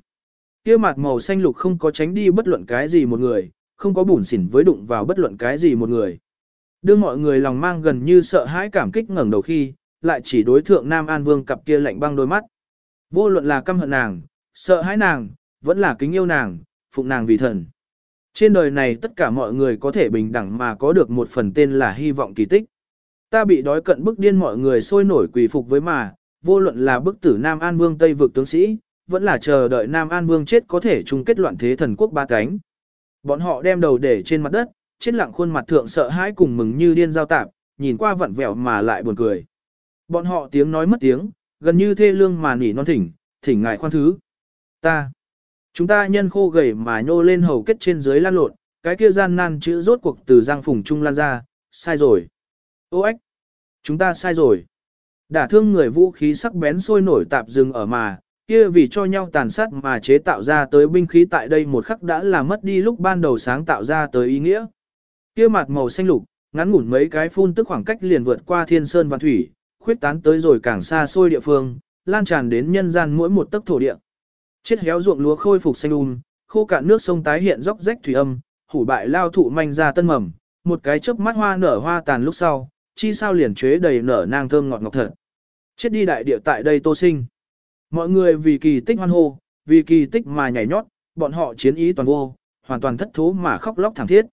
Kia mặt màu xanh lục không có tránh đi bất luận cái gì một người, không có bùn xỉn với đụng vào bất luận cái gì một người. Đưa mọi người lòng mang gần như sợ hãi cảm kích ngẩng đầu khi, lại chỉ đối thượng Nam An Vương cặp kia lạnh băng đôi mắt. Vô luận là căm hận nàng, sợ hãi nàng, vẫn là kính yêu nàng, phụng nàng vì thần. Trên đời này tất cả mọi người có thể bình đẳng mà có được một phần tên là hy vọng kỳ tích. Ta bị đói cận bức điên mọi người sôi nổi quỳ phục với mà, vô luận là bức tử Nam An Vương Tây vực tướng sĩ, vẫn là chờ đợi Nam An Vương chết có thể chung kết loạn thế thần quốc ba cánh. Bọn họ đem đầu để trên mặt đất, chết lặng khuôn mặt thượng sợ hãi cùng mừng như điên giao tạp, nhìn qua vặn vẹo mà lại buồn cười. Bọn họ tiếng nói mất tiếng, gần như thê lương mà nỉ non thỉnh, thỉnh ngài khoan thứ. Ta, chúng ta nhân khô gầy mà nhô lên hầu kết trên dưới lan lộn, cái kia gian nan chữ rốt cuộc từ giang phùng trung lan ra, sai rồi. Ô ếch, chúng ta sai rồi. Đả thương người vũ khí sắc bén sôi nổi tạp dừng ở mà, kia vì cho nhau tàn sát mà chế tạo ra tới binh khí tại đây một khắc đã là mất đi lúc ban đầu sáng tạo ra tới ý nghĩa. Kia mặt màu xanh lục, ngắn ngủn mấy cái phun tức khoảng cách liền vượt qua thiên sơn và thủy, khuyết tán tới rồi càng xa xôi địa phương, lan tràn đến nhân gian mỗi một tấc thổ địa. Chết héo ruộng lúa khôi phục xanh um, khô cạn nước sông tái hiện róc rách thủy âm, hủ bại lao thụ manh ra tân mầm, một cái chớp mắt hoa nở hoa tàn lúc sau, chi sao liền chế đầy nở nang thơm ngọt ngọt thật. Chết đi đại địa tại đây tô sinh. Mọi người vì kỳ tích hoan hô, vì kỳ tích mà nhảy nhót, bọn họ chiến ý toàn vô, hoàn toàn thất thố mà khóc lóc thảm thiết.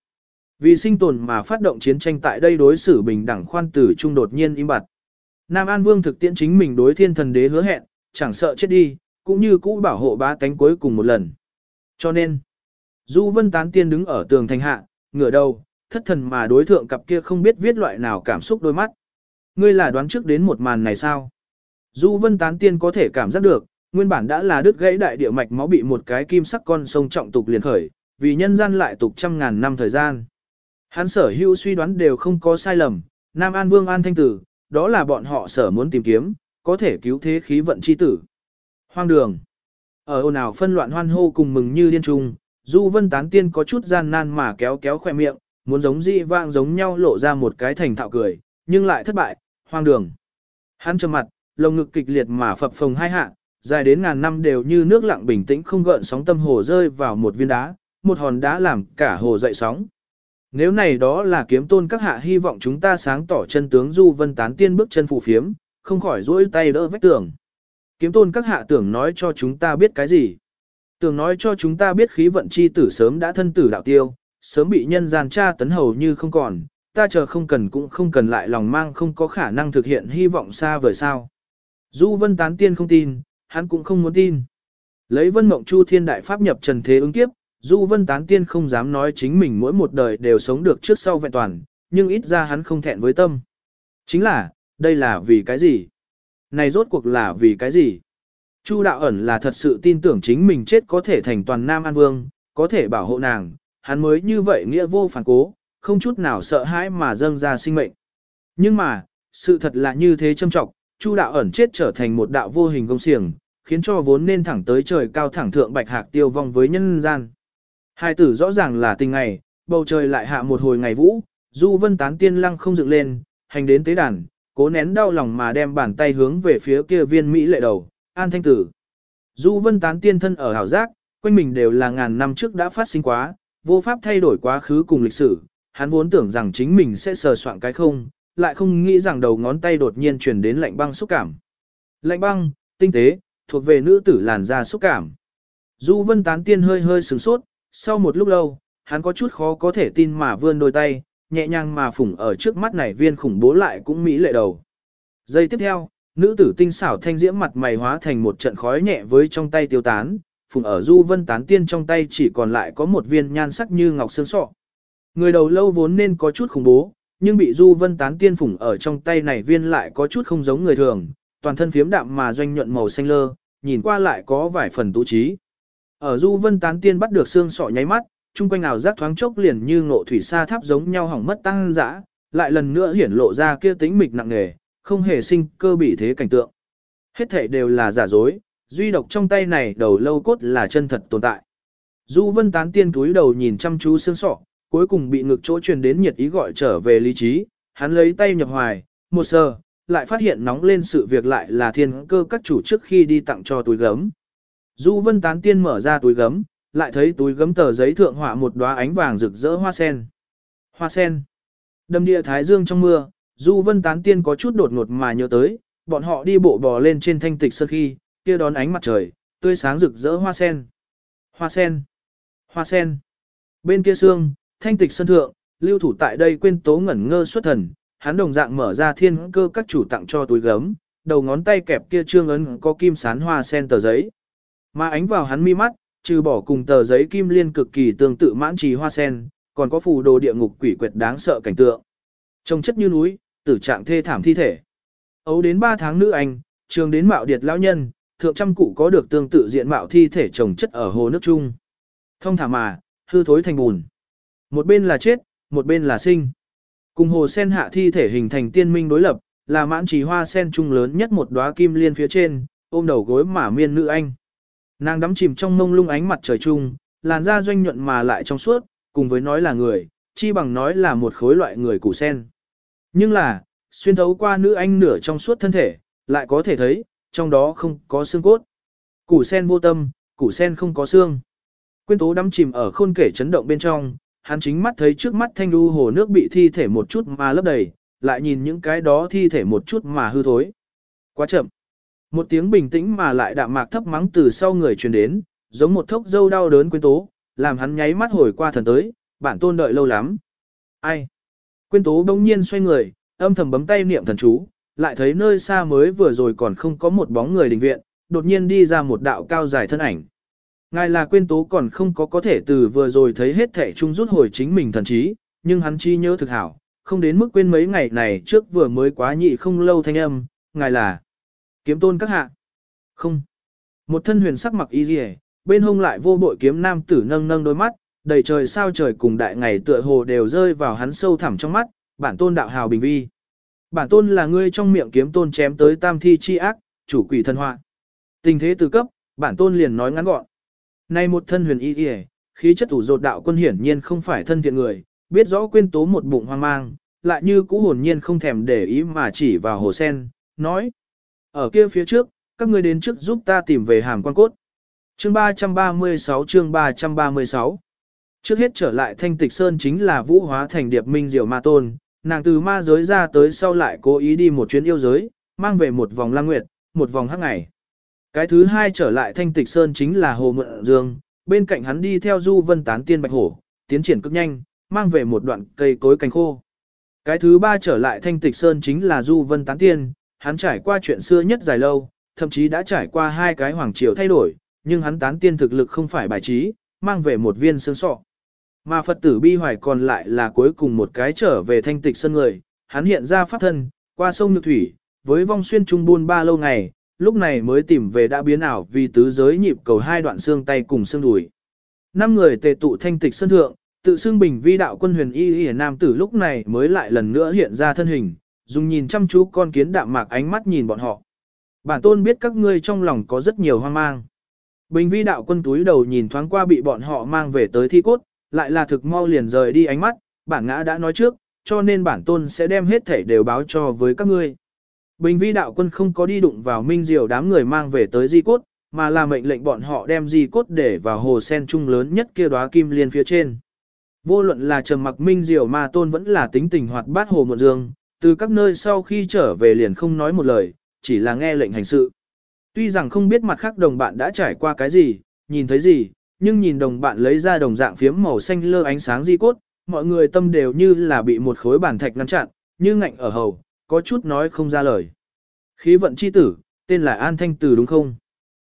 Vì sinh tồn mà phát động chiến tranh tại đây đối xử bình đẳng khoan tử trung đột nhiên im bặt. Nam An Vương thực tiễn chính mình đối thiên thần đế hứa hẹn, chẳng sợ chết đi, cũng như cũ bảo hộ ba cánh cuối cùng một lần. Cho nên, Du Vân Tán Tiên đứng ở tường thành hạ, ngửa đầu, thất thần mà đối thượng cặp kia không biết viết loại nào cảm xúc đôi mắt. Ngươi là đoán trước đến một màn này sao? Du Vân Tán Tiên có thể cảm giác được, Nguyên bản đã là đứt gãy đại địa mạch máu bị một cái kim sắc con sông trọng tục liền khởi, vì nhân gian lại tục trăm ngàn năm thời gian. Hắn sở hữu suy đoán đều không có sai lầm, Nam An Vương An Thanh Tử, đó là bọn họ sở muốn tìm kiếm, có thể cứu thế khí vận chi tử. Hoang đường. Ở ồn ào phân loạn hoan hô cùng mừng như điên trung, Du Vân Tán Tiên có chút gian nan mà kéo kéo khoe miệng, muốn giống dị vang giống nhau lộ ra một cái thành thạo cười, nhưng lại thất bại, hoang đường. Hắn trầm mặt, lồng ngực kịch liệt mà phập phồng hai hạ, dài đến ngàn năm đều như nước lặng bình tĩnh không gợn sóng tâm hồ rơi vào một viên đá, một hòn đá làm cả hồ dậy sóng. Nếu này đó là kiếm tôn các hạ hy vọng chúng ta sáng tỏ chân tướng Du Vân Tán Tiên bước chân phù phiếm, không khỏi duỗi tay đỡ vách tường. Kiếm tôn các hạ tưởng nói cho chúng ta biết cái gì? Tưởng nói cho chúng ta biết khí vận chi tử sớm đã thân tử đạo tiêu, sớm bị nhân gian tra tấn hầu như không còn, ta chờ không cần cũng không cần lại lòng mang không có khả năng thực hiện hy vọng xa vời sao. Du Vân Tán Tiên không tin, hắn cũng không muốn tin. Lấy Vân Mộng Chu Thiên Đại Pháp nhập trần thế ứng kiếp, Du Vân Tán Tiên không dám nói chính mình mỗi một đời đều sống được trước sau vẹn toàn, nhưng ít ra hắn không thẹn với tâm. Chính là, đây là vì cái gì? Này rốt cuộc là vì cái gì? Chu đạo ẩn là thật sự tin tưởng chính mình chết có thể thành toàn Nam An Vương, có thể bảo hộ nàng, hắn mới như vậy nghĩa vô phản cố, không chút nào sợ hãi mà dâng ra sinh mệnh. Nhưng mà, sự thật là như thế châm trọng, Chu đạo ẩn chết trở thành một đạo vô hình công xiềng, khiến cho vốn nên thẳng tới trời cao thẳng thượng bạch hạc tiêu vong với nhân gian. Hai tử rõ ràng là tình ngày, bầu trời lại hạ một hồi ngày vũ, Du Vân tán tiên lăng không dựng lên, hành đến tế đàn, cố nén đau lòng mà đem bàn tay hướng về phía kia viên Mỹ lệ đầu, an thanh tử. Du Vân tán tiên thân ở hảo giác, quanh mình đều là ngàn năm trước đã phát sinh quá, vô pháp thay đổi quá khứ cùng lịch sử, hắn vốn tưởng rằng chính mình sẽ sờ soạn cái không, lại không nghĩ rằng đầu ngón tay đột nhiên truyền đến lạnh băng xúc cảm. Lạnh băng, tinh tế, thuộc về nữ tử làn da xúc cảm. Du Vân tán tiên hơi hơi sửng sốt, sau một lúc lâu, hắn có chút khó có thể tin mà vươn đôi tay, nhẹ nhàng mà phủng ở trước mắt này viên khủng bố lại cũng mỹ lệ đầu. Giây tiếp theo, nữ tử tinh xảo thanh diễm mặt mày hóa thành một trận khói nhẹ với trong tay tiêu tán, phùng ở du vân tán tiên trong tay chỉ còn lại có một viên nhan sắc như ngọc xương sọ. Người đầu lâu vốn nên có chút khủng bố, nhưng bị du vân tán tiên phủng ở trong tay này viên lại có chút không giống người thường, toàn thân phiếm đạm mà doanh nhuận màu xanh lơ, nhìn qua lại có vài phần tú trí. Ở du vân tán tiên bắt được xương sọ nháy mắt, chung quanh ảo giác thoáng chốc liền như ngộ thủy sa tháp giống nhau hỏng mất tăng dã, lại lần nữa hiển lộ ra kia tính mịch nặng nề, không hề sinh cơ bị thế cảnh tượng. Hết thể đều là giả dối, duy độc trong tay này đầu lâu cốt là chân thật tồn tại. Du vân tán tiên túi đầu nhìn chăm chú xương sọ, cuối cùng bị ngực chỗ truyền đến nhiệt ý gọi trở về lý trí, hắn lấy tay nhập hoài, một sờ, lại phát hiện nóng lên sự việc lại là thiên cơ các chủ trước khi đi tặng cho túi gấm. Du vân tán tiên mở ra túi gấm, lại thấy túi gấm tờ giấy thượng họa một đóa ánh vàng rực rỡ hoa sen. Hoa sen. Đầm địa thái dương trong mưa, Du Vân Tán Tiên có chút đột ngột mà nhớ tới, bọn họ đi bộ bò lên trên thanh tịch sơn khi, kia đón ánh mặt trời, tươi sáng rực rỡ hoa sen. Hoa sen. Hoa sen. Bên kia sương, thanh tịch sơn thượng, lưu thủ tại đây quên tố ngẩn ngơ xuất thần, hắn đồng dạng mở ra thiên cơ các chủ tặng cho túi gấm, đầu ngón tay kẹp kia trương ấn có kim sán hoa sen tờ giấy. Mà ánh vào hắn mi mắt, trừ bỏ cùng tờ giấy kim liên cực kỳ tương tự mãn trì hoa sen, còn có phù đồ địa ngục quỷ quyệt đáng sợ cảnh tượng. Trông chất như núi, tử trạng thê thảm thi thể. Ấu đến 3 tháng nữ anh, trường đến mạo điệt lão nhân, thượng trăm cụ có được tương tự diện mạo thi thể trồng chất ở hồ nước chung. Thông thả mà, hư thối thành bùn. Một bên là chết, một bên là sinh. Cùng hồ sen hạ thi thể hình thành tiên minh đối lập, là mãn trì hoa sen trung lớn nhất một đóa kim liên phía trên, ôm đầu gối mà miên nữ anh. Nàng đắm chìm trong mông lung ánh mặt trời chung, làn da doanh nhuận mà lại trong suốt, cùng với nói là người, chi bằng nói là một khối loại người củ sen. Nhưng là, xuyên thấu qua nữ anh nửa trong suốt thân thể, lại có thể thấy, trong đó không có xương cốt. Củ sen vô tâm, củ sen không có xương. Quyên tố đắm chìm ở khôn kể chấn động bên trong, hắn chính mắt thấy trước mắt thanh đu hồ nước bị thi thể một chút mà lấp đầy, lại nhìn những cái đó thi thể một chút mà hư thối. Quá chậm. Một tiếng bình tĩnh mà lại đạm mạc thấp mắng từ sau người truyền đến, giống một thốc dâu đau đớn quyến tố, làm hắn nháy mắt hồi qua thần tới, bản tôn đợi lâu lắm. Ai? Quyên tố bỗng nhiên xoay người, âm thầm bấm tay niệm thần chú, lại thấy nơi xa mới vừa rồi còn không có một bóng người đình viện, đột nhiên đi ra một đạo cao dài thân ảnh. Ngài là quyên tố còn không có có thể từ vừa rồi thấy hết thể trung rút hồi chính mình thần trí, nhưng hắn chi nhớ thực hảo, không đến mức quên mấy ngày này trước vừa mới quá nhị không lâu thanh âm, ngài là kiếm tôn các hạ. Không. Một thân huyền sắc mặc y dì bên hông lại vô bội kiếm nam tử nâng nâng đôi mắt, đầy trời sao trời cùng đại ngày tựa hồ đều rơi vào hắn sâu thẳm trong mắt, bản tôn đạo hào bình vi. Bản tôn là ngươi trong miệng kiếm tôn chém tới tam thi chi ác, chủ quỷ thân họa. Tình thế từ cấp, bản tôn liền nói ngắn gọn. Nay một thân huyền y y, khí chất thủ dột đạo quân hiển nhiên không phải thân thiện người, biết rõ quên tố một bụng hoang mang, lại như cũ hồn nhiên không thèm để ý mà chỉ vào hồ sen, nói. Ở kia phía trước, các ngươi đến trước giúp ta tìm về hàm quan cốt. Chương 336 chương 336 Trước hết trở lại thanh tịch sơn chính là vũ hóa thành điệp minh diệu ma tôn, nàng từ ma giới ra tới sau lại cố ý đi một chuyến yêu giới, mang về một vòng lang nguyệt, một vòng hắc ngày. Cái thứ hai trở lại thanh tịch sơn chính là hồ mượn dương, bên cạnh hắn đi theo du vân tán tiên bạch hổ, tiến triển cực nhanh, mang về một đoạn cây cối cành khô. Cái thứ ba trở lại thanh tịch sơn chính là du vân tán tiên, hắn trải qua chuyện xưa nhất dài lâu, thậm chí đã trải qua hai cái hoàng triều thay đổi, nhưng hắn tán tiên thực lực không phải bài trí, mang về một viên xương sọ. Mà Phật tử bi hoài còn lại là cuối cùng một cái trở về thanh tịch sân người, hắn hiện ra pháp thân, qua sông Nhược Thủy, với vong xuyên trung buôn ba lâu ngày, lúc này mới tìm về đã biến ảo vì tứ giới nhịp cầu hai đoạn xương tay cùng xương đùi. Năm người tề tụ thanh tịch sân thượng, tự xưng bình vi đạo quân huyền y y nam tử lúc này mới lại lần nữa hiện ra thân hình, dùng nhìn chăm chú con kiến đạm mạc ánh mắt nhìn bọn họ. Bản tôn biết các ngươi trong lòng có rất nhiều hoang mang. Bình vi đạo quân túi đầu nhìn thoáng qua bị bọn họ mang về tới thi cốt, lại là thực mau liền rời đi ánh mắt, bản ngã đã nói trước, cho nên bản tôn sẽ đem hết thể đều báo cho với các ngươi. Bình vi đạo quân không có đi đụng vào minh diều đám người mang về tới di cốt, mà là mệnh lệnh bọn họ đem di cốt để vào hồ sen trung lớn nhất kia đóa kim liên phía trên. Vô luận là trầm mặc minh diều ma tôn vẫn là tính tình hoạt bát hồ một dương, từ các nơi sau khi trở về liền không nói một lời, chỉ là nghe lệnh hành sự. Tuy rằng không biết mặt khác đồng bạn đã trải qua cái gì, nhìn thấy gì, nhưng nhìn đồng bạn lấy ra đồng dạng phiếm màu xanh lơ ánh sáng di cốt, mọi người tâm đều như là bị một khối bản thạch ngăn chặn, như ngạnh ở hầu, có chút nói không ra lời. Khí vận chi tử, tên là An Thanh Tử đúng không?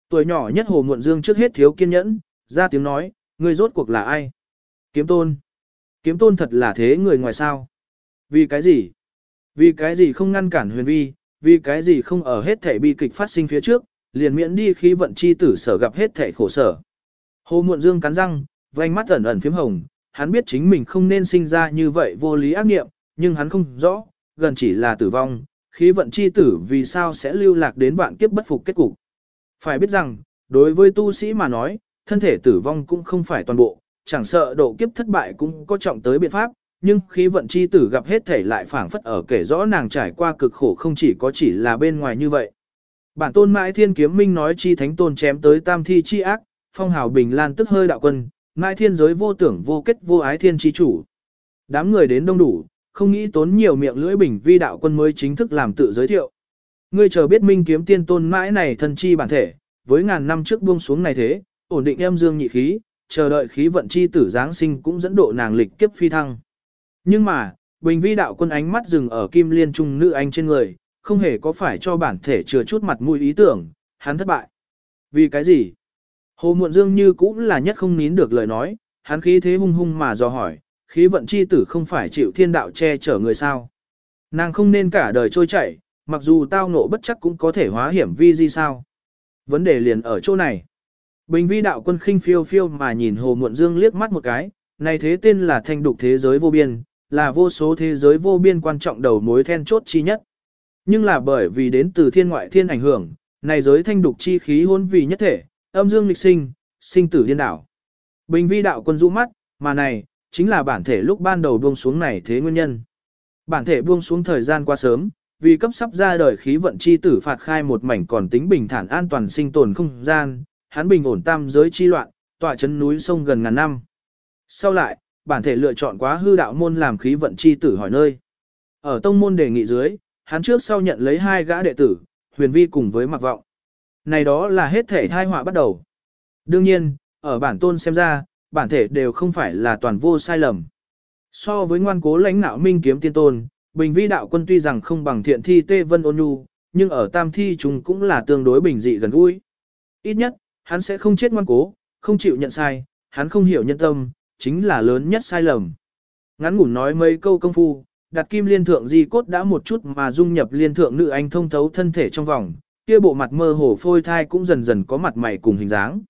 Tuổi nhỏ nhất Hồ Muộn Dương trước hết thiếu kiên nhẫn, ra tiếng nói, người rốt cuộc là ai? Kiếm tôn. Kiếm tôn thật là thế người ngoài sao? Vì cái gì? Vì cái gì không ngăn cản huyền vi, vì cái gì không ở hết thể bi kịch phát sinh phía trước, liền miễn đi khí vận chi tử sở gặp hết thể khổ sở. Hồ Muộn Dương cắn răng, vành mắt ẩn ẩn phím hồng, hắn biết chính mình không nên sinh ra như vậy vô lý ác nghiệm, nhưng hắn không rõ, gần chỉ là tử vong, khí vận chi tử vì sao sẽ lưu lạc đến vạn kiếp bất phục kết cục. Phải biết rằng, đối với tu sĩ mà nói, thân thể tử vong cũng không phải toàn bộ, chẳng sợ độ kiếp thất bại cũng có trọng tới biện pháp, nhưng khí vận chi tử gặp hết thể lại phảng phất ở kể rõ nàng trải qua cực khổ không chỉ có chỉ là bên ngoài như vậy. Bản tôn mãi thiên kiếm minh nói chi thánh tôn chém tới tam thi chi ác, phong hào bình lan tức hơi đạo quân, mãi thiên giới vô tưởng vô kết vô ái thiên chi chủ. Đám người đến đông đủ, không nghĩ tốn nhiều miệng lưỡi bình vi đạo quân mới chính thức làm tự giới thiệu. Ngươi chờ biết minh kiếm tiên tôn mãi này thân chi bản thể, với ngàn năm trước buông xuống này thế, ổn định em dương nhị khí, chờ đợi khí vận chi tử giáng sinh cũng dẫn độ nàng lịch kiếp phi thăng. Nhưng mà, bình vi đạo quân ánh mắt dừng ở kim liên trung nữ anh trên người, không hề có phải cho bản thể chừa chút mặt mũi ý tưởng, hắn thất bại. Vì cái gì? Hồ Muộn Dương như cũng là nhất không nín được lời nói, hắn khí thế hung hung mà do hỏi, khí vận chi tử không phải chịu thiên đạo che chở người sao. Nàng không nên cả đời trôi chảy, mặc dù tao ngộ bất chắc cũng có thể hóa hiểm vi di sao. Vấn đề liền ở chỗ này. Bình vi đạo quân khinh phiêu phiêu mà nhìn Hồ Muộn Dương liếc mắt một cái, này thế tên là thanh đục thế giới vô biên, là vô số thế giới vô biên quan trọng đầu mối then chốt chi nhất. Nhưng là bởi vì đến từ thiên ngoại thiên ảnh hưởng, này giới thanh đục chi khí hôn vì nhất thể, âm dương lịch sinh, sinh tử điên đảo. Bình vi đạo quân rũ mắt, mà này, chính là bản thể lúc ban đầu buông xuống này thế nguyên nhân. Bản thể buông xuống thời gian quá sớm, vì cấp sắp ra đời khí vận chi tử phạt khai một mảnh còn tính bình thản an toàn sinh tồn không gian, hắn bình ổn tam giới chi loạn, tỏa chấn núi sông gần ngàn năm. Sau lại, bản thể lựa chọn quá hư đạo môn làm khí vận chi tử hỏi nơi. Ở tông môn đề nghị dưới, hắn trước sau nhận lấy hai gã đệ tử, huyền vi cùng với mặc vọng. Này đó là hết thể thai họa bắt đầu. Đương nhiên, ở bản tôn xem ra, bản thể đều không phải là toàn vô sai lầm. So với ngoan cố lãnh nạo minh kiếm tiên tôn, bình vi đạo quân tuy rằng không bằng thiện thi tê vân ôn nhu, nhưng ở tam thi chúng cũng là tương đối bình dị gần gũi. Ít nhất, hắn sẽ không chết ngoan cố, không chịu nhận sai, hắn không hiểu nhân tâm, chính là lớn nhất sai lầm. Ngắn ngủn nói mấy câu công phu, đặt kim liên thượng di cốt đã một chút mà dung nhập liên thượng nữ anh thông thấu thân thể trong vòng, kia bộ mặt mơ hồ phôi thai cũng dần dần có mặt mày cùng hình dáng.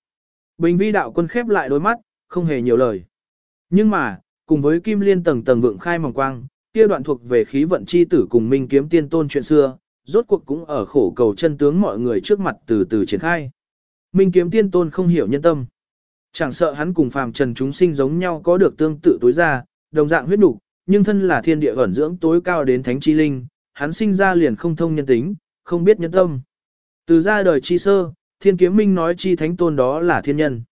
Bình vi đạo quân khép lại đôi mắt, không hề nhiều lời. Nhưng mà, cùng với kim liên tầng tầng vượng khai mỏng quang, kia đoạn thuộc về khí vận chi tử cùng minh kiếm tiên tôn chuyện xưa, rốt cuộc cũng ở khổ cầu chân tướng mọi người trước mặt từ từ triển khai. Minh kiếm tiên tôn không hiểu nhân tâm. Chẳng sợ hắn cùng phàm trần chúng sinh giống nhau có được tương tự tối ra, đồng dạng huyết nục, nhưng thân là thiên địa ẩn dưỡng tối cao đến thánh chi linh, hắn sinh ra liền không thông nhân tính, không biết nhân tâm. Từ ra đời chi sơ, thiên kiếm minh nói chi thánh tôn đó là thiên nhân.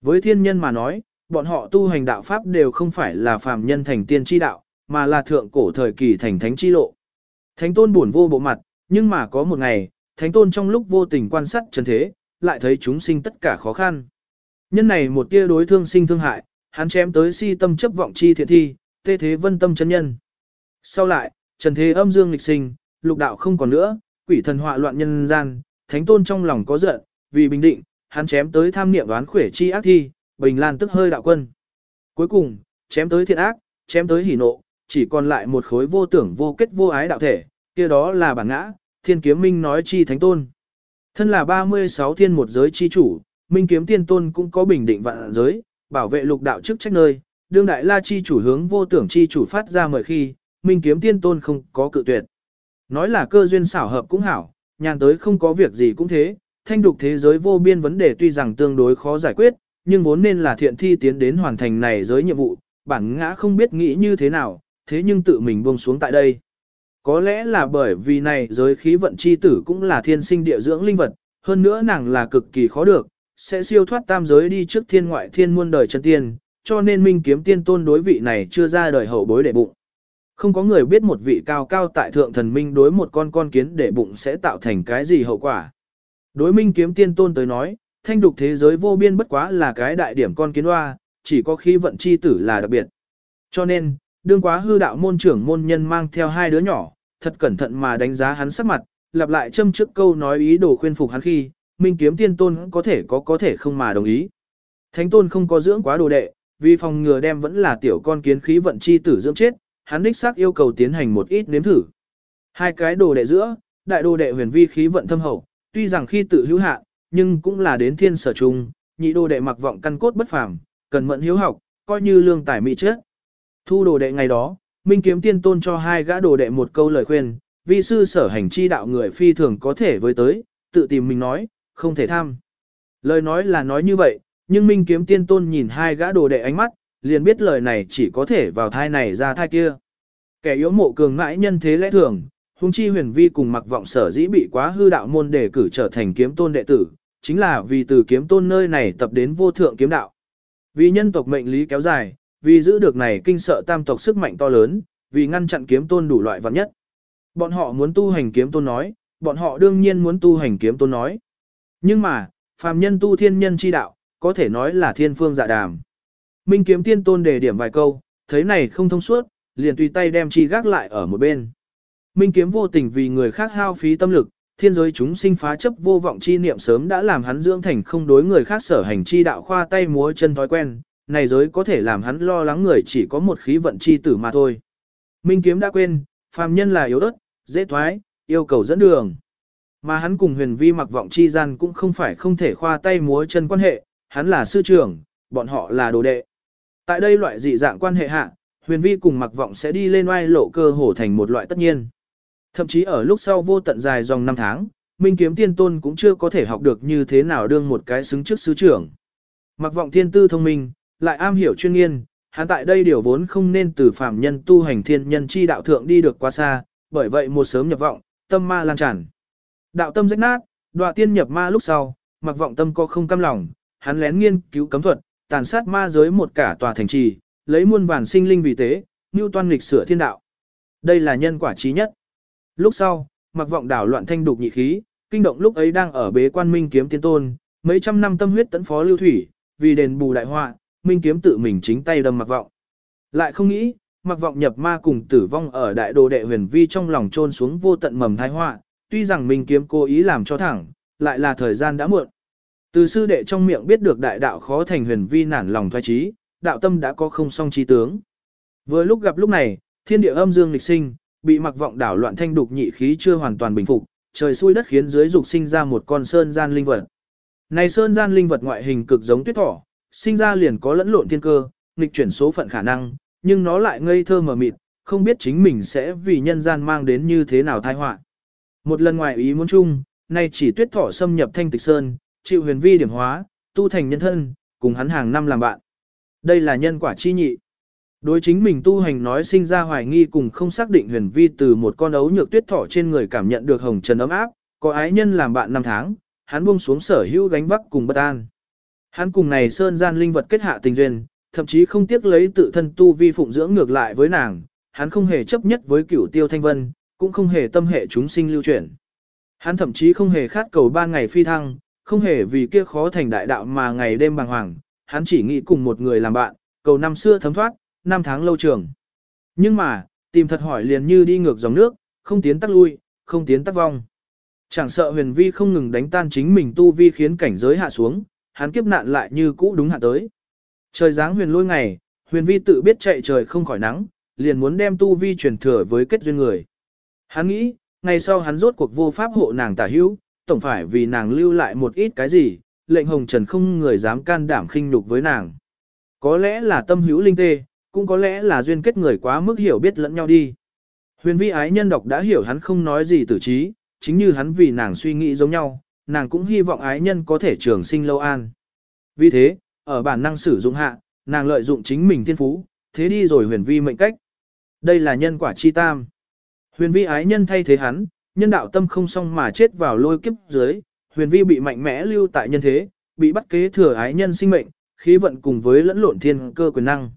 Với thiên nhân mà nói, bọn họ tu hành đạo pháp đều không phải là phàm nhân thành tiên chi đạo, mà là thượng cổ thời kỳ thành thánh chi lộ. Thánh tôn buồn vô bộ mặt, nhưng mà có một ngày, thánh tôn trong lúc vô tình quan sát chân thế, lại thấy chúng sinh tất cả khó khăn. Nhân này một tia đối thương sinh thương hại, hắn chém tới si tâm chấp vọng chi thiện thi, tê thế vân tâm chân nhân. Sau lại, trần thế âm dương lịch sinh, lục đạo không còn nữa, quỷ thần họa loạn nhân gian, thánh tôn trong lòng có giận, vì bình định, hắn chém tới tham niệm đoán khỏe chi ác thi, bình lan tức hơi đạo quân. Cuối cùng, chém tới thiện ác, chém tới hỉ nộ, chỉ còn lại một khối vô tưởng vô kết vô ái đạo thể, kia đó là bản ngã, thiên kiếm minh nói chi thánh tôn. Thân là 36 thiên một giới chi chủ, minh kiếm tiên tôn cũng có bình định vạn giới, bảo vệ lục đạo chức trách nơi, đương đại la chi chủ hướng vô tưởng chi chủ phát ra mời khi, minh kiếm tiên tôn không có cự tuyệt. Nói là cơ duyên xảo hợp cũng hảo, nhàn tới không có việc gì cũng thế, thanh đục thế giới vô biên vấn đề tuy rằng tương đối khó giải quyết, nhưng vốn nên là thiện thi tiến đến hoàn thành này giới nhiệm vụ, bản ngã không biết nghĩ như thế nào, thế nhưng tự mình buông xuống tại đây. Có lẽ là bởi vì này giới khí vận chi tử cũng là thiên sinh địa dưỡng linh vật, hơn nữa nàng là cực kỳ khó được, sẽ siêu thoát tam giới đi trước thiên ngoại thiên muôn đời chân tiên, cho nên minh kiếm tiên tôn đối vị này chưa ra đời hậu bối để bụng. Không có người biết một vị cao cao tại thượng thần minh đối một con con kiến để bụng sẽ tạo thành cái gì hậu quả. Đối minh kiếm tiên tôn tới nói, thanh đục thế giới vô biên bất quá là cái đại điểm con kiến hoa, chỉ có khi vận chi tử là đặc biệt. Cho nên, đương quá hư đạo môn trưởng môn nhân mang theo hai đứa nhỏ, thật cẩn thận mà đánh giá hắn sắc mặt, lặp lại châm trước câu nói ý đồ khuyên phục hắn khi, minh kiếm tiên tôn có thể có có thể không mà đồng ý. Thánh tôn không có dưỡng quá đồ đệ, vì phòng ngừa đem vẫn là tiểu con kiến khí vận chi tử dưỡng chết, hắn đích xác yêu cầu tiến hành một ít nếm thử. Hai cái đồ đệ giữa, đại đồ đệ huyền vi khí vận thâm hậu, tuy rằng khi tự hữu hạ, nhưng cũng là đến thiên sở trung, nhị đồ đệ mặc vọng căn cốt bất phàm, cần mẫn hiếu học, coi như lương tài mỹ chết. Thu đồ đệ ngày đó, Minh Kiếm Tiên Tôn cho hai gã đồ đệ một câu lời khuyên, vi sư sở hành chi đạo người phi thường có thể với tới, tự tìm mình nói, không thể tham. Lời nói là nói như vậy, nhưng Minh Kiếm Tiên Tôn nhìn hai gã đồ đệ ánh mắt, liền biết lời này chỉ có thể vào thai này ra thai kia. Kẻ yếu mộ cường ngãi nhân thế lẽ thường, hung chi huyền vi cùng mặc vọng sở dĩ bị quá hư đạo môn để cử trở thành kiếm tôn đệ tử, chính là vì từ kiếm tôn nơi này tập đến vô thượng kiếm đạo. Vì nhân tộc mệnh lý kéo dài, vì giữ được này kinh sợ tam tộc sức mạnh to lớn, vì ngăn chặn kiếm tôn đủ loại vật nhất. Bọn họ muốn tu hành kiếm tôn nói, bọn họ đương nhiên muốn tu hành kiếm tôn nói. Nhưng mà, phàm nhân tu thiên nhân chi đạo, có thể nói là thiên phương dạ đàm. Minh kiếm tiên tôn đề điểm vài câu, thấy này không thông suốt, liền tùy tay đem chi gác lại ở một bên. Minh kiếm vô tình vì người khác hao phí tâm lực, thiên giới chúng sinh phá chấp vô vọng chi niệm sớm đã làm hắn dưỡng thành không đối người khác sở hành chi đạo khoa tay múa chân thói quen, này giới có thể làm hắn lo lắng người chỉ có một khí vận chi tử mà thôi. Minh kiếm đã quên, phàm nhân là yếu ớt, dễ thoái, yêu cầu dẫn đường. Mà hắn cùng huyền vi mặc vọng chi gian cũng không phải không thể khoa tay múa chân quan hệ, hắn là sư trưởng, bọn họ là đồ đệ. Tại đây loại dị dạng quan hệ hạ, huyền vi cùng mặc vọng sẽ đi lên oai lộ cơ hổ thành một loại tất nhiên. Thậm chí ở lúc sau vô tận dài dòng năm tháng, Minh Kiếm Tiên Tôn cũng chưa có thể học được như thế nào đương một cái xứng trước sứ trưởng. Mặc vọng thiên tư thông minh, lại am hiểu chuyên nghiên, hắn tại đây điều vốn không nên từ phạm nhân tu hành thiên nhân chi đạo thượng đi được quá xa, bởi vậy một sớm nhập vọng, tâm ma lan tràn. Đạo tâm rách nát, đọa tiên nhập ma lúc sau, mặc vọng tâm có không cam lòng, hắn lén nghiên cứu cấm thuật, tàn sát ma giới một cả tòa thành trì, lấy muôn vàn sinh linh vì tế, như toan lịch sửa thiên đạo. Đây là nhân quả trí nhất. Lúc sau, mặc vọng đảo loạn thanh đục nhị khí, kinh động lúc ấy đang ở bế quan minh kiếm tiên tôn, mấy trăm năm tâm huyết tấn phó lưu thủy, vì đền bù đại họa, minh kiếm tự mình chính tay đâm mặc vọng. Lại không nghĩ, mặc vọng nhập ma cùng tử vong ở đại đồ đệ huyền vi trong lòng trôn xuống vô tận mầm thái họa, tuy rằng minh kiếm cố ý làm cho thẳng, lại là thời gian đã muộn. Từ sư đệ trong miệng biết được đại đạo khó thành huyền vi nản lòng thoái trí, đạo tâm đã có không song trí tướng. Vừa lúc gặp lúc này, thiên địa âm dương lịch sinh, bị mặc vọng đảo loạn thanh đục nhị khí chưa hoàn toàn bình phục, trời xui đất khiến dưới dục sinh ra một con sơn gian linh vật. Này sơn gian linh vật ngoại hình cực giống tuyết thỏ, sinh ra liền có lẫn lộn thiên cơ, nghịch chuyển số phận khả năng, nhưng nó lại ngây thơ mờ mịt, không biết chính mình sẽ vì nhân gian mang đến như thế nào tai họa. Một lần ngoài ý muốn chung, nay chỉ tuyết thỏ xâm nhập thanh tịch sơn, chịu huyền vi điểm hóa, tu thành nhân thân, cùng hắn hàng năm làm bạn. Đây là nhân quả chi nhị. Đối chính mình tu hành nói sinh ra hoài nghi cùng không xác định huyền vi từ một con ấu nhược tuyết thỏ trên người cảm nhận được hồng trần ấm áp, có ái nhân làm bạn năm tháng, hắn buông xuống sở hữu gánh vác cùng bất an. Hắn cùng này sơn gian linh vật kết hạ tình duyên, thậm chí không tiếc lấy tự thân tu vi phụng dưỡng ngược lại với nàng, hắn không hề chấp nhất với cửu tiêu thanh vân, cũng không hề tâm hệ chúng sinh lưu chuyển. Hắn thậm chí không hề khát cầu ba ngày phi thăng, không hề vì kia khó thành đại đạo mà ngày đêm bàng hoàng, hắn chỉ nghĩ cùng một người làm bạn, cầu năm xưa thấm thoát, năm tháng lâu trường. Nhưng mà, tìm thật hỏi liền như đi ngược dòng nước, không tiến tắc lui, không tiến tắc vong. Chẳng sợ huyền vi không ngừng đánh tan chính mình tu vi khiến cảnh giới hạ xuống, hắn kiếp nạn lại như cũ đúng hạ tới. Trời dáng huyền lôi ngày, huyền vi tự biết chạy trời không khỏi nắng, liền muốn đem tu vi truyền thừa với kết duyên người. Hắn nghĩ, ngày sau hắn rốt cuộc vô pháp hộ nàng tả hữu, tổng phải vì nàng lưu lại một ít cái gì, lệnh hồng trần không người dám can đảm khinh nhục với nàng. Có lẽ là tâm hữu linh tê, cũng có lẽ là duyên kết người quá mức hiểu biết lẫn nhau đi. Huyền vi ái nhân độc đã hiểu hắn không nói gì tử trí, chính như hắn vì nàng suy nghĩ giống nhau, nàng cũng hy vọng ái nhân có thể trường sinh lâu an. Vì thế, ở bản năng sử dụng hạ, nàng lợi dụng chính mình thiên phú, thế đi rồi huyền vi mệnh cách. Đây là nhân quả chi tam. Huyền vi ái nhân thay thế hắn, nhân đạo tâm không xong mà chết vào lôi kiếp dưới, huyền vi bị mạnh mẽ lưu tại nhân thế, bị bắt kế thừa ái nhân sinh mệnh, khí vận cùng với lẫn lộn thiên cơ quyền năng.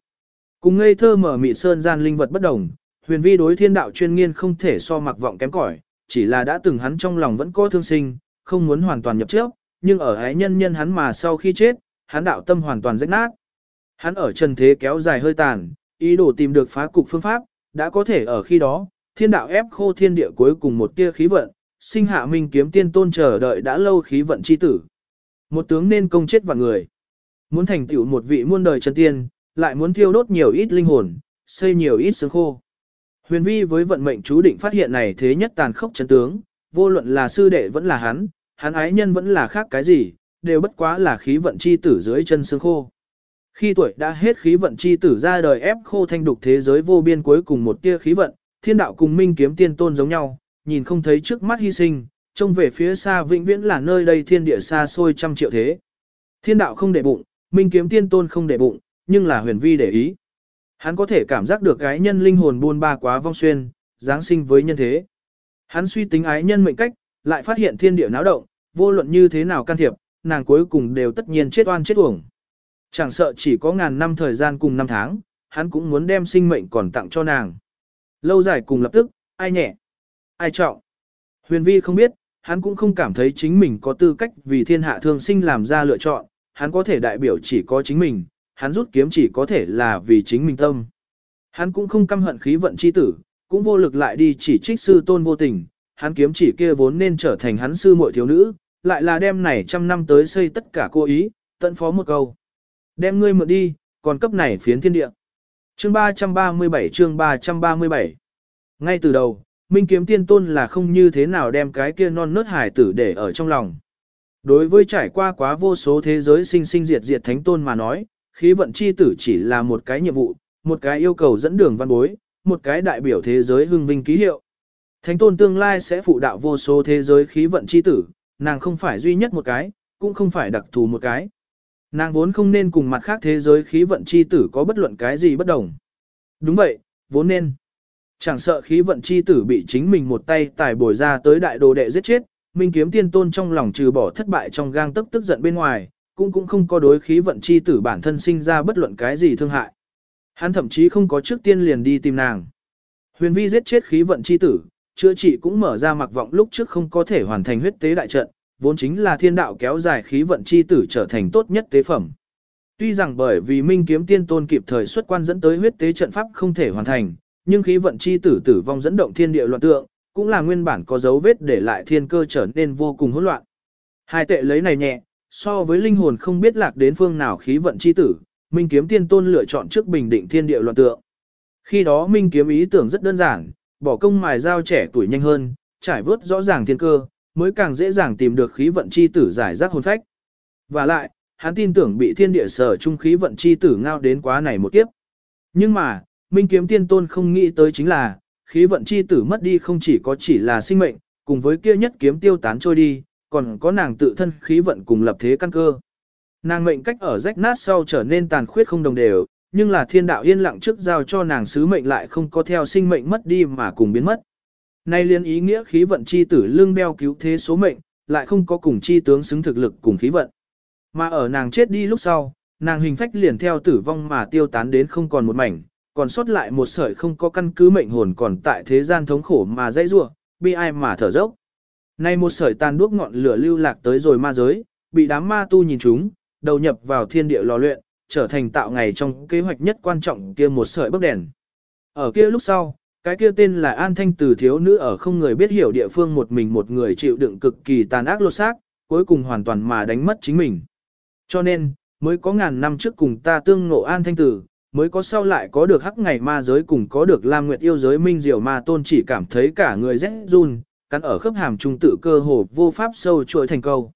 Cùng ngây thơ mở mị sơn gian linh vật bất đồng, huyền vi đối thiên đạo chuyên nghiên không thể so mặc vọng kém cỏi, chỉ là đã từng hắn trong lòng vẫn có thương sinh, không muốn hoàn toàn nhập trước, nhưng ở ái nhân nhân hắn mà sau khi chết, hắn đạo tâm hoàn toàn rách nát. Hắn ở trần thế kéo dài hơi tàn, ý đồ tìm được phá cục phương pháp, đã có thể ở khi đó, thiên đạo ép khô thiên địa cuối cùng một tia khí vận, sinh hạ minh kiếm tiên tôn chờ đợi đã lâu khí vận chi tử. Một tướng nên công chết vạn người. Muốn thành tựu một vị muôn đời chân tiên, lại muốn thiêu đốt nhiều ít linh hồn, xây nhiều ít xương khô. Huyền vi với vận mệnh chú định phát hiện này thế nhất tàn khốc chân tướng, vô luận là sư đệ vẫn là hắn, hắn ái nhân vẫn là khác cái gì, đều bất quá là khí vận chi tử dưới chân xương khô. Khi tuổi đã hết khí vận chi tử ra đời ép khô thanh đục thế giới vô biên cuối cùng một tia khí vận, thiên đạo cùng minh kiếm tiên tôn giống nhau, nhìn không thấy trước mắt hy sinh, trông về phía xa vĩnh viễn là nơi đây thiên địa xa xôi trăm triệu thế. Thiên đạo không để bụng, minh kiếm tiên tôn không để bụng, nhưng là huyền vi để ý. Hắn có thể cảm giác được gái nhân linh hồn buôn ba quá vong xuyên, giáng sinh với nhân thế. Hắn suy tính ái nhân mệnh cách, lại phát hiện thiên địa náo động, vô luận như thế nào can thiệp, nàng cuối cùng đều tất nhiên chết oan chết uổng. Chẳng sợ chỉ có ngàn năm thời gian cùng năm tháng, hắn cũng muốn đem sinh mệnh còn tặng cho nàng. Lâu dài cùng lập tức, ai nhẹ, ai trọng. Huyền vi không biết, hắn cũng không cảm thấy chính mình có tư cách vì thiên hạ thương sinh làm ra lựa chọn, hắn có thể đại biểu chỉ có chính mình, hắn rút kiếm chỉ có thể là vì chính mình tâm. Hắn cũng không căm hận khí vận chi tử, cũng vô lực lại đi chỉ trích sư tôn vô tình, hắn kiếm chỉ kia vốn nên trở thành hắn sư muội thiếu nữ, lại là đem này trăm năm tới xây tất cả cô ý, tận phó một câu. Đem ngươi mượn đi, còn cấp này phiến thiên địa. Chương 337 chương 337 Ngay từ đầu, Minh Kiếm Tiên Tôn là không như thế nào đem cái kia non nớt hải tử để ở trong lòng. Đối với trải qua quá vô số thế giới sinh sinh diệt diệt thánh tôn mà nói, khí vận chi tử chỉ là một cái nhiệm vụ, một cái yêu cầu dẫn đường văn bối, một cái đại biểu thế giới hưng vinh ký hiệu. Thánh tôn tương lai sẽ phụ đạo vô số thế giới khí vận chi tử, nàng không phải duy nhất một cái, cũng không phải đặc thù một cái. Nàng vốn không nên cùng mặt khác thế giới khí vận chi tử có bất luận cái gì bất đồng. Đúng vậy, vốn nên. Chẳng sợ khí vận chi tử bị chính mình một tay tải bồi ra tới đại đồ đệ giết chết, Minh kiếm tiên tôn trong lòng trừ bỏ thất bại trong gang tức tức giận bên ngoài, cũng cũng không có đối khí vận chi tử bản thân sinh ra bất luận cái gì thương hại. Hắn thậm chí không có trước tiên liền đi tìm nàng. Huyền vi giết chết khí vận chi tử, chữa trị cũng mở ra mặc vọng lúc trước không có thể hoàn thành huyết tế đại trận, vốn chính là thiên đạo kéo dài khí vận chi tử trở thành tốt nhất tế phẩm. Tuy rằng bởi vì Minh kiếm tiên tôn kịp thời xuất quan dẫn tới huyết tế trận pháp không thể hoàn thành, nhưng khí vận chi tử tử vong dẫn động thiên địa loạn tượng, cũng là nguyên bản có dấu vết để lại thiên cơ trở nên vô cùng hỗn loạn. Hai tệ lấy này nhẹ, so với linh hồn không biết lạc đến phương nào khí vận chi tử, Minh kiếm tiên tôn lựa chọn trước bình định thiên địa loạn tượng. Khi đó Minh kiếm ý tưởng rất đơn giản, bỏ công mài dao trẻ tuổi nhanh hơn, trải vớt rõ ràng thiên cơ, mới càng dễ dàng tìm được khí vận chi tử giải rác hồn phách. Và lại, hắn tin tưởng bị thiên địa sở trung khí vận chi tử ngao đến quá này một kiếp. Nhưng mà, Minh Kiếm Tiên Tôn không nghĩ tới chính là, khí vận chi tử mất đi không chỉ có chỉ là sinh mệnh, cùng với kia nhất kiếm tiêu tán trôi đi, còn có nàng tự thân khí vận cùng lập thế căn cơ. Nàng mệnh cách ở rách nát sau trở nên tàn khuyết không đồng đều, nhưng là thiên đạo yên lặng trước giao cho nàng sứ mệnh lại không có theo sinh mệnh mất đi mà cùng biến mất. Nay liên ý nghĩa khí vận chi tử lương đeo cứu thế số mệnh, lại không có cùng chi tướng xứng thực lực cùng khí vận. Mà ở nàng chết đi lúc sau, nàng hình phách liền theo tử vong mà tiêu tán đến không còn một mảnh, còn sót lại một sợi không có căn cứ mệnh hồn còn tại thế gian thống khổ mà dãy rủa, bi ai mà thở dốc. Nay một sợi tàn đuốc ngọn lửa lưu lạc tới rồi ma giới, bị đám ma tu nhìn chúng, đầu nhập vào thiên địa lò luyện, trở thành tạo ngày trong kế hoạch nhất quan trọng kia một sợi bức đèn. Ở kia lúc sau, cái kia tên là An Thanh từ thiếu nữ ở không người biết hiểu địa phương một mình một người chịu đựng cực kỳ tàn ác lột xác, cuối cùng hoàn toàn mà đánh mất chính mình. Cho nên, mới có ngàn năm trước cùng ta tương ngộ An Thanh Tử, mới có sau lại có được hắc ngày ma giới cùng có được Lam Nguyệt yêu giới minh diệu ma tôn chỉ cảm thấy cả người rét run, cắn ở khớp hàm trung tự cơ hồ vô pháp sâu chuỗi thành câu.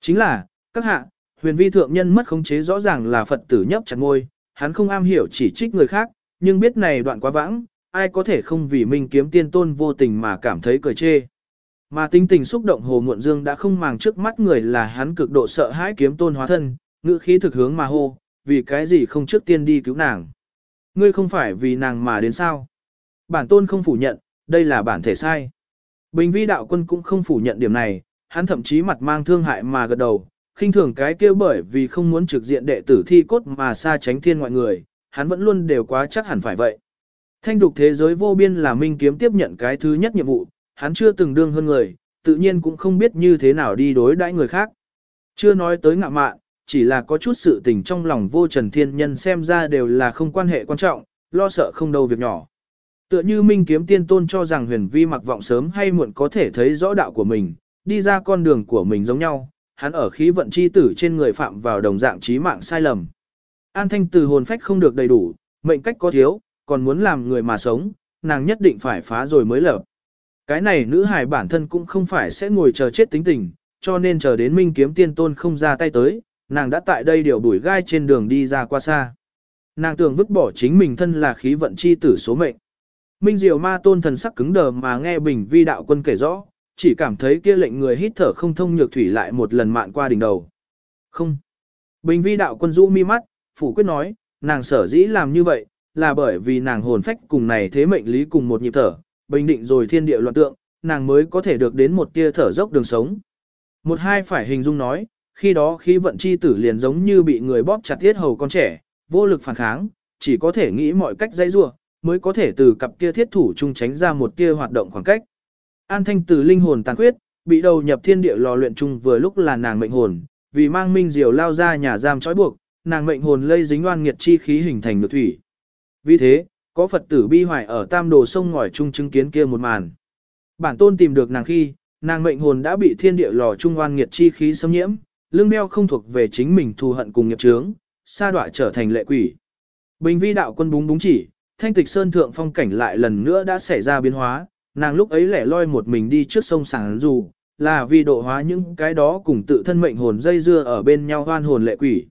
Chính là, các hạ, huyền vi thượng nhân mất khống chế rõ ràng là Phật tử nhấp chặt ngôi, hắn không am hiểu chỉ trích người khác, nhưng biết này đoạn quá vãng, ai có thể không vì minh kiếm tiên tôn vô tình mà cảm thấy cười chê. Mà tính tình xúc động hồ muộn dương đã không màng trước mắt người là hắn cực độ sợ hãi kiếm tôn hóa thân, ngữ khí thực hướng mà hô, vì cái gì không trước tiên đi cứu nàng. Ngươi không phải vì nàng mà đến sao. Bản tôn không phủ nhận, đây là bản thể sai. Bình vi đạo quân cũng không phủ nhận điểm này, hắn thậm chí mặt mang thương hại mà gật đầu, khinh thường cái kia bởi vì không muốn trực diện đệ tử thi cốt mà xa tránh thiên ngoại người, hắn vẫn luôn đều quá chắc hẳn phải vậy. Thanh đục thế giới vô biên là minh kiếm tiếp nhận cái thứ nhất nhiệm vụ, hắn chưa từng đương hơn người, tự nhiên cũng không biết như thế nào đi đối đãi người khác. Chưa nói tới ngạ mạn, chỉ là có chút sự tình trong lòng vô trần thiên nhân xem ra đều là không quan hệ quan trọng, lo sợ không đâu việc nhỏ. Tựa như minh kiếm tiên tôn cho rằng huyền vi mặc vọng sớm hay muộn có thể thấy rõ đạo của mình, đi ra con đường của mình giống nhau, hắn ở khí vận chi tử trên người phạm vào đồng dạng trí mạng sai lầm. An thanh từ hồn phách không được đầy đủ, mệnh cách có thiếu, còn muốn làm người mà sống, nàng nhất định phải phá rồi mới lở. Cái này nữ hài bản thân cũng không phải sẽ ngồi chờ chết tính tình, cho nên chờ đến minh kiếm tiên tôn không ra tay tới, nàng đã tại đây điều đuổi gai trên đường đi ra qua xa. Nàng tưởng vứt bỏ chính mình thân là khí vận chi tử số mệnh. Minh diều Ma Tôn thần sắc cứng đờ mà nghe Bình Vi đạo quân kể rõ, chỉ cảm thấy kia lệnh người hít thở không thông nhược thủy lại một lần mạn qua đỉnh đầu. Không. Bình Vi đạo quân rũ mi mắt, phủ quyết nói, nàng sở dĩ làm như vậy, là bởi vì nàng hồn phách cùng này thế mệnh lý cùng một nhịp thở, bình định rồi thiên địa loạn tượng, nàng mới có thể được đến một tia thở dốc đường sống. Một hai phải hình dung nói, khi đó khí vận chi tử liền giống như bị người bóp chặt thiết hầu con trẻ, vô lực phản kháng, chỉ có thể nghĩ mọi cách dây rua, mới có thể từ cặp kia thiết thủ chung tránh ra một tia hoạt động khoảng cách. An thanh từ linh hồn tàn khuyết, bị đầu nhập thiên địa lò luyện chung vừa lúc là nàng mệnh hồn, vì mang minh diều lao ra nhà giam trói buộc, nàng mệnh hồn lây dính oan nghiệt chi khí hình thành được thủy. Vì thế, có Phật tử bi hoài ở tam đồ sông ngòi chung chứng kiến kia một màn. Bản tôn tìm được nàng khi, nàng mệnh hồn đã bị thiên địa lò trung oan nghiệt chi khí xâm nhiễm, lương đeo không thuộc về chính mình thù hận cùng nghiệp chướng, sa đọa trở thành lệ quỷ. Bình vi đạo quân búng búng chỉ, thanh tịch sơn thượng phong cảnh lại lần nữa đã xảy ra biến hóa, nàng lúc ấy lẻ loi một mình đi trước sông sàng dù, là vì độ hóa những cái đó cùng tự thân mệnh hồn dây dưa ở bên nhau hoan hồn lệ quỷ.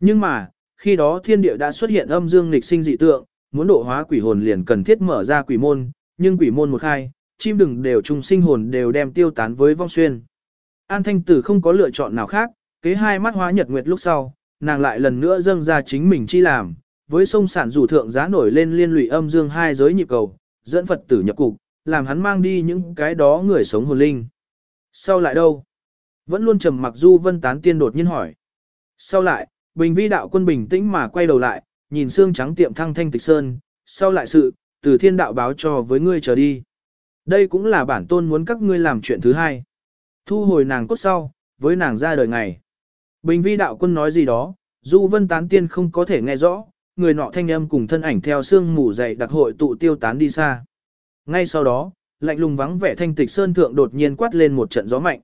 Nhưng mà, khi đó thiên địa đã xuất hiện âm dương nghịch sinh dị tượng, muốn độ hóa quỷ hồn liền cần thiết mở ra quỷ môn, nhưng quỷ môn một khai, chim đừng đều trùng sinh hồn đều đem tiêu tán với vong xuyên. An Thanh Tử không có lựa chọn nào khác, kế hai mắt hóa nhật nguyệt lúc sau, nàng lại lần nữa dâng ra chính mình chi làm, với sông sản rủ thượng giá nổi lên liên lụy âm dương hai giới nhịp cầu, dẫn Phật tử nhập cục, làm hắn mang đi những cái đó người sống hồn linh. Sau lại đâu? Vẫn luôn trầm mặc Du Vân Tán Tiên đột nhiên hỏi. Sau lại, Bình Vi đạo quân bình tĩnh mà quay đầu lại, nhìn xương trắng tiệm thăng thanh tịch sơn, sau lại sự, từ thiên đạo báo cho với ngươi trở đi. Đây cũng là bản tôn muốn các ngươi làm chuyện thứ hai. Thu hồi nàng cốt sau, với nàng ra đời ngày. Bình vi đạo quân nói gì đó, Du Vân Tán Tiên không có thể nghe rõ, người nọ thanh âm cùng thân ảnh theo xương mù dày đặc hội tụ tiêu tán đi xa. Ngay sau đó, lạnh lùng vắng vẻ thanh tịch sơn thượng đột nhiên quát lên một trận gió mạnh.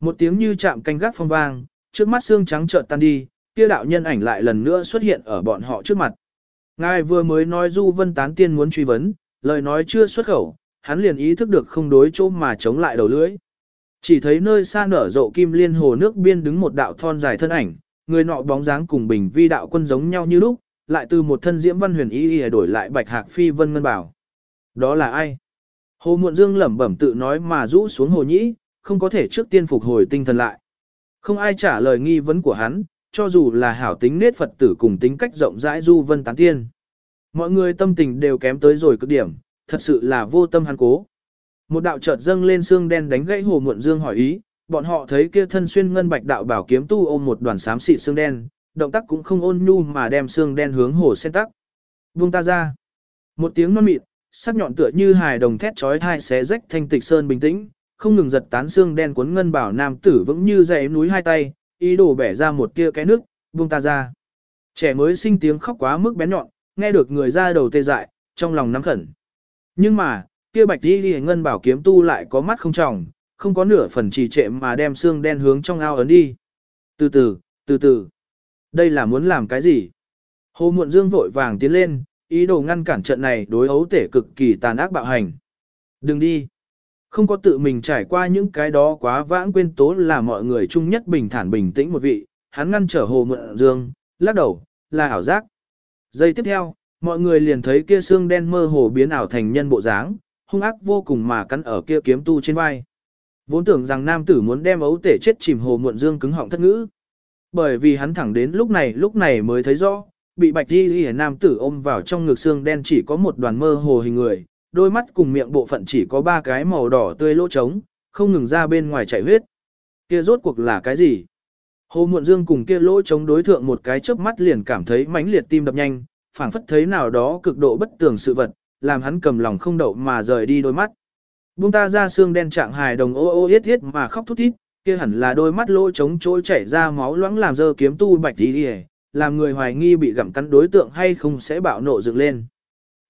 Một tiếng như chạm canh gác phong vang, trước mắt xương trắng chợt tan đi, kia đạo nhân ảnh lại lần nữa xuất hiện ở bọn họ trước mặt. Ngài vừa mới nói Du Vân Tán Tiên muốn truy vấn, lời nói chưa xuất khẩu, hắn liền ý thức được không đối chỗ mà chống lại đầu lưỡi. Chỉ thấy nơi xa nở rộ kim liên hồ nước biên đứng một đạo thon dài thân ảnh, người nọ bóng dáng cùng bình vi đạo quân giống nhau như lúc, lại từ một thân diễm văn huyền ý y đổi lại bạch hạc phi vân ngân bảo. Đó là ai? Hồ Muộn Dương lẩm bẩm tự nói mà rũ xuống hồ nhĩ, không có thể trước tiên phục hồi tinh thần lại. Không ai trả lời nghi vấn của hắn, cho dù là hảo tính nết Phật tử cùng tính cách rộng rãi du vân tán tiên. Mọi người tâm tình đều kém tới rồi cực điểm, thật sự là vô tâm hắn cố. Một đạo chợt dâng lên xương đen đánh gãy Hồ Muộn Dương hỏi ý, bọn họ thấy kia thân xuyên ngân bạch đạo bảo kiếm tu ôm một đoàn xám xịt xương đen, động tác cũng không ôn nhu mà đem xương đen hướng hồ sen tắc. Buông ta ra. Một tiếng non mịn, sắc nhọn tựa như hài đồng thét chói tai xé rách thanh tịch sơn bình tĩnh, không ngừng giật tán xương đen cuốn ngân bảo nam tử vững như dãy núi hai tay, ý đồ bẻ ra một tia cái nước, buông ta ra. Trẻ mới sinh tiếng khóc quá mức bén nhọn, nghe được người ra đầu tê dại, trong lòng nắm khẩn. Nhưng mà, kia bạch đi ghi ngân bảo kiếm tu lại có mắt không tròng, không có nửa phần trì trệ mà đem xương đen hướng trong ao ấn đi. Từ từ, từ từ. Đây là muốn làm cái gì? Hồ Muộn Dương vội vàng tiến lên, ý đồ ngăn cản trận này đối ấu tể cực kỳ tàn ác bạo hành. Đừng đi. Không có tự mình trải qua những cái đó quá vãng quên tố là mọi người chung nhất bình thản bình tĩnh một vị, hắn ngăn trở Hồ mượn Dương, lắc đầu, là ảo giác. Giây tiếp theo, mọi người liền thấy kia xương đen mơ hồ biến ảo thành nhân bộ dáng, hung ác vô cùng mà cắn ở kia kiếm tu trên vai. Vốn tưởng rằng nam tử muốn đem ấu tể chết chìm Hồ Muộn Dương cứng họng thất ngữ. Bởi vì hắn thẳng đến lúc này lúc này mới thấy rõ, bị bạch đi đi nam tử ôm vào trong ngực xương đen chỉ có một đoàn mơ hồ hình người, đôi mắt cùng miệng bộ phận chỉ có ba cái màu đỏ tươi lỗ trống, không ngừng ra bên ngoài chảy huyết. Kia rốt cuộc là cái gì? Hồ Muộn Dương cùng kia lỗ trống đối thượng một cái chớp mắt liền cảm thấy mãnh liệt tim đập nhanh, phảng phất thấy nào đó cực độ bất tường sự vật, làm hắn cầm lòng không đậu mà rời đi đôi mắt. Buông ta ra xương đen trạng hài đồng ô ô yết yết mà khóc thút thít, kia hẳn là đôi mắt lỗ trống trôi chảy ra máu loãng làm dơ kiếm tu bạch tí đi, làm người hoài nghi bị gặm cắn đối tượng hay không sẽ bạo nộ dựng lên.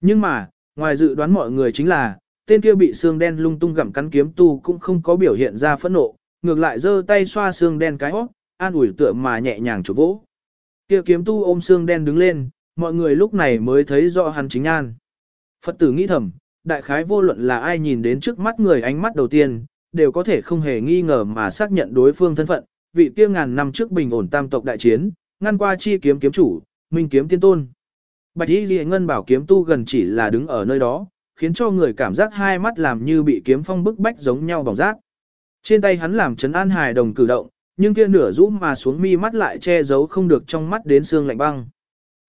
Nhưng mà, ngoài dự đoán mọi người chính là, tên kia bị xương đen lung tung gặm cắn kiếm tu cũng không có biểu hiện ra phẫn nộ, ngược lại giơ tay xoa xương đen cái hót, an ủi tựa mà nhẹ nhàng chụp vỗ. Kia kiếm tu ôm xương đen đứng lên, mọi người lúc này mới thấy rõ hắn chính an. Phật tử nghĩ thầm, đại khái vô luận là ai nhìn đến trước mắt người ánh mắt đầu tiên, đều có thể không hề nghi ngờ mà xác nhận đối phương thân phận, vị kia ngàn năm trước bình ổn tam tộc đại chiến, ngăn qua chi kiếm kiếm chủ, minh kiếm tiên tôn. Bạch Y Lệ Ngân bảo kiếm tu gần chỉ là đứng ở nơi đó, khiến cho người cảm giác hai mắt làm như bị kiếm phong bức bách giống nhau bỏng rác. Trên tay hắn làm chấn an hài đồng cử động, nhưng kia nửa rũ mà xuống mi mắt lại che giấu không được trong mắt đến xương lạnh băng.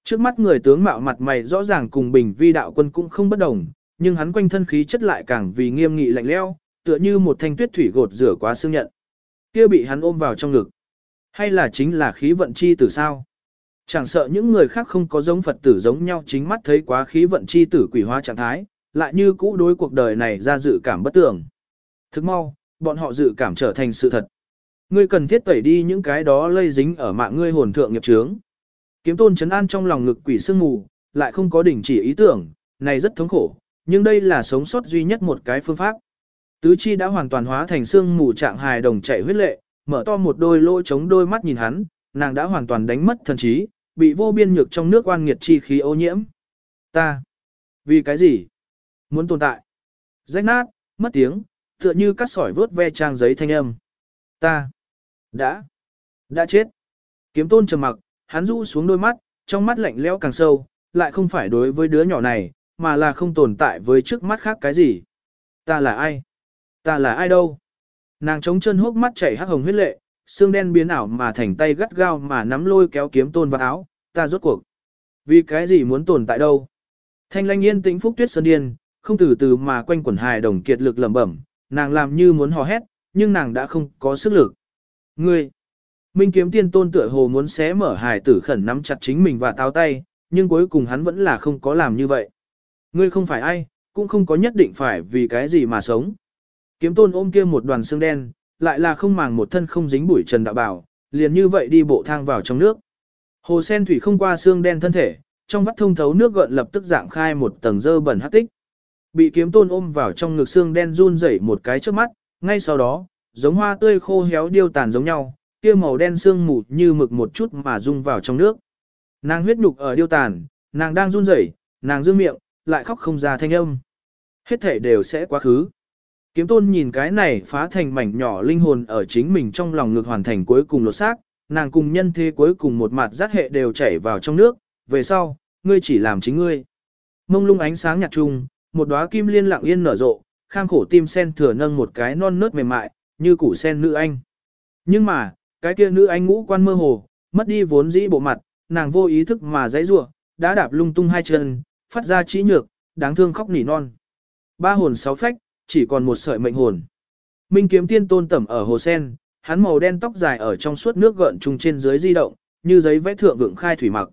Trước mắt người tướng mạo mặt mày rõ ràng cùng bình vi đạo quân cũng không bất đồng, nhưng hắn quanh thân khí chất lại càng vì nghiêm nghị lạnh lẽo, tựa như một thanh tuyết thủy gột rửa quá xương nhận. Kia bị hắn ôm vào trong ngực. Hay là chính là khí vận chi tử sao? Chẳng sợ những người khác không có giống Phật tử giống nhau chính mắt thấy quá khí vận chi tử quỷ hóa trạng thái, lại như cũ đối cuộc đời này ra dự cảm bất tưởng. Thức mau, bọn họ dự cảm trở thành sự thật. Ngươi cần thiết tẩy đi những cái đó lây dính ở mạng ngươi hồn thượng nghiệp chướng. Kiếm tôn chấn an trong lòng ngực quỷ sương mù, lại không có đỉnh chỉ ý tưởng, này rất thống khổ, nhưng đây là sống sót duy nhất một cái phương pháp. Tứ chi đã hoàn toàn hóa thành xương mù trạng hài đồng chảy huyết lệ, mở to một đôi lỗ chống đôi mắt nhìn hắn, nàng đã hoàn toàn đánh mất thần trí, bị vô biên nhược trong nước oan nghiệt chi khí ô nhiễm. Ta, vì cái gì? Muốn tồn tại. Rách nát, mất tiếng, tựa như cắt sỏi vớt ve trang giấy thanh âm. Ta, đã, đã chết. Kiếm tôn trầm mặc, hắn rũ xuống đôi mắt, trong mắt lạnh lẽo càng sâu, lại không phải đối với đứa nhỏ này, mà là không tồn tại với trước mắt khác cái gì. Ta là ai? Ta là ai đâu? Nàng chống chân hốc mắt chảy hắc hồng huyết lệ, xương đen biến ảo mà thành tay gắt gao mà nắm lôi kéo kiếm tôn vào áo, ta rốt cuộc. Vì cái gì muốn tồn tại đâu? Thanh lanh yên tĩnh phúc tuyết sơn điên, không từ từ mà quanh quẩn hài đồng kiệt lực lẩm bẩm, nàng làm như muốn hò hét, nhưng nàng đã không có sức lực. Ngươi! Minh kiếm tiên tôn tựa hồ muốn xé mở hài tử khẩn nắm chặt chính mình và táo tay, nhưng cuối cùng hắn vẫn là không có làm như vậy. Ngươi không phải ai, cũng không có nhất định phải vì cái gì mà sống. Kiếm tôn ôm kia một đoàn xương đen, lại là không màng một thân không dính bụi trần đạo bảo, liền như vậy đi bộ thang vào trong nước. Hồ sen thủy không qua xương đen thân thể, trong vắt thông thấu nước gợn lập tức dạng khai một tầng dơ bẩn hắc tích. Bị kiếm tôn ôm vào trong ngực xương đen run rẩy một cái trước mắt, ngay sau đó, giống hoa tươi khô héo điêu tàn giống nhau, kia màu đen xương mù như mực một chút mà rung vào trong nước. Nàng huyết nhục ở điêu tàn, nàng đang run rẩy, nàng dương miệng, lại khóc không ra thanh âm. hết thể đều sẽ quá khứ. Kiếm tôn nhìn cái này phá thành mảnh nhỏ linh hồn ở chính mình trong lòng ngực hoàn thành cuối cùng lột xác, nàng cùng nhân thế cuối cùng một mặt giác hệ đều chảy vào trong nước, về sau, ngươi chỉ làm chính ngươi. Mông lung ánh sáng nhạt trung, một đóa kim liên lặng yên nở rộ, kham khổ tim sen thừa nâng một cái non nớt mềm mại, như củ sen nữ anh. Nhưng mà, cái kia nữ anh ngũ quan mơ hồ, mất đi vốn dĩ bộ mặt, nàng vô ý thức mà dãy rủa, đã đạp lung tung hai chân, phát ra trí nhược, đáng thương khóc nỉ non. Ba hồn sáu phách, chỉ còn một sợi mệnh hồn. Minh kiếm tiên tôn tẩm ở hồ sen, hắn màu đen tóc dài ở trong suốt nước gợn trùng trên dưới di động, như giấy vẽ thượng vượng khai thủy mặc.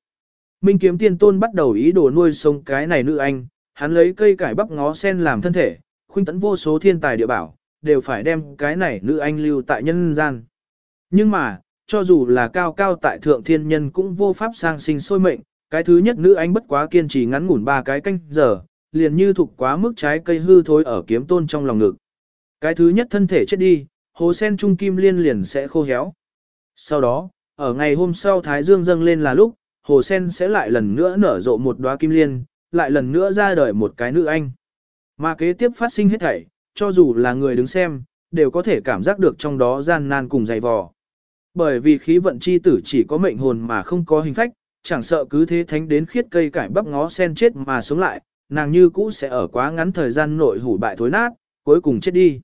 Minh kiếm tiên tôn bắt đầu ý đồ nuôi sống cái này nữ anh, hắn lấy cây cải bắp ngó sen làm thân thể, khuynh tấn vô số thiên tài địa bảo, đều phải đem cái này nữ anh lưu tại nhân gian. Nhưng mà, cho dù là cao cao tại thượng thiên nhân cũng vô pháp sang sinh sôi mệnh, cái thứ nhất nữ anh bất quá kiên trì ngắn ngủn ba cái canh giờ, liền như thục quá mức trái cây hư thối ở kiếm tôn trong lòng ngực. Cái thứ nhất thân thể chết đi, hồ sen trung kim liên liền sẽ khô héo. Sau đó, ở ngày hôm sau Thái Dương dâng lên là lúc, hồ sen sẽ lại lần nữa nở rộ một đóa kim liên, lại lần nữa ra đời một cái nữ anh. Mà kế tiếp phát sinh hết thảy, cho dù là người đứng xem, đều có thể cảm giác được trong đó gian nan cùng dày vò. Bởi vì khí vận chi tử chỉ có mệnh hồn mà không có hình phách, chẳng sợ cứ thế thánh đến khiết cây cải bắp ngó sen chết mà sống lại, nàng như cũ sẽ ở quá ngắn thời gian nội hủ bại thối nát, cuối cùng chết đi.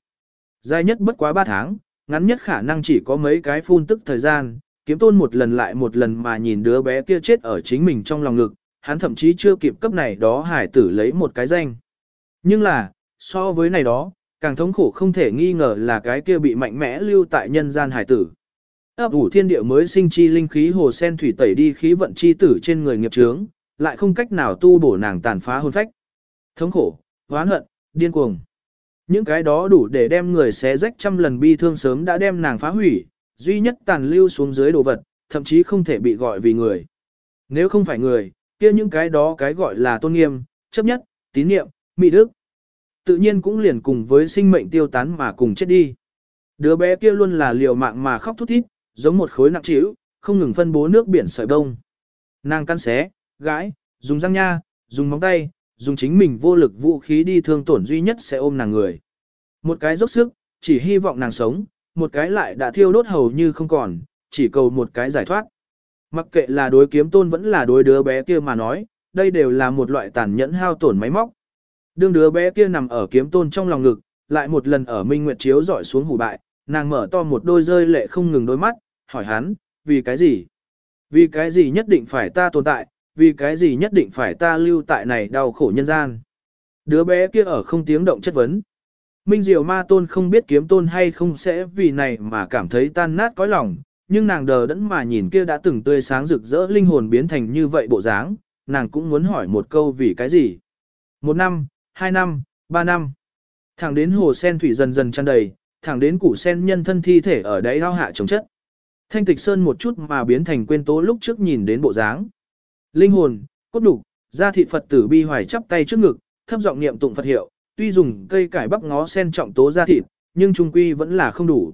Dài nhất bất quá 3 tháng, ngắn nhất khả năng chỉ có mấy cái phun tức thời gian, kiếm tôn một lần lại một lần mà nhìn đứa bé kia chết ở chính mình trong lòng ngực, hắn thậm chí chưa kịp cấp này đó hải tử lấy một cái danh. Nhưng là, so với này đó, càng thống khổ không thể nghi ngờ là cái kia bị mạnh mẽ lưu tại nhân gian hải tử. Ấp ủ thiên địa mới sinh chi linh khí hồ sen thủy tẩy đi khí vận chi tử trên người nghiệp trướng, lại không cách nào tu bổ nàng tàn phá hồn phách. Thống khổ, hoán hận, điên cuồng. Những cái đó đủ để đem người xé rách trăm lần bi thương sớm đã đem nàng phá hủy, duy nhất tàn lưu xuống dưới đồ vật, thậm chí không thể bị gọi vì người. Nếu không phải người, kia những cái đó cái gọi là tôn nghiêm, chấp nhất, tín niệm, mỹ đức. Tự nhiên cũng liền cùng với sinh mệnh tiêu tán mà cùng chết đi. Đứa bé kia luôn là liều mạng mà khóc thút thít, giống một khối nặng trĩu, không ngừng phân bố nước biển sợi bông. Nàng căn xé, gãi, dùng răng nha, dùng móng tay, dùng chính mình vô lực vũ khí đi thương tổn duy nhất sẽ ôm nàng người. Một cái dốc sức, chỉ hy vọng nàng sống, một cái lại đã thiêu đốt hầu như không còn, chỉ cầu một cái giải thoát. Mặc kệ là đối kiếm tôn vẫn là đối đứa bé kia mà nói, đây đều là một loại tàn nhẫn hao tổn máy móc. Đương đứa bé kia nằm ở kiếm tôn trong lòng ngực, lại một lần ở minh nguyệt chiếu dọi xuống hủ bại, nàng mở to một đôi rơi lệ không ngừng đôi mắt, hỏi hắn, vì cái gì? Vì cái gì nhất định phải ta tồn tại, vì cái gì nhất định phải ta lưu tại này đau khổ nhân gian? Đứa bé kia ở không tiếng động chất vấn. Minh Diệu Ma Tôn không biết kiếm tôn hay không sẽ vì này mà cảm thấy tan nát cõi lòng, nhưng nàng đờ đẫn mà nhìn kia đã từng tươi sáng rực rỡ linh hồn biến thành như vậy bộ dáng, nàng cũng muốn hỏi một câu vì cái gì. Một năm, hai năm, ba năm. Thẳng đến hồ sen thủy dần dần tràn đầy, thẳng đến củ sen nhân thân thi thể ở đáy lao hạ chống chất. Thanh tịch sơn một chút mà biến thành quên tố lúc trước nhìn đến bộ dáng. Linh hồn, cốt đục, gia thị Phật tử bi hoài chắp tay trước ngực, thấp giọng niệm tụng Phật hiệu, tuy dùng cây cải bắp ngó sen trọng tố gia thịt, nhưng trung quy vẫn là không đủ.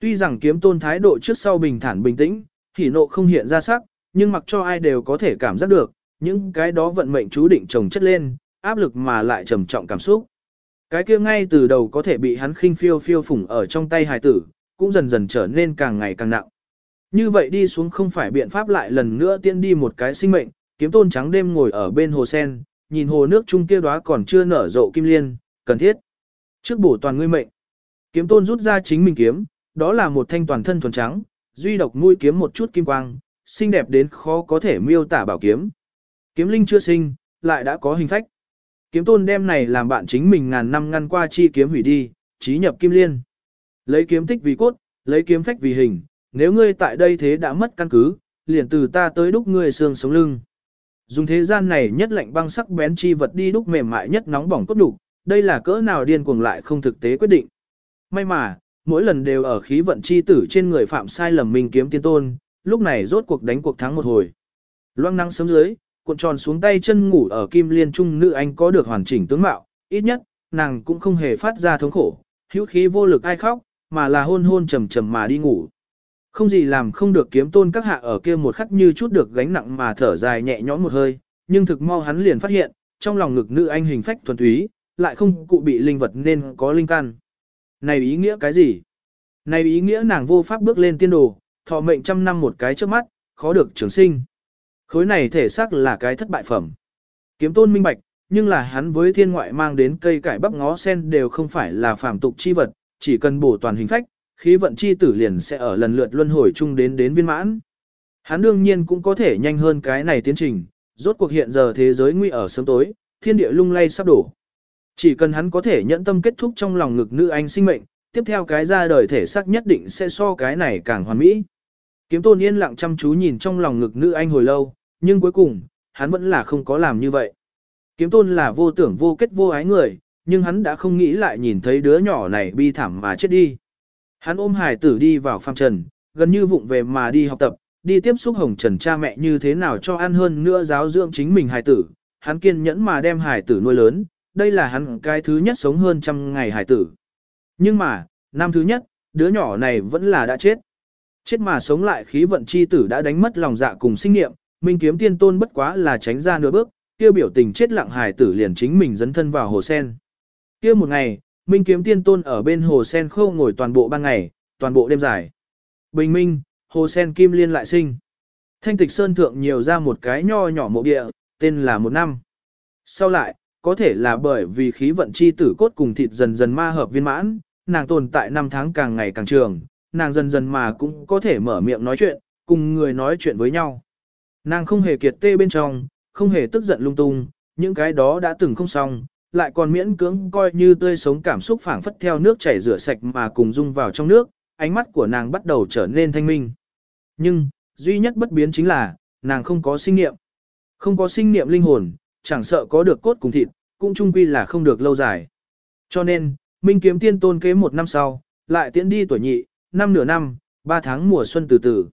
Tuy rằng kiếm tôn thái độ trước sau bình thản bình tĩnh, thì nộ không hiện ra sắc, nhưng mặc cho ai đều có thể cảm giác được, những cái đó vận mệnh chú định chồng chất lên, áp lực mà lại trầm trọng cảm xúc. Cái kia ngay từ đầu có thể bị hắn khinh phiêu phiêu phủng ở trong tay hài tử, cũng dần dần trở nên càng ngày càng nặng. Như vậy đi xuống không phải biện pháp lại lần nữa tiên đi một cái sinh mệnh, kiếm tôn trắng đêm ngồi ở bên hồ sen, nhìn hồ nước trung kia đóa còn chưa nở rộ kim liên, cần thiết. Trước bổ toàn ngươi mệnh, kiếm tôn rút ra chính mình kiếm, đó là một thanh toàn thân thuần trắng, duy độc mũi kiếm một chút kim quang, xinh đẹp đến khó có thể miêu tả bảo kiếm. Kiếm linh chưa sinh, lại đã có hình phách. Kiếm tôn đem này làm bạn chính mình ngàn năm ngăn qua chi kiếm hủy đi, trí nhập kim liên. Lấy kiếm tích vì cốt, lấy kiếm phách vì hình, nếu ngươi tại đây thế đã mất căn cứ, liền từ ta tới đúc ngươi xương sống lưng. Dùng thế gian này nhất lạnh băng sắc bén chi vật đi đúc mềm mại nhất nóng bỏng cốt đục, đây là cỡ nào điên cuồng lại không thực tế quyết định. May mà, mỗi lần đều ở khí vận chi tử trên người phạm sai lầm mình kiếm tiên tôn, lúc này rốt cuộc đánh cuộc thắng một hồi. Loang năng sớm dưới, cuộn tròn xuống tay chân ngủ ở kim liên trung nữ anh có được hoàn chỉnh tướng mạo, ít nhất, nàng cũng không hề phát ra thống khổ, hữu khí vô lực ai khóc, mà là hôn hôn trầm trầm mà đi ngủ. Không gì làm không được kiếm tôn các hạ ở kia một khắc như chút được gánh nặng mà thở dài nhẹ nhõm một hơi, nhưng thực mau hắn liền phát hiện, trong lòng ngực nữ anh hình phách thuần túy, lại không cụ bị linh vật nên có linh căn. Này ý nghĩa cái gì? Này ý nghĩa nàng vô pháp bước lên tiên đồ, thọ mệnh trăm năm một cái trước mắt, khó được trường sinh. Khối này thể xác là cái thất bại phẩm. Kiếm tôn minh bạch, nhưng là hắn với thiên ngoại mang đến cây cải bắp ngó sen đều không phải là phàm tục chi vật, chỉ cần bổ toàn hình phách, khí vận chi tử liền sẽ ở lần lượt luân hồi chung đến đến viên mãn. Hắn đương nhiên cũng có thể nhanh hơn cái này tiến trình, rốt cuộc hiện giờ thế giới nguy ở sớm tối, thiên địa lung lay sắp đổ. Chỉ cần hắn có thể nhẫn tâm kết thúc trong lòng ngực nữ anh sinh mệnh, tiếp theo cái ra đời thể xác nhất định sẽ so cái này càng hoàn mỹ. Kiếm tôn yên lặng chăm chú nhìn trong lòng ngực nữ anh hồi lâu, nhưng cuối cùng, hắn vẫn là không có làm như vậy. Kiếm tôn là vô tưởng vô kết vô ái người, nhưng hắn đã không nghĩ lại nhìn thấy đứa nhỏ này bi thảm mà chết đi. Hắn ôm hải tử đi vào phàm trần, gần như vụng về mà đi học tập, đi tiếp xúc hồng trần cha mẹ như thế nào cho ăn hơn nữa giáo dưỡng chính mình hải tử. Hắn kiên nhẫn mà đem hải tử nuôi lớn, đây là hắn cái thứ nhất sống hơn trăm ngày hải tử. Nhưng mà, năm thứ nhất, đứa nhỏ này vẫn là đã chết. Chết mà sống lại khí vận chi tử đã đánh mất lòng dạ cùng sinh nghiệm, Minh kiếm tiên tôn bất quá là tránh ra nửa bước, kia biểu tình chết lặng hải tử liền chính mình dấn thân vào hồ sen. Kia một ngày, Minh kiếm tiên tôn ở bên hồ sen khô ngồi toàn bộ ban ngày, toàn bộ đêm dài. Bình minh, hồ sen kim liên lại sinh. Thanh tịch sơn thượng nhiều ra một cái nho nhỏ mộ địa, tên là một năm. Sau lại, có thể là bởi vì khí vận chi tử cốt cùng thịt dần dần ma hợp viên mãn, nàng tồn tại năm tháng càng ngày càng trường, nàng dần dần mà cũng có thể mở miệng nói chuyện, cùng người nói chuyện với nhau. Nàng không hề kiệt tê bên trong, không hề tức giận lung tung, những cái đó đã từng không xong, lại còn miễn cưỡng coi như tươi sống cảm xúc phảng phất theo nước chảy rửa sạch mà cùng dung vào trong nước, ánh mắt của nàng bắt đầu trở nên thanh minh. Nhưng, duy nhất bất biến chính là, nàng không có sinh niệm. Không có sinh niệm linh hồn, chẳng sợ có được cốt cùng thịt, cũng chung quy là không được lâu dài. Cho nên, Minh Kiếm Tiên tôn kế một năm sau, lại tiễn đi tuổi nhị, năm nửa năm, ba tháng mùa xuân từ từ.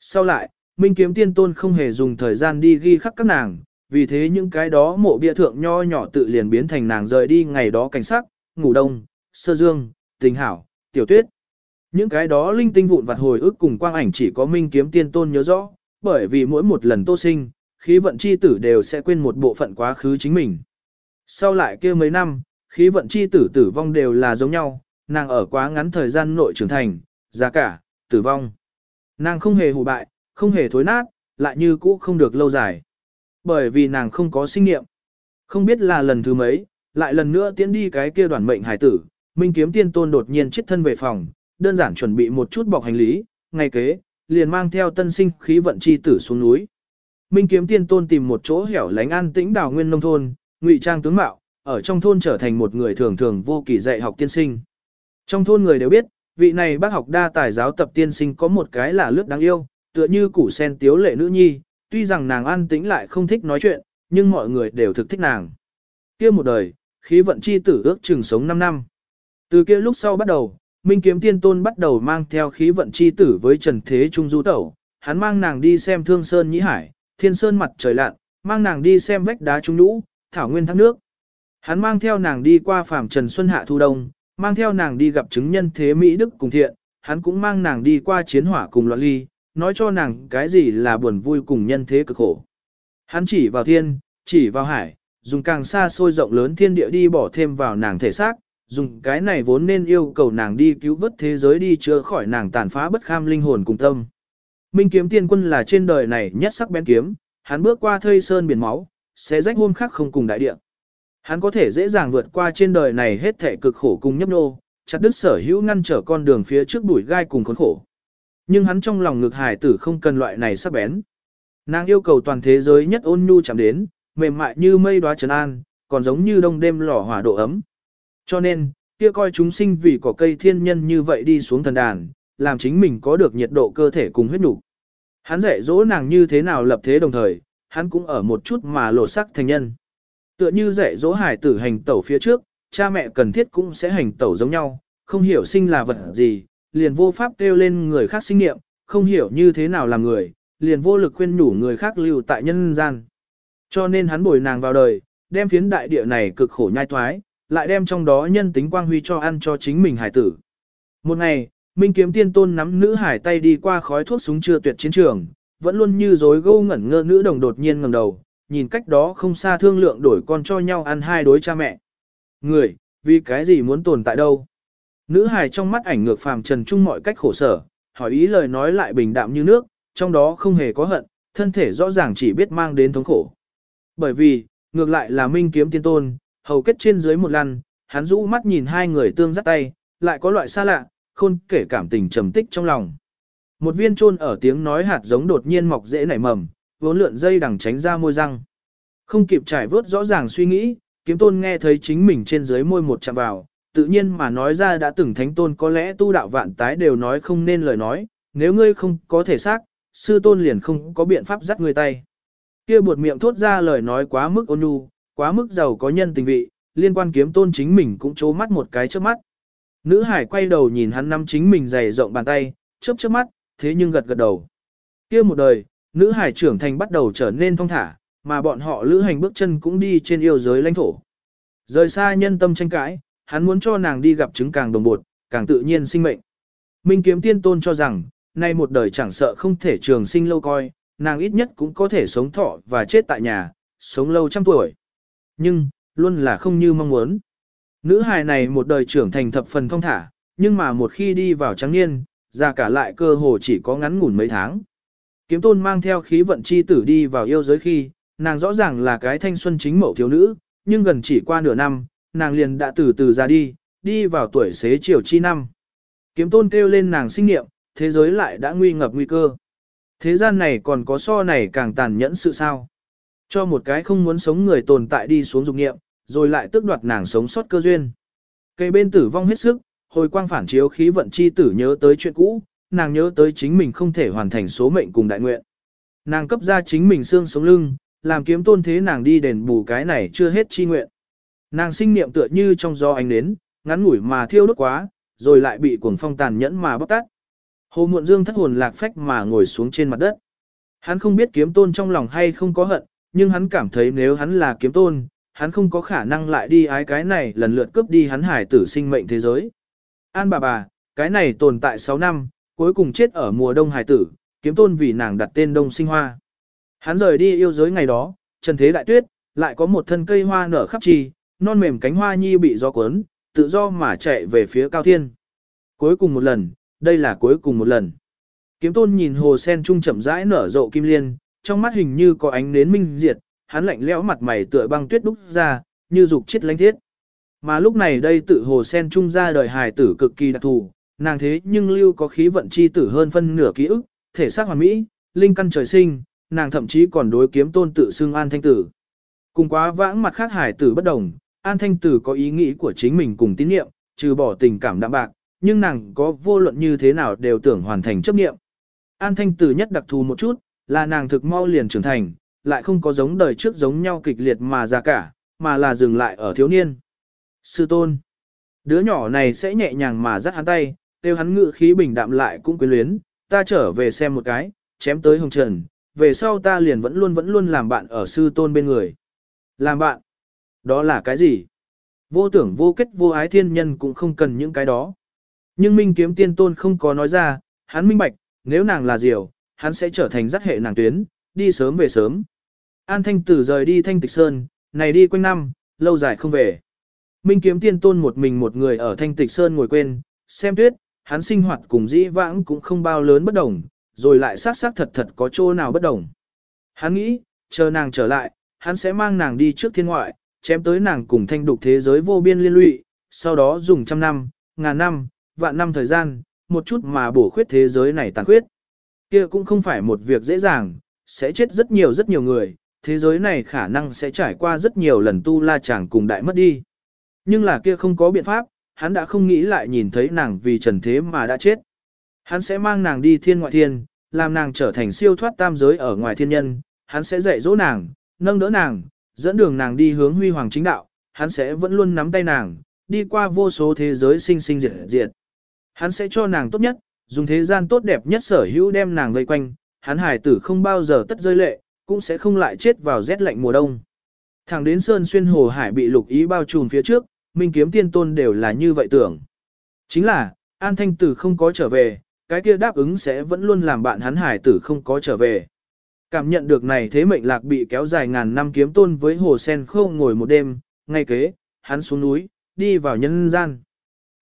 Sau lại, Minh Kiếm Tiên tôn không hề dùng thời gian đi ghi khắc các nàng, vì thế những cái đó mộ bia thượng nho nhỏ tự liền biến thành nàng rời đi ngày đó cảnh sắc, ngủ đông, sơ dương, tình hảo, tiểu tuyết. Những cái đó linh tinh vụn vặt hồi ức cùng quang ảnh chỉ có Minh Kiếm Tiên tôn nhớ rõ, bởi vì mỗi một lần tô sinh, khí vận chi tử đều sẽ quên một bộ phận quá khứ chính mình. Sau lại kia mấy năm, khí vận chi tử tử vong đều là giống nhau, nàng ở quá ngắn thời gian nội trưởng thành, giá cả, tử vong. Nàng không hề hù bại, không hề thối nát, lại như cũ không được lâu dài. Bởi vì nàng không có sinh nghiệm. Không biết là lần thứ mấy, lại lần nữa tiến đi cái kia đoàn mệnh hải tử, Minh Kiếm Tiên Tôn đột nhiên chết thân về phòng, đơn giản chuẩn bị một chút bọc hành lý, ngay kế, liền mang theo tân sinh khí vận chi tử xuống núi. Minh Kiếm Tiên Tôn tìm một chỗ hẻo lánh an tĩnh đào nguyên nông thôn, ngụy trang tướng mạo, ở trong thôn trở thành một người thường thường vô kỳ dạy học tiên sinh. Trong thôn người đều biết, vị này bác học đa tài giáo tập tiên sinh có một cái là lướt đáng yêu, tựa như củ sen tiếu lệ nữ nhi, tuy rằng nàng an tĩnh lại không thích nói chuyện, nhưng mọi người đều thực thích nàng. kia một đời, khí vận chi tử ước chừng sống 5 năm. Từ kia lúc sau bắt đầu, Minh Kiếm Tiên Tôn bắt đầu mang theo khí vận chi tử với Trần Thế Trung Du Tẩu, hắn mang nàng đi xem Thương Sơn Nhĩ Hải, Thiên Sơn mặt trời lặn, mang nàng đi xem vách đá trung nhũ, thảo nguyên thác nước. Hắn mang theo nàng đi qua phàm trần xuân hạ thu đông, mang theo nàng đi gặp chứng nhân thế Mỹ Đức cùng thiện, hắn cũng mang nàng đi qua chiến hỏa cùng loạn ly, nói cho nàng cái gì là buồn vui cùng nhân thế cực khổ. Hắn chỉ vào thiên, chỉ vào hải, dùng càng xa xôi rộng lớn thiên địa đi bỏ thêm vào nàng thể xác, dùng cái này vốn nên yêu cầu nàng đi cứu vớt thế giới đi chữa khỏi nàng tàn phá bất kham linh hồn cùng tâm. Minh kiếm tiên quân là trên đời này nhất sắc bén kiếm, hắn bước qua thây sơn biển máu, sẽ rách hôm khác không cùng đại địa. Hắn có thể dễ dàng vượt qua trên đời này hết thể cực khổ cùng nhấp nô, chặt đứt sở hữu ngăn trở con đường phía trước đuổi gai cùng khốn khổ. Nhưng hắn trong lòng ngực hải tử không cần loại này sắc bén. Nàng yêu cầu toàn thế giới nhất ôn nhu chạm đến, mềm mại như mây đóa trấn an, còn giống như đông đêm lò hỏa độ ấm. Cho nên, kia coi chúng sinh vì có cây thiên nhân như vậy đi xuống thần đàn, làm chính mình có được nhiệt độ cơ thể cùng huyết nục. Hắn dạy dỗ nàng như thế nào lập thế đồng thời, hắn cũng ở một chút mà lột sắc thành nhân. Tựa như dạy dỗ hải tử hành tẩu phía trước, cha mẹ cần thiết cũng sẽ hành tẩu giống nhau, không hiểu sinh là vật gì, liền vô pháp kêu lên người khác sinh nghiệm, không hiểu như thế nào làm người, liền vô lực khuyên nhủ người khác lưu tại nhân gian. Cho nên hắn bồi nàng vào đời, đem phiến đại địa này cực khổ nhai thoái, lại đem trong đó nhân tính quang huy cho ăn cho chính mình hải tử. Một ngày, Minh Kiếm Tiên Tôn nắm nữ hải tay đi qua khói thuốc súng chưa tuyệt chiến trường, vẫn luôn như dối gâu ngẩn ngơ nữ đồng đột nhiên ngẩng đầu, nhìn cách đó không xa thương lượng đổi con cho nhau ăn hai đối cha mẹ. Người, vì cái gì muốn tồn tại đâu? Nữ hài trong mắt ảnh ngược phàm trần trung mọi cách khổ sở, hỏi ý lời nói lại bình đạm như nước, trong đó không hề có hận, thân thể rõ ràng chỉ biết mang đến thống khổ. Bởi vì, ngược lại là minh kiếm tiên tôn, hầu kết trên dưới một lần, hắn rũ mắt nhìn hai người tương dắt tay, lại có loại xa lạ, khôn kể cảm tình trầm tích trong lòng. Một viên trôn ở tiếng nói hạt giống đột nhiên mọc dễ nảy mầm, vốn lượn dây đằng tránh ra môi răng. Không kịp trải vớt rõ ràng suy nghĩ, kiếm tôn nghe thấy chính mình trên dưới môi một chạm vào, tự nhiên mà nói ra đã từng thánh tôn có lẽ tu đạo vạn tái đều nói không nên lời nói, nếu ngươi không có thể xác, sư tôn liền không có biện pháp dắt ngươi tay. Kia buột miệng thốt ra lời nói quá mức ôn nhu, quá mức giàu có nhân tình vị, liên quan kiếm tôn chính mình cũng chố mắt một cái trước mắt. Nữ hải quay đầu nhìn hắn năm chính mình dày rộng bàn tay, chớp chớp mắt, thế nhưng gật gật đầu. kia một đời, nữ hải trưởng thành bắt đầu trở nên thong thả, mà bọn họ lữ hành bước chân cũng đi trên yêu giới lãnh thổ. Rời xa nhân tâm tranh cãi, hắn muốn cho nàng đi gặp chứng càng đồng bột, càng tự nhiên sinh mệnh. Minh kiếm tiên tôn cho rằng, nay một đời chẳng sợ không thể trường sinh lâu coi, nàng ít nhất cũng có thể sống thọ và chết tại nhà, sống lâu trăm tuổi. Nhưng, luôn là không như mong muốn. Nữ hài này một đời trưởng thành thập phần thông thả, nhưng mà một khi đi vào trắng niên, ra cả lại cơ hồ chỉ có ngắn ngủn mấy tháng. Kiếm tôn mang theo khí vận chi tử đi vào yêu giới khi, nàng rõ ràng là cái thanh xuân chính mẫu thiếu nữ, nhưng gần chỉ qua nửa năm, nàng liền đã từ từ ra đi, đi vào tuổi xế chiều chi năm. Kiếm tôn kêu lên nàng sinh niệm, thế giới lại đã nguy ngập nguy cơ. Thế gian này còn có so này càng tàn nhẫn sự sao. Cho một cái không muốn sống người tồn tại đi xuống dục nghiệm, rồi lại tước đoạt nàng sống sót cơ duyên. Cây bên tử vong hết sức, hồi quang phản chiếu khí vận chi tử nhớ tới chuyện cũ, nàng nhớ tới chính mình không thể hoàn thành số mệnh cùng đại nguyện. Nàng cấp ra chính mình xương sống lưng, làm kiếm tôn thế nàng đi đền bù cái này chưa hết chi nguyện. Nàng sinh niệm tựa như trong gió ánh nến, ngắn ngủi mà thiêu đốt quá, rồi lại bị cuồng phong tàn nhẫn mà bóc tát. Hồ Muộn Dương thất hồn lạc phách mà ngồi xuống trên mặt đất. Hắn không biết kiếm tôn trong lòng hay không có hận, nhưng hắn cảm thấy nếu hắn là kiếm tôn, hắn không có khả năng lại đi ái cái này lần lượt cướp đi hắn hải tử sinh mệnh thế giới. An bà bà, cái này tồn tại 6 năm, cuối cùng chết ở mùa đông hải tử, kiếm tôn vì nàng đặt tên đông sinh hoa. Hắn rời đi yêu giới ngày đó, trần thế đại tuyết, lại có một thân cây hoa nở khắp trì, non mềm cánh hoa nhi bị gió cuốn, tự do mà chạy về phía cao thiên. Cuối cùng một lần, đây là cuối cùng một lần. Kiếm tôn nhìn hồ sen trung chậm rãi nở rộ kim liên, trong mắt hình như có ánh nến minh diệt, hắn lạnh lẽo mặt mày tựa băng tuyết đúc ra, như dục chết lánh thiết. Mà lúc này đây tự hồ sen trung ra đời hài tử cực kỳ đặc thù, nàng thế nhưng lưu có khí vận chi tử hơn phân nửa ký ức, thể xác hoàn mỹ, linh căn trời sinh, nàng thậm chí còn đối kiếm tôn tự xưng an thanh tử. Cùng quá vãng mặt khác hài tử bất đồng, an thanh tử có ý nghĩ của chính mình cùng tín niệm, trừ bỏ tình cảm đạm bạc, nhưng nàng có vô luận như thế nào đều tưởng hoàn thành chấp niệm. An thanh tử nhất đặc thù một chút, là nàng thực mau liền trưởng thành, lại không có giống đời trước giống nhau kịch liệt mà ra cả, mà là dừng lại ở thiếu niên. Sư tôn. Đứa nhỏ này sẽ nhẹ nhàng mà dắt hắn tay, tiêu hắn ngự khí bình đạm lại cũng quyến luyến, ta trở về xem một cái, chém tới hồng trần, về sau ta liền vẫn luôn vẫn luôn làm bạn ở sư tôn bên người. Làm bạn? Đó là cái gì? Vô tưởng vô kết vô ái thiên nhân cũng không cần những cái đó. Nhưng minh kiếm tiên tôn không có nói ra, hắn minh bạch, nếu nàng là diều, hắn sẽ trở thành dắt hệ nàng tuyến, đi sớm về sớm. An Thanh Tử rời đi Thanh Tịch Sơn, này đi quanh năm, lâu dài không về. Minh kiếm tiên tôn một mình một người ở Thanh Tịch Sơn ngồi quên, xem tuyết, hắn sinh hoạt cùng dĩ vãng cũng không bao lớn bất đồng, rồi lại sát sát thật thật có chỗ nào bất đồng. Hắn nghĩ, chờ nàng trở lại, hắn sẽ mang nàng đi trước thiên ngoại, chém tới nàng cùng thanh đục thế giới vô biên liên lụy, sau đó dùng trăm năm, ngàn năm, vạn năm thời gian, một chút mà bổ khuyết thế giới này tàn khuyết. Kia cũng không phải một việc dễ dàng, sẽ chết rất nhiều rất nhiều người, thế giới này khả năng sẽ trải qua rất nhiều lần tu la chàng cùng đại mất đi. Nhưng là kia không có biện pháp, hắn đã không nghĩ lại nhìn thấy nàng vì trần thế mà đã chết. Hắn sẽ mang nàng đi thiên ngoại thiên, làm nàng trở thành siêu thoát tam giới ở ngoài thiên nhân, hắn sẽ dạy dỗ nàng, nâng đỡ nàng, dẫn đường nàng đi hướng huy hoàng chính đạo, hắn sẽ vẫn luôn nắm tay nàng, đi qua vô số thế giới sinh sinh diệt diệt. Hắn sẽ cho nàng tốt nhất, dùng thế gian tốt đẹp nhất sở hữu đem nàng vây quanh, hắn hải tử không bao giờ tất rơi lệ, cũng sẽ không lại chết vào rét lạnh mùa đông. Thẳng đến Sơn Xuyên Hồ Hải bị lục ý bao trùm phía trước, Minh Kiếm Tiên Tôn đều là như vậy tưởng. Chính là, An Thanh Tử không có trở về, cái kia đáp ứng sẽ vẫn luôn làm bạn hắn hải tử không có trở về. Cảm nhận được này thế mệnh lạc bị kéo dài ngàn năm kiếm tôn với hồ sen khâu ngồi một đêm, ngay kế, hắn xuống núi, đi vào nhân gian.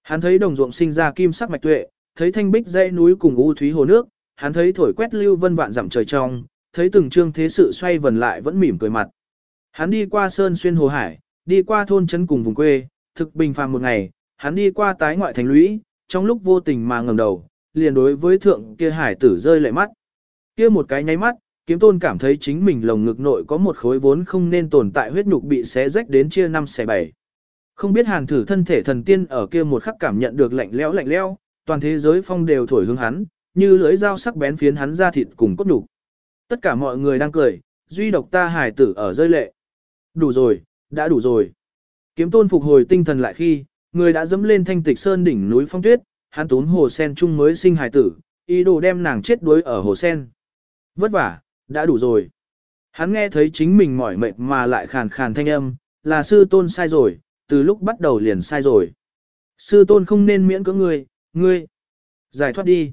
Hắn thấy đồng ruộng sinh ra kim sắc mạch tuệ, thấy thanh bích dãy núi cùng u thúy hồ nước, hắn thấy thổi quét lưu vân vạn dặm trời trong, thấy từng trương thế sự xoay vần lại vẫn mỉm cười mặt. Hắn đi qua sơn xuyên hồ hải, đi qua thôn trấn cùng vùng quê, thực bình phàm một ngày, hắn đi qua tái ngoại thành lũy, trong lúc vô tình mà ngẩng đầu, liền đối với thượng kia hải tử rơi lệ mắt. Kia một cái nháy mắt, kiếm tôn cảm thấy chính mình lồng ngực nội có một khối vốn không nên tồn tại huyết nhục bị xé rách đến chia năm xẻ bảy. Không biết hàn thử thân thể thần tiên ở kia một khắc cảm nhận được lạnh lẽo lạnh lẽo, toàn thế giới phong đều thổi hướng hắn, như lưỡi dao sắc bén phiến hắn ra thịt cùng cốt nhục. Tất cả mọi người đang cười, duy độc ta hải tử ở rơi lệ. Đủ rồi, đã đủ rồi. Kiếm tôn phục hồi tinh thần lại khi, người đã dẫm lên thanh tịch sơn đỉnh núi phong tuyết, hắn tốn hồ sen chung mới sinh hải tử, ý đồ đem nàng chết đuối ở hồ sen. Vất vả, đã đủ rồi. Hắn nghe thấy chính mình mỏi mệt mà lại khàn khàn thanh âm, là sư tôn sai rồi, từ lúc bắt đầu liền sai rồi. Sư tôn không nên miễn cưỡng ngươi, ngươi. Giải thoát đi.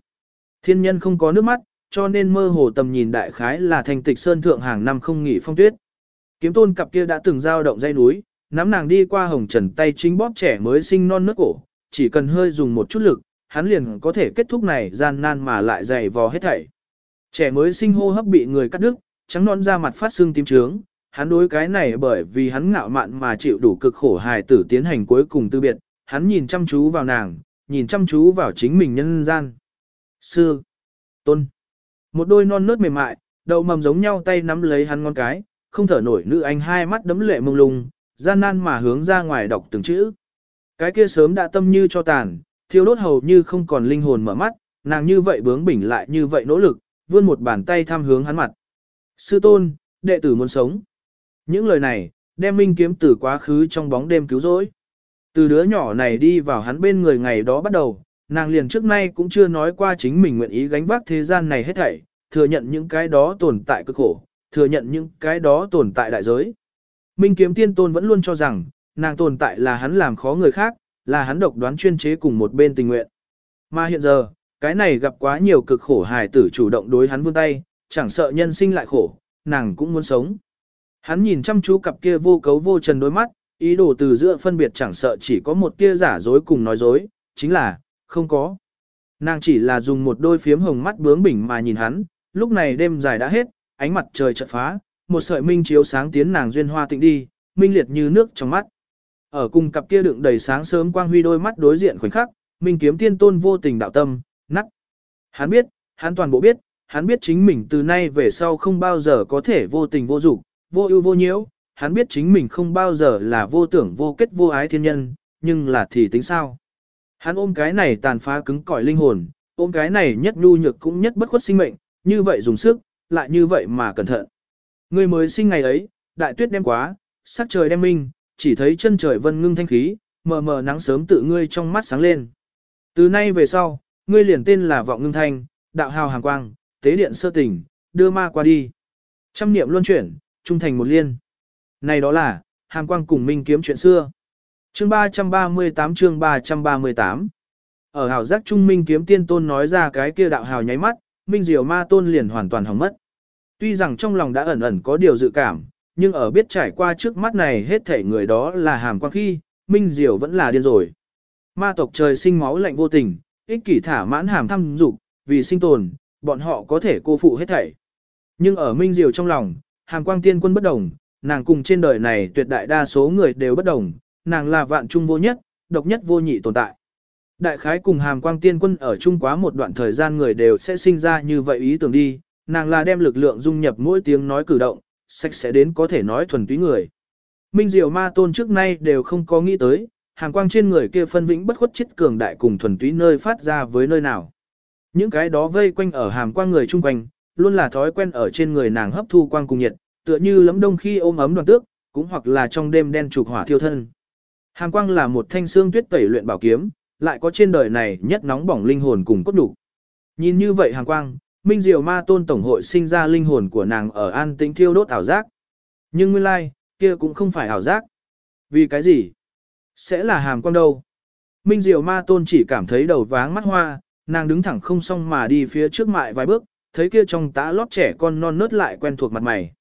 Thiên nhân không có nước mắt, cho nên mơ hồ tầm nhìn đại khái là thành tịch sơn thượng hàng năm không nghỉ phong tuyết. Kiếm tôn cặp kia đã từng giao động dây núi, nắm nàng đi qua hồng trần tay chính bóp trẻ mới sinh non nước cổ, chỉ cần hơi dùng một chút lực, hắn liền có thể kết thúc này gian nan mà lại dày vò hết thảy. Trẻ mới sinh hô hấp bị người cắt đứt, trắng non da mặt phát xương tím trướng, hắn đối cái này bởi vì hắn ngạo mạn mà chịu đủ cực khổ hài tử tiến hành cuối cùng tư biệt, hắn nhìn chăm chú vào nàng, nhìn chăm chú vào chính mình nhân gian. Sư, tôn, một đôi non nớt mềm mại, đầu mầm giống nhau tay nắm lấy hắn ngón cái, không thở nổi nữ anh hai mắt đấm lệ mông lung, gian nan mà hướng ra ngoài đọc từng chữ. Cái kia sớm đã tâm như cho tàn, thiêu đốt hầu như không còn linh hồn mở mắt, nàng như vậy bướng bỉnh lại như vậy nỗ lực, vươn một bàn tay tham hướng hắn mặt. Sư tôn, đệ tử muốn sống. Những lời này, đem minh kiếm từ quá khứ trong bóng đêm cứu rỗi. Từ đứa nhỏ này đi vào hắn bên người ngày đó bắt đầu, nàng liền trước nay cũng chưa nói qua chính mình nguyện ý gánh vác thế gian này hết thảy, thừa nhận những cái đó tồn tại cực khổ, thừa nhận những cái đó tồn tại đại giới. Minh kiếm tiên tôn vẫn luôn cho rằng, nàng tồn tại là hắn làm khó người khác, là hắn độc đoán chuyên chế cùng một bên tình nguyện. Mà hiện giờ, cái này gặp quá nhiều cực khổ hài tử chủ động đối hắn vươn tay, chẳng sợ nhân sinh lại khổ, nàng cũng muốn sống. Hắn nhìn chăm chú cặp kia vô cấu vô trần đôi mắt, ý đồ từ giữa phân biệt chẳng sợ chỉ có một tia giả dối cùng nói dối, chính là, không có. Nàng chỉ là dùng một đôi phiếm hồng mắt bướng bỉnh mà nhìn hắn, lúc này đêm dài đã hết, ánh mặt trời chợt phá, một sợi minh chiếu sáng tiến nàng duyên hoa tịnh đi, minh liệt như nước trong mắt. Ở cùng cặp kia đựng đầy sáng sớm quang huy đôi mắt đối diện khoảnh khắc, minh kiếm tiên tôn vô tình đạo tâm, nắc. Hắn biết, hắn toàn bộ biết, hắn biết chính mình từ nay về sau không bao giờ có thể vô tình vô dục, vô ưu vô nhiễu, hắn biết chính mình không bao giờ là vô tưởng vô kết vô ái thiên nhân, nhưng là thì tính sao? Hắn ôm cái này tàn phá cứng cỏi linh hồn, ôm cái này nhất nhu nhược cũng nhất bất khuất sinh mệnh, như vậy dùng sức, lại như vậy mà cẩn thận. Người mới sinh ngày ấy, đại tuyết đem quá, sắc trời đem minh, chỉ thấy chân trời vân ngưng thanh khí, mờ mờ nắng sớm tự ngươi trong mắt sáng lên. Từ nay về sau, ngươi liền tên là vọng ngưng thanh, đạo hào hàng quang, tế điện sơ tình, đưa ma qua đi. Trăm niệm luân chuyển, trung thành một liên. Này đó là, hàng quang cùng minh kiếm chuyện xưa. Chương 338 chương 338 Ở hào giác trung minh kiếm tiên tôn nói ra cái kia đạo hào nháy mắt, minh diều ma tôn liền hoàn toàn hỏng mất. Tuy rằng trong lòng đã ẩn ẩn có điều dự cảm, nhưng ở biết trải qua trước mắt này hết thể người đó là hàm quang khi, minh diều vẫn là điên rồi. Ma tộc trời sinh máu lạnh vô tình, ích kỷ thả mãn hàm thăm dục, vì sinh tồn, bọn họ có thể cô phụ hết thảy. Nhưng ở minh diều trong lòng, hàm quang tiên quân bất đồng, nàng cùng trên đời này tuyệt đại đa số người đều bất đồng, nàng là vạn trung vô nhất, độc nhất vô nhị tồn tại. Đại khái cùng hàm quang tiên quân ở chung quá một đoạn thời gian người đều sẽ sinh ra như vậy ý tưởng đi, nàng là đem lực lượng dung nhập mỗi tiếng nói cử động, sạch sẽ đến có thể nói thuần túy người. Minh Diệu Ma Tôn trước nay đều không có nghĩ tới, Hàng quang trên người kia phân vĩnh bất khuất chết cường đại cùng thuần túy nơi phát ra với nơi nào. Những cái đó vây quanh ở hàm quang người chung quanh, luôn là thói quen ở trên người nàng hấp thu quang cùng nhiệt, tựa như lấm đông khi ôm ấm đoàn tước, cũng hoặc là trong đêm đen trục hỏa thiêu thân. Hàm quang là một thanh xương tuyết tẩy luyện bảo kiếm, lại có trên đời này nhất nóng bỏng linh hồn cùng cốt đủ. Nhìn như vậy hàm quang, Minh diều Ma Tôn Tổng hội sinh ra linh hồn của nàng ở an tĩnh thiêu đốt ảo giác. Nhưng nguyên lai, kia cũng không phải ảo giác. Vì cái gì? Sẽ là hàm quang đâu? Minh Diệu Ma Tôn chỉ cảm thấy đầu váng mắt hoa, nàng đứng thẳng không xong mà đi phía trước mại vài bước, thấy kia trong tã lót trẻ con non nớt lại quen thuộc mặt mày.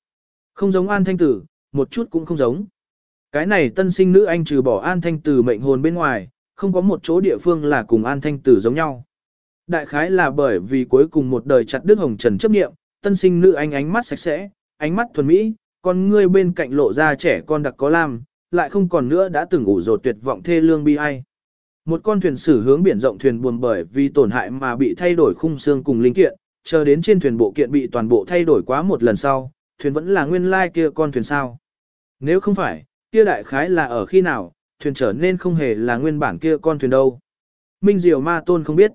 Không giống An Thanh Tử, một chút cũng không giống. Cái này tân sinh nữ anh trừ bỏ an thanh tử mệnh hồn bên ngoài, không có một chỗ địa phương là cùng an thanh tử giống nhau. Đại khái là bởi vì cuối cùng một đời chặt đứt hồng trần chấp nghiệm, tân sinh nữ anh ánh mắt sạch sẽ, ánh mắt thuần mỹ, con ngươi bên cạnh lộ ra trẻ con đặc có lam, lại không còn nữa đã từng ủ rột tuyệt vọng thê lương bi ai. Một con thuyền sử hướng biển rộng thuyền buồn bởi vì tổn hại mà bị thay đổi khung xương cùng linh kiện, chờ đến trên thuyền bộ kiện bị toàn bộ thay đổi quá một lần sau, thuyền vẫn là nguyên lai kia con thuyền sao. Nếu không phải, kia đại khái là ở khi nào, thuyền trở nên không hề là nguyên bản kia con thuyền đâu. Minh diều Ma Tôn không biết.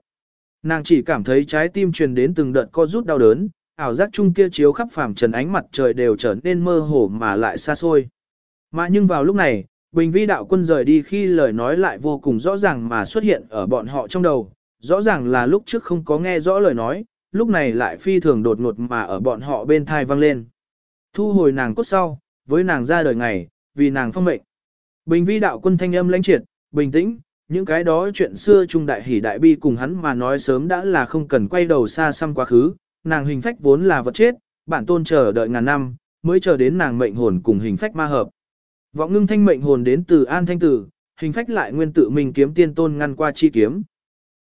Nàng chỉ cảm thấy trái tim truyền đến từng đợt co rút đau đớn, ảo giác chung kia chiếu khắp phàm trần ánh mặt trời đều trở nên mơ hồ mà lại xa xôi. Mà nhưng vào lúc này, Bình Vi đạo quân rời đi khi lời nói lại vô cùng rõ ràng mà xuất hiện ở bọn họ trong đầu, rõ ràng là lúc trước không có nghe rõ lời nói, lúc này lại phi thường đột ngột mà ở bọn họ bên thai vang lên. Thu hồi nàng cốt sau, với nàng ra đời ngày, vì nàng phong mệnh. Bình Vi đạo quân thanh âm lãnh triệt, bình tĩnh, những cái đó chuyện xưa trung đại Hỉ đại bi cùng hắn mà nói sớm đã là không cần quay đầu xa xăm quá khứ, nàng hình phách vốn là vật chết, bản tôn chờ đợi ngàn năm, mới chờ đến nàng mệnh hồn cùng hình phách ma hợp. Vọng ngưng thanh mệnh hồn đến từ an thanh tử, hình phách lại nguyên tự mình kiếm tiên tôn ngăn qua chi kiếm.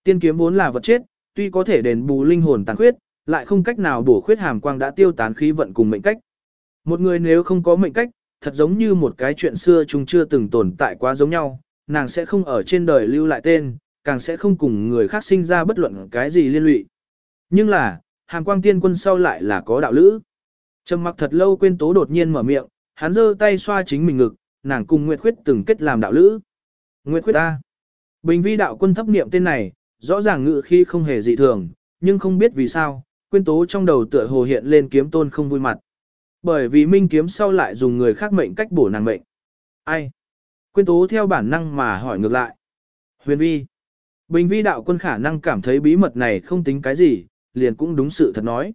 Tiên kiếm vốn là vật chết, tuy có thể đền bù linh hồn tàn khuyết, lại không cách nào bổ khuyết hàm quang đã tiêu tán khí vận cùng mệnh cách. Một người nếu không có mệnh cách, thật giống như một cái chuyện xưa chúng chưa từng tồn tại quá giống nhau, nàng sẽ không ở trên đời lưu lại tên, càng sẽ không cùng người khác sinh ra bất luận cái gì liên lụy. Nhưng là, hàm quang tiên quân sau lại là có đạo lữ. Trầm mặc thật lâu quên tố đột nhiên mở miệng, hắn giơ tay xoa chính mình ngực, nàng cùng Nguyệt Khuyết từng kết làm đạo lữ. Nguyệt Khuyết ta. Bình vi đạo quân thấp niệm tên này, rõ ràng ngự khi không hề dị thường, nhưng không biết vì sao, quyên tố trong đầu tựa hồ hiện lên kiếm tôn không vui mặt. Bởi vì minh kiếm sau lại dùng người khác mệnh cách bổ nàng mệnh. Ai? Quyên tố theo bản năng mà hỏi ngược lại. Huyền vi. Bình vi đạo quân khả năng cảm thấy bí mật này không tính cái gì, liền cũng đúng sự thật nói.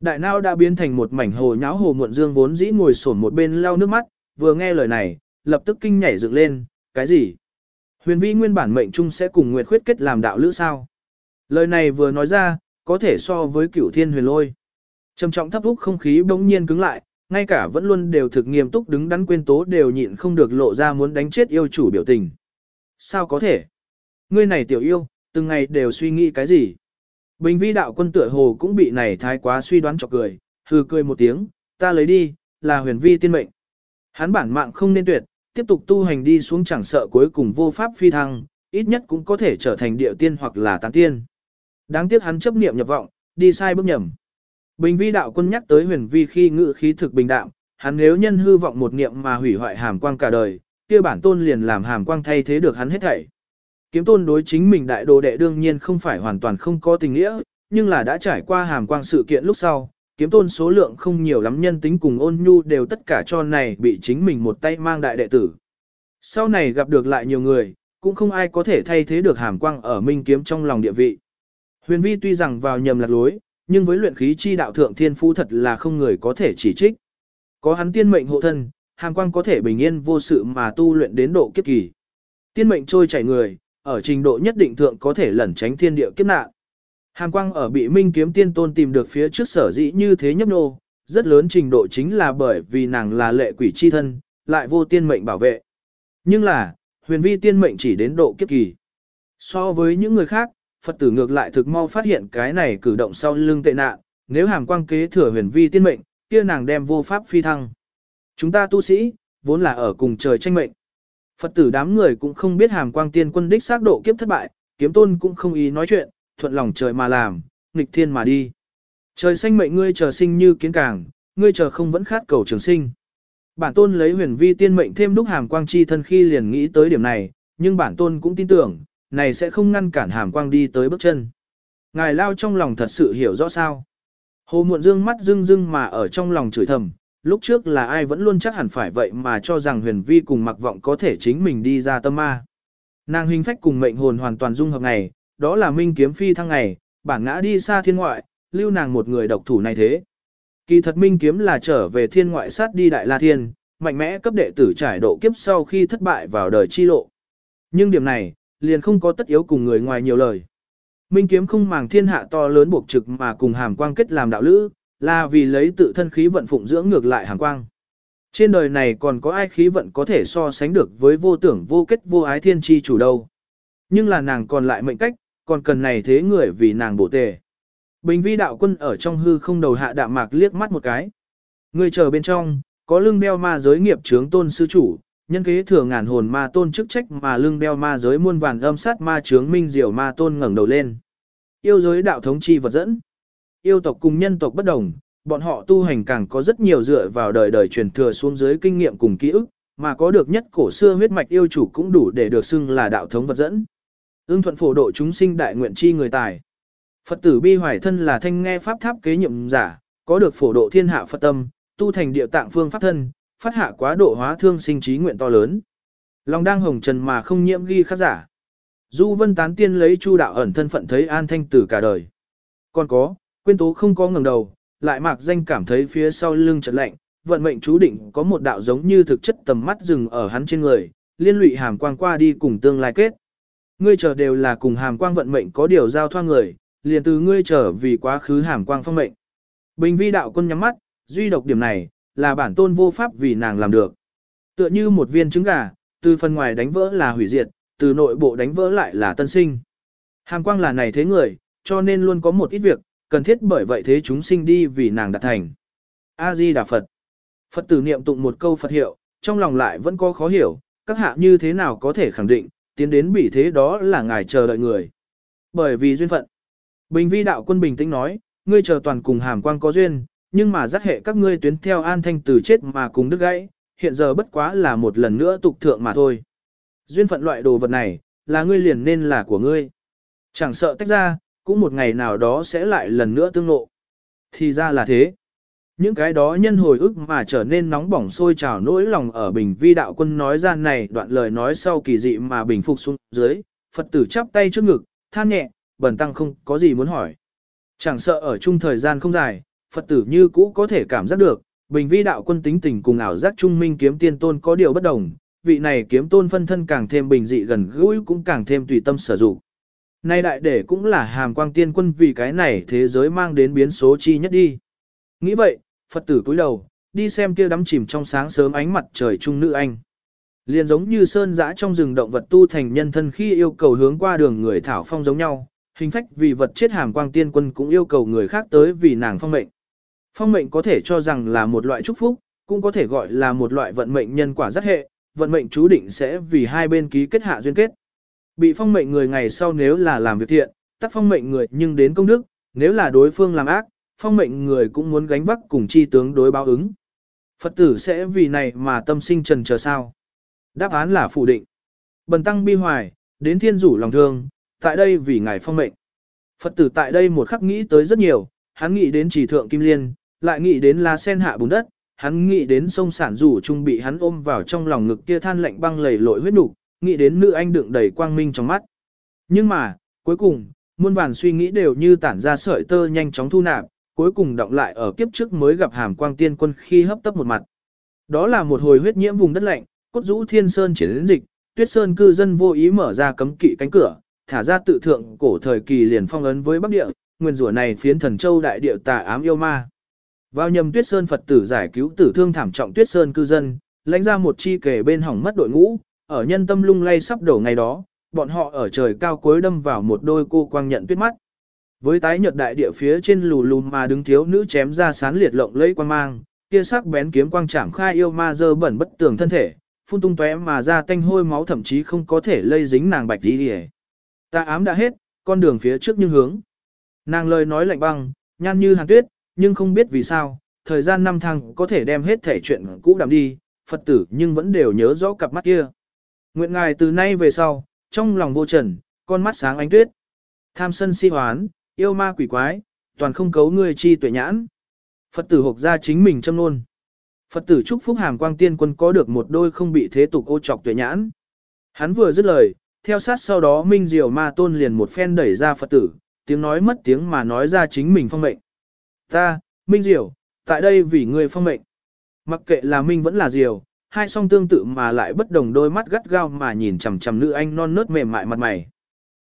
Đại nao đã biến thành một mảnh hồ nháo hồ muộn dương vốn dĩ ngồi sổn một bên lau nước mắt, vừa nghe lời này, lập tức kinh nhảy dựng lên, cái gì? Huyền vi nguyên bản mệnh chung sẽ cùng Nguyệt Khuyết kết làm đạo lữ sao? Lời này vừa nói ra, có thể so với cửu thiên huyền lôi. Trầm trọng thấp úc không khí bỗng nhiên cứng lại, ngay cả vẫn luôn đều thực nghiêm túc đứng đắn quên tố đều nhịn không được lộ ra muốn đánh chết yêu chủ biểu tình. Sao có thể? Ngươi này tiểu yêu, từng ngày đều suy nghĩ cái gì? Bình vi đạo quân tựa hồ cũng bị này thái quá suy đoán chọc cười, hừ cười một tiếng, ta lấy đi, là huyền vi tiên mệnh. Hắn bản mạng không nên tuyệt, tiếp tục tu hành đi xuống chẳng sợ cuối cùng vô pháp phi thăng, ít nhất cũng có thể trở thành địa tiên hoặc là tán tiên. Đáng tiếc hắn chấp niệm nhập vọng, đi sai bước nhầm. Bình vi đạo quân nhắc tới huyền vi khi ngự khí thực bình đạm, hắn nếu nhân hư vọng một niệm mà hủy hoại hàm quang cả đời, kia bản tôn liền làm hàm quang thay thế được hắn hết thảy. Kiếm tôn đối chính mình đại đồ đệ đương nhiên không phải hoàn toàn không có tình nghĩa, nhưng là đã trải qua hàm quang sự kiện lúc sau, kiếm tôn số lượng không nhiều lắm nhân tính cùng ôn nhu đều tất cả cho này bị chính mình một tay mang đại đệ tử. Sau này gặp được lại nhiều người, cũng không ai có thể thay thế được hàm quang ở minh kiếm trong lòng địa vị. Huyền vi tuy rằng vào nhầm lạc lối, nhưng với luyện khí chi đạo thượng thiên phú thật là không người có thể chỉ trích. Có hắn tiên mệnh hộ thân, hàm quang có thể bình yên vô sự mà tu luyện đến độ kiếp kỳ. Tiên mệnh trôi chảy người, ở trình độ nhất định thượng có thể lẩn tránh thiên địa kiếp nạn. Hàm quang ở bị minh kiếm tiên tôn tìm được phía trước sở dĩ như thế nhấp nô, rất lớn trình độ chính là bởi vì nàng là lệ quỷ chi thân, lại vô tiên mệnh bảo vệ. Nhưng là, huyền vi tiên mệnh chỉ đến độ kiếp kỳ. So với những người khác, Phật tử ngược lại thực mau phát hiện cái này cử động sau lưng tệ nạn, nếu hàm quang kế thừa huyền vi tiên mệnh, kia nàng đem vô pháp phi thăng. Chúng ta tu sĩ, vốn là ở cùng trời tranh mệnh. Phật tử đám người cũng không biết hàm quang tiên quân đích xác độ kiếp thất bại, kiếm tôn cũng không ý nói chuyện, thuận lòng trời mà làm, nghịch thiên mà đi. Trời xanh mệnh ngươi chờ sinh như kiến càng, ngươi chờ không vẫn khát cầu trường sinh. Bản tôn lấy huyền vi tiên mệnh thêm đúc hàm quang chi thân khi liền nghĩ tới điểm này, nhưng bản tôn cũng tin tưởng, này sẽ không ngăn cản hàm quang đi tới bước chân. Ngài lao trong lòng thật sự hiểu rõ sao. Hồ muộn dương mắt dưng dưng mà ở trong lòng chửi thầm, lúc trước là ai vẫn luôn chắc hẳn phải vậy mà cho rằng huyền vi cùng mặc vọng có thể chính mình đi ra tâm ma. Nàng hình phách cùng mệnh hồn hoàn toàn dung hợp này đó là minh kiếm phi thăng ngày, bản ngã đi xa thiên ngoại, lưu nàng một người độc thủ này thế. Kỳ thật minh kiếm là trở về thiên ngoại sát đi đại la thiên, mạnh mẽ cấp đệ tử trải độ kiếp sau khi thất bại vào đời chi lộ. Nhưng điểm này, liền không có tất yếu cùng người ngoài nhiều lời. Minh kiếm không màng thiên hạ to lớn buộc trực mà cùng hàm quang kết làm đạo lữ, là vì lấy tự thân khí vận phụng dưỡng ngược lại hàm quang. Trên đời này còn có ai khí vận có thể so sánh được với vô tưởng vô kết vô ái thiên chi chủ đâu. Nhưng là nàng còn lại mệnh cách, còn cần này thế người vì nàng bổ tề. Bình vi đạo quân ở trong hư không đầu hạ đạm mạc liếc mắt một cái. Người chờ bên trong, có lưng đeo ma giới nghiệp trướng tôn sư chủ, nhân kế thừa ngàn hồn ma tôn chức trách mà lưng đeo ma giới muôn vàn âm sát ma trướng minh diệu ma tôn ngẩng đầu lên. Yêu giới đạo thống chi vật dẫn. Yêu tộc cùng nhân tộc bất đồng, bọn họ tu hành càng có rất nhiều dựa vào đời đời truyền thừa xuống dưới kinh nghiệm cùng ký ức, mà có được nhất cổ xưa huyết mạch yêu chủ cũng đủ để được xưng là đạo thống vật dẫn. Ưng thuận phổ độ chúng sinh đại nguyện chi người tài. Phật tử bi hoài thân là thanh nghe pháp tháp kế nhiệm giả, có được phổ độ thiên hạ Phật tâm, tu thành địa tạng phương pháp thân, phát hạ quá độ hóa thương sinh trí nguyện to lớn. Lòng đang hồng trần mà không nhiễm ghi khắc giả. Du vân tán tiên lấy chu đạo ẩn thân phận thấy an thanh tử cả đời. Còn có, quyên tố không có ngẩng đầu, lại mạc danh cảm thấy phía sau lưng chợt lạnh, vận mệnh chú định có một đạo giống như thực chất tầm mắt dừng ở hắn trên người, liên lụy hàm quang qua đi cùng tương lai kết. Ngươi chờ đều là cùng hàm quang vận mệnh có điều giao thoa người, liền từ ngươi trở vì quá khứ hàm quang phong mệnh. Bình vi đạo quân nhắm mắt, duy độc điểm này, là bản tôn vô pháp vì nàng làm được. Tựa như một viên trứng gà, từ phần ngoài đánh vỡ là hủy diệt, từ nội bộ đánh vỡ lại là tân sinh. Hàm quang là này thế người, cho nên luôn có một ít việc, cần thiết bởi vậy thế chúng sinh đi vì nàng đạt thành. A-di Đà Phật Phật tử niệm tụng một câu Phật hiệu, trong lòng lại vẫn có khó hiểu, các hạ như thế nào có thể khẳng định, tiến đến bị thế đó là ngài chờ đợi người. Bởi vì duyên phận. Bình vi đạo quân bình tĩnh nói, ngươi chờ toàn cùng hàm quang có duyên, nhưng mà giác hệ các ngươi tuyến theo an thanh từ chết mà cùng đứt gãy, hiện giờ bất quá là một lần nữa tục thượng mà thôi. Duyên phận loại đồ vật này, là ngươi liền nên là của ngươi. Chẳng sợ tách ra, cũng một ngày nào đó sẽ lại lần nữa tương ngộ. Thì ra là thế. Những cái đó nhân hồi ức mà trở nên nóng bỏng sôi trào nỗi lòng ở bình vi đạo quân nói ra này đoạn lời nói sau kỳ dị mà bình phục xuống dưới, Phật tử chắp tay trước ngực, than nhẹ, bần tăng không có gì muốn hỏi. Chẳng sợ ở chung thời gian không dài, Phật tử như cũ có thể cảm giác được, bình vi đạo quân tính tình cùng ảo giác trung minh kiếm tiên tôn có điều bất đồng, vị này kiếm tôn phân thân càng thêm bình dị gần gũi cũng càng thêm tùy tâm sở dụng. Nay đại để cũng là hàm quang tiên quân vì cái này thế giới mang đến biến số chi nhất đi. Nghĩ vậy, Phật tử cúi đầu, đi xem kia đắm chìm trong sáng sớm ánh mặt trời trung nữ anh. Liền giống như sơn dã trong rừng động vật tu thành nhân thân khi yêu cầu hướng qua đường người thảo phong giống nhau, hình phách vì vật chết hàm quang tiên quân cũng yêu cầu người khác tới vì nàng phong mệnh. Phong mệnh có thể cho rằng là một loại chúc phúc, cũng có thể gọi là một loại vận mệnh nhân quả rất hệ, vận mệnh chú định sẽ vì hai bên ký kết hạ duyên kết. Bị phong mệnh người ngày sau nếu là làm việc thiện, tắc phong mệnh người nhưng đến công đức, nếu là đối phương làm ác, phong mệnh người cũng muốn gánh vác cùng chi tướng đối báo ứng. Phật tử sẽ vì này mà tâm sinh trần chờ sao. Đáp án là phủ định. Bần tăng bi hoài, đến thiên rủ lòng thương, tại đây vì ngài phong mệnh. Phật tử tại đây một khắc nghĩ tới rất nhiều, hắn nghĩ đến chỉ thượng kim liên, lại nghĩ đến lá sen hạ bùn đất, hắn nghĩ đến sông sản rủ trung bị hắn ôm vào trong lòng ngực kia than lạnh băng lầy lội huyết nục, nghĩ đến nữ anh đựng đầy quang minh trong mắt. Nhưng mà, cuối cùng, muôn vàn suy nghĩ đều như tản ra sợi tơ nhanh chóng thu nạp, cuối cùng động lại ở kiếp trước mới gặp hàm quang tiên quân khi hấp tấp một mặt. Đó là một hồi huyết nhiễm vùng đất lạnh, cốt rũ thiên sơn chiến đến dịch, tuyết sơn cư dân vô ý mở ra cấm kỵ cánh cửa, thả ra tự thượng cổ thời kỳ liền phong ấn với bắc địa, nguyên rủa này phiến thần châu đại địa tà ám yêu ma. Vào nhầm tuyết sơn Phật tử giải cứu tử thương thảm trọng tuyết sơn cư dân, lãnh ra một chi kề bên hỏng mất đội ngũ, ở nhân tâm lung lay sắp đổ ngày đó, bọn họ ở trời cao cuối đâm vào một đôi cô quang nhận tuyết mắt. Với tái nhật đại địa phía trên lù lù mà đứng thiếu nữ chém ra sán liệt lộng lẫy quan mang, kia sắc bén kiếm quang chạm khai yêu ma dơ bẩn bất tường thân thể, phun tung tóe mà ra tanh hôi máu thậm chí không có thể lây dính nàng bạch đi đi Ta ám đã hết, con đường phía trước như hướng. Nàng lời nói lạnh băng, nhan như hàn tuyết, nhưng không biết vì sao, thời gian năm tháng có thể đem hết thể chuyện cũ đạm đi, Phật tử nhưng vẫn đều nhớ rõ cặp mắt kia. Nguyện ngài từ nay về sau, trong lòng vô trần, con mắt sáng ánh tuyết. Tham sân si hoán, yêu ma quỷ quái, toàn không cấu ngươi chi tuệ nhãn. Phật tử hộc ra chính mình châm nôn. Phật tử chúc phúc hàm quang tiên quân có được một đôi không bị thế tục ô trọc tuệ nhãn. Hắn vừa dứt lời, theo sát sau đó Minh Diều Ma Tôn liền một phen đẩy ra Phật tử, tiếng nói mất tiếng mà nói ra chính mình phong mệnh. Ta, Minh Diều, tại đây vì ngươi phong mệnh. Mặc kệ là Minh vẫn là diều, hai song tương tự mà lại bất đồng đôi mắt gắt gao mà nhìn chằm chằm nữ anh non nớt mềm mại mặt mày.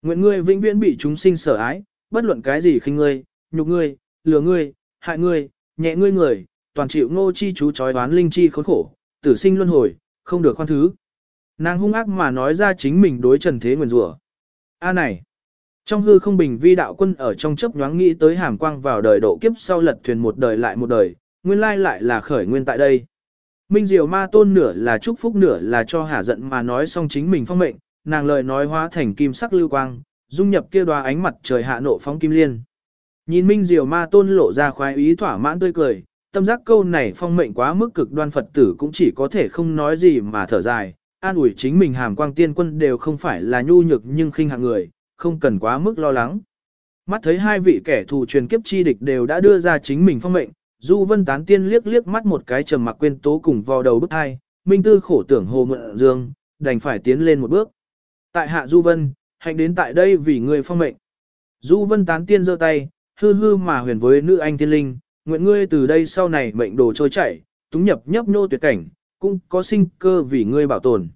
Nguyện ngươi vĩnh viễn bị chúng sinh sở ái, bất luận cái gì khinh ngươi, nhục ngươi, lừa ngươi, hại ngươi, nhẹ ngươi người, toàn chịu ngô chi chú chói đoán linh chi khốn khổ, tử sinh luân hồi, không được khoan thứ. Nàng hung ác mà nói ra chính mình đối trần thế nguyền rủa. A này, trong hư không bình vi đạo quân ở trong chớp nhoáng nghĩ tới hàm quang vào đời độ kiếp sau lật thuyền một đời lại một đời, nguyên lai lại là khởi nguyên tại đây. Minh diều ma tôn nửa là chúc phúc nửa là cho hả giận mà nói xong chính mình phong mệnh, nàng lời nói hóa thành kim sắc lưu quang, dung nhập kia đoá ánh mặt trời hạ nộ phóng kim liên. Nhìn Minh Diều ma tôn lộ ra khoái ý thỏa mãn tươi cười, tâm giác câu này phong mệnh quá mức cực đoan Phật tử cũng chỉ có thể không nói gì mà thở dài, an ủi chính mình hàm quang tiên quân đều không phải là nhu nhược nhưng khinh hạng người, không cần quá mức lo lắng. Mắt thấy hai vị kẻ thù truyền kiếp chi địch đều đã đưa ra chính mình phong mệnh, Du Vân Tán Tiên liếc liếc mắt một cái trầm mặc quên tố cùng vào đầu bức hai, Minh Tư khổ tưởng hồ mượn dương, đành phải tiến lên một bước. Tại hạ Du Vân, hạnh đến tại đây vì người phong mệnh. Du Vân Tán Tiên giơ tay, hư hư mà huyền với nữ anh tiên linh, nguyện ngươi từ đây sau này mệnh đồ trôi chảy, túng nhập nhấp nhô tuyệt cảnh, cũng có sinh cơ vì ngươi bảo tồn.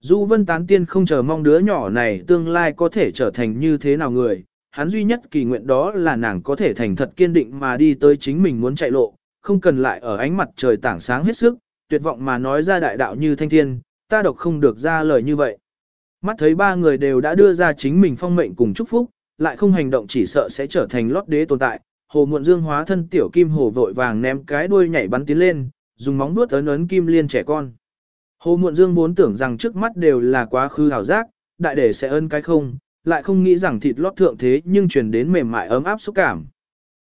Du Vân Tán Tiên không chờ mong đứa nhỏ này tương lai có thể trở thành như thế nào người, hắn duy nhất kỳ nguyện đó là nàng có thể thành thật kiên định mà đi tới chính mình muốn chạy lộ, không cần lại ở ánh mặt trời tảng sáng hết sức, tuyệt vọng mà nói ra đại đạo như thanh thiên, ta độc không được ra lời như vậy. Mắt thấy ba người đều đã đưa ra chính mình phong mệnh cùng chúc phúc, lại không hành động chỉ sợ sẽ trở thành lót đế tồn tại. Hồ Muộn Dương hóa thân tiểu kim hồ vội vàng ném cái đuôi nhảy bắn tiến lên, dùng móng vuốt ấn ấn kim liên trẻ con. Hồ Muộn Dương vốn tưởng rằng trước mắt đều là quá khứ hảo giác, đại để sẽ ân cái không, lại không nghĩ rằng thịt lót thượng thế nhưng truyền đến mềm mại ấm áp xúc cảm.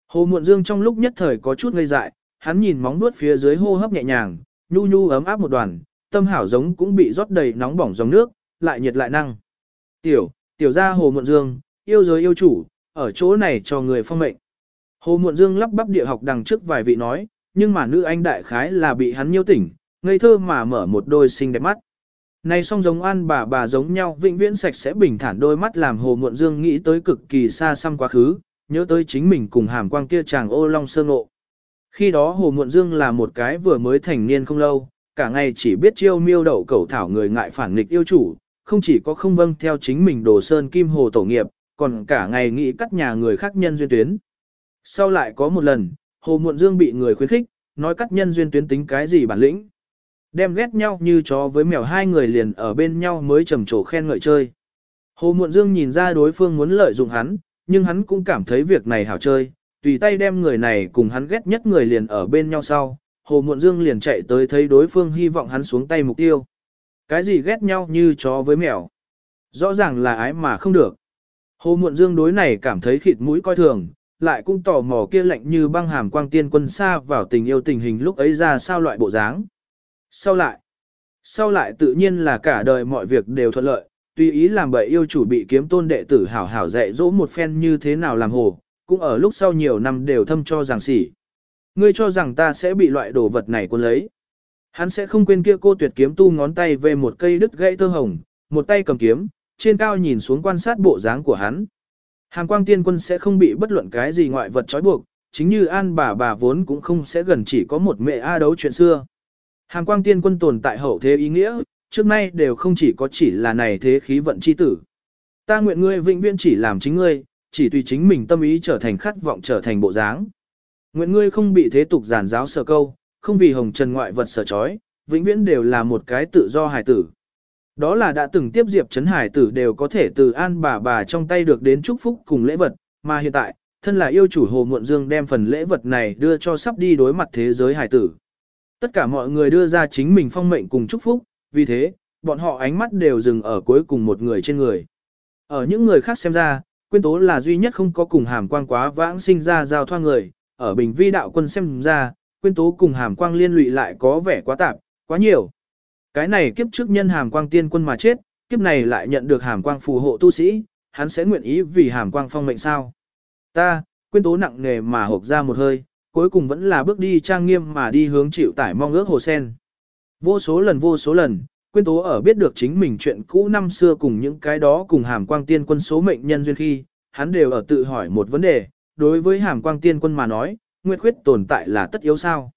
Hồ Muộn Dương trong lúc nhất thời có chút ngây dại, hắn nhìn móng vuốt phía dưới hô hấp nhẹ nhàng, nhu nhu ấm áp một đoàn, tâm hảo giống cũng bị rót đầy nóng bỏng dòng nước, lại nhiệt lại năng. Tiểu, tiểu gia Hồ Muộn Dương, yêu giới yêu chủ, ở chỗ này cho người phong mệnh. Hồ Muộn Dương lắp bắp địa học đằng trước vài vị nói, nhưng mà nữ anh đại khái là bị hắn nhiêu tỉnh, ngây thơ mà mở một đôi xinh đẹp mắt. Này song giống an bà bà giống nhau vĩnh viễn sạch sẽ bình thản đôi mắt làm Hồ Muộn Dương nghĩ tới cực kỳ xa xăm quá khứ, nhớ tới chính mình cùng hàm quang kia chàng ô long sơ ngộ. Khi đó Hồ Muộn Dương là một cái vừa mới thành niên không lâu, cả ngày chỉ biết chiêu miêu đậu cẩu thảo người ngại phản nghịch yêu chủ, không chỉ có không vâng theo chính mình đồ sơn kim hồ tổ nghiệp, còn cả ngày nghĩ cắt nhà người khác nhân duyên tuyến. Sau lại có một lần, Hồ Muộn Dương bị người khuyến khích, nói cắt nhân duyên tuyến tính cái gì bản lĩnh. Đem ghét nhau như chó với mèo hai người liền ở bên nhau mới trầm trồ khen ngợi chơi. Hồ Muộn Dương nhìn ra đối phương muốn lợi dụng hắn, nhưng hắn cũng cảm thấy việc này hảo chơi, tùy tay đem người này cùng hắn ghét nhất người liền ở bên nhau sau. Hồ Muộn Dương liền chạy tới thấy đối phương hy vọng hắn xuống tay mục tiêu. Cái gì ghét nhau như chó với mèo? Rõ ràng là ái mà không được. Hồ Muộn Dương đối này cảm thấy khịt mũi coi thường, lại cũng tò mò kia lạnh như băng hàm quang tiên quân xa vào tình yêu tình hình lúc ấy ra sao loại bộ dáng. Sau lại, sau lại tự nhiên là cả đời mọi việc đều thuận lợi, tùy ý làm bậy yêu chủ bị kiếm tôn đệ tử hảo hảo dạy dỗ một phen như thế nào làm hồ, cũng ở lúc sau nhiều năm đều thâm cho rằng sỉ. Ngươi cho rằng ta sẽ bị loại đồ vật này cuốn lấy. Hắn sẽ không quên kia cô tuyệt kiếm tu ngón tay về một cây đứt gãy tơ hồng, một tay cầm kiếm, trên cao nhìn xuống quan sát bộ dáng của hắn. hàng quang tiên quân sẽ không bị bất luận cái gì ngoại vật trói buộc, chính như an bà bà vốn cũng không sẽ gần chỉ có một mẹ A đấu chuyện xưa. hàng quang tiên quân tồn tại hậu thế ý nghĩa, trước nay đều không chỉ có chỉ là này thế khí vận chi tử. Ta nguyện ngươi vĩnh viễn chỉ làm chính ngươi, chỉ tùy chính mình tâm ý trở thành khát vọng trở thành bộ dáng. Nguyện ngươi không bị thế tục giản giáo sở câu, không vì hồng trần ngoại vật sở trói, vĩnh viễn đều là một cái tự do hài tử. Đó là đã từng tiếp diệp chấn hải tử đều có thể từ an bà bà trong tay được đến chúc phúc cùng lễ vật, mà hiện tại, thân là yêu chủ Hồ Muộn Dương đem phần lễ vật này đưa cho sắp đi đối mặt thế giới hải tử. Tất cả mọi người đưa ra chính mình phong mệnh cùng chúc phúc, vì thế, bọn họ ánh mắt đều dừng ở cuối cùng một người trên người. Ở những người khác xem ra, quyên tố là duy nhất không có cùng hàm quan quá vãng sinh ra giao thoa người, ở bình vi đạo quân xem ra, quyên tố cùng hàm quang liên lụy lại có vẻ quá tạp, quá nhiều. Cái này kiếp trước nhân hàm quang tiên quân mà chết, kiếp này lại nhận được hàm quang phù hộ tu sĩ, hắn sẽ nguyện ý vì hàm quang phong mệnh sao. Ta, quyên tố nặng nề mà hộp ra một hơi, cuối cùng vẫn là bước đi trang nghiêm mà đi hướng chịu tải mong ước hồ sen. Vô số lần vô số lần, quyên tố ở biết được chính mình chuyện cũ năm xưa cùng những cái đó cùng hàm quang tiên quân số mệnh nhân duyên khi, hắn đều ở tự hỏi một vấn đề, đối với hàm quang tiên quân mà nói, nguyệt khuyết tồn tại là tất yếu sao.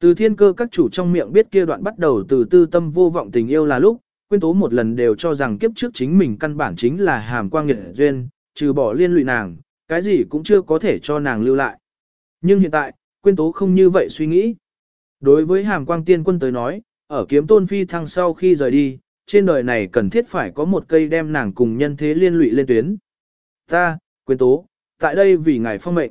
Từ thiên cơ các chủ trong miệng biết kia đoạn bắt đầu từ tư tâm vô vọng tình yêu là lúc, quyên tố một lần đều cho rằng kiếp trước chính mình căn bản chính là hàm quang nghiệt duyên, trừ bỏ liên lụy nàng, cái gì cũng chưa có thể cho nàng lưu lại. Nhưng hiện tại, quyên tố không như vậy suy nghĩ. Đối với hàm quang tiên quân tới nói, ở kiếm tôn phi thăng sau khi rời đi, trên đời này cần thiết phải có một cây đem nàng cùng nhân thế liên lụy lên tuyến. Ta, quyền tố, tại đây vì ngài phong mệnh.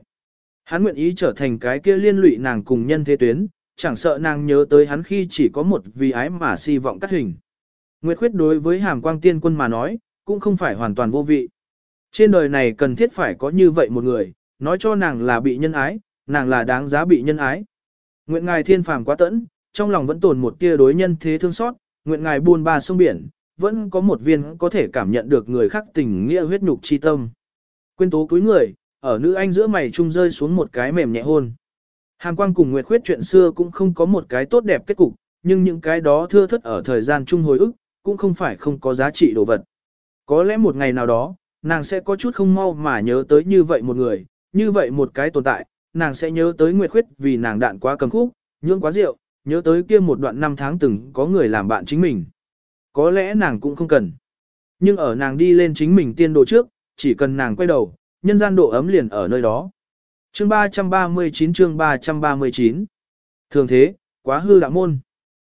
Hắn nguyện ý trở thành cái kia liên lụy nàng cùng nhân thế tuyến, chẳng sợ nàng nhớ tới hắn khi chỉ có một vì ái mà si vọng cắt hình. Nguyệt khuyết đối với hàm quang tiên quân mà nói, cũng không phải hoàn toàn vô vị. Trên đời này cần thiết phải có như vậy một người, nói cho nàng là bị nhân ái, nàng là đáng giá bị nhân ái. Nguyện ngài thiên phàm quá tẫn, trong lòng vẫn tồn một tia đối nhân thế thương xót, nguyện ngài buôn ba sông biển, vẫn có một viên có thể cảm nhận được người khác tình nghĩa huyết nhục chi tâm. Quyên tố cúi người, ở nữ anh giữa mày trung rơi xuống một cái mềm nhẹ hôn. hàn quang cùng Nguyệt Khuyết chuyện xưa cũng không có một cái tốt đẹp kết cục, nhưng những cái đó thưa thất ở thời gian chung hồi ức, cũng không phải không có giá trị đồ vật. Có lẽ một ngày nào đó, nàng sẽ có chút không mau mà nhớ tới như vậy một người, như vậy một cái tồn tại, nàng sẽ nhớ tới Nguyệt Khuyết vì nàng đạn quá cầm khúc, nhưỡng quá rượu, nhớ tới kia một đoạn năm tháng từng có người làm bạn chính mình. Có lẽ nàng cũng không cần. Nhưng ở nàng đi lên chính mình tiên độ trước, chỉ cần nàng quay đầu, nhân gian độ ấm liền ở nơi đó. Chương 339 chương 339 Thường thế, quá hư đạo môn.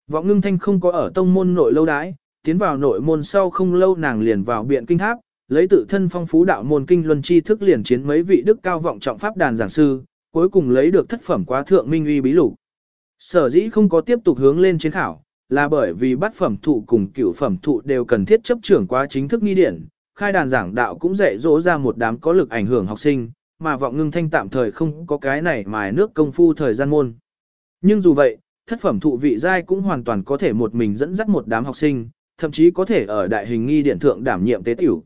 Vọng ngưng thanh không có ở tông môn nội lâu đãi, tiến vào nội môn sau không lâu nàng liền vào biện kinh tháp, lấy tự thân phong phú đạo môn kinh luân chi thức liền chiến mấy vị đức cao vọng trọng pháp đàn giảng sư, cuối cùng lấy được thất phẩm quá thượng minh uy bí lục. Sở dĩ không có tiếp tục hướng lên chiến khảo, là bởi vì bát phẩm thụ cùng cửu phẩm thụ đều cần thiết chấp trưởng quá chính thức nghi điển, khai đàn giảng đạo cũng dạy dỗ ra một đám có lực ảnh hưởng học sinh, mà vọng ngưng thanh tạm thời không có cái này mài nước công phu thời gian môn. Nhưng dù vậy, thất phẩm thụ vị giai cũng hoàn toàn có thể một mình dẫn dắt một đám học sinh, thậm chí có thể ở đại hình nghi điển thượng đảm nhiệm tế tiểu.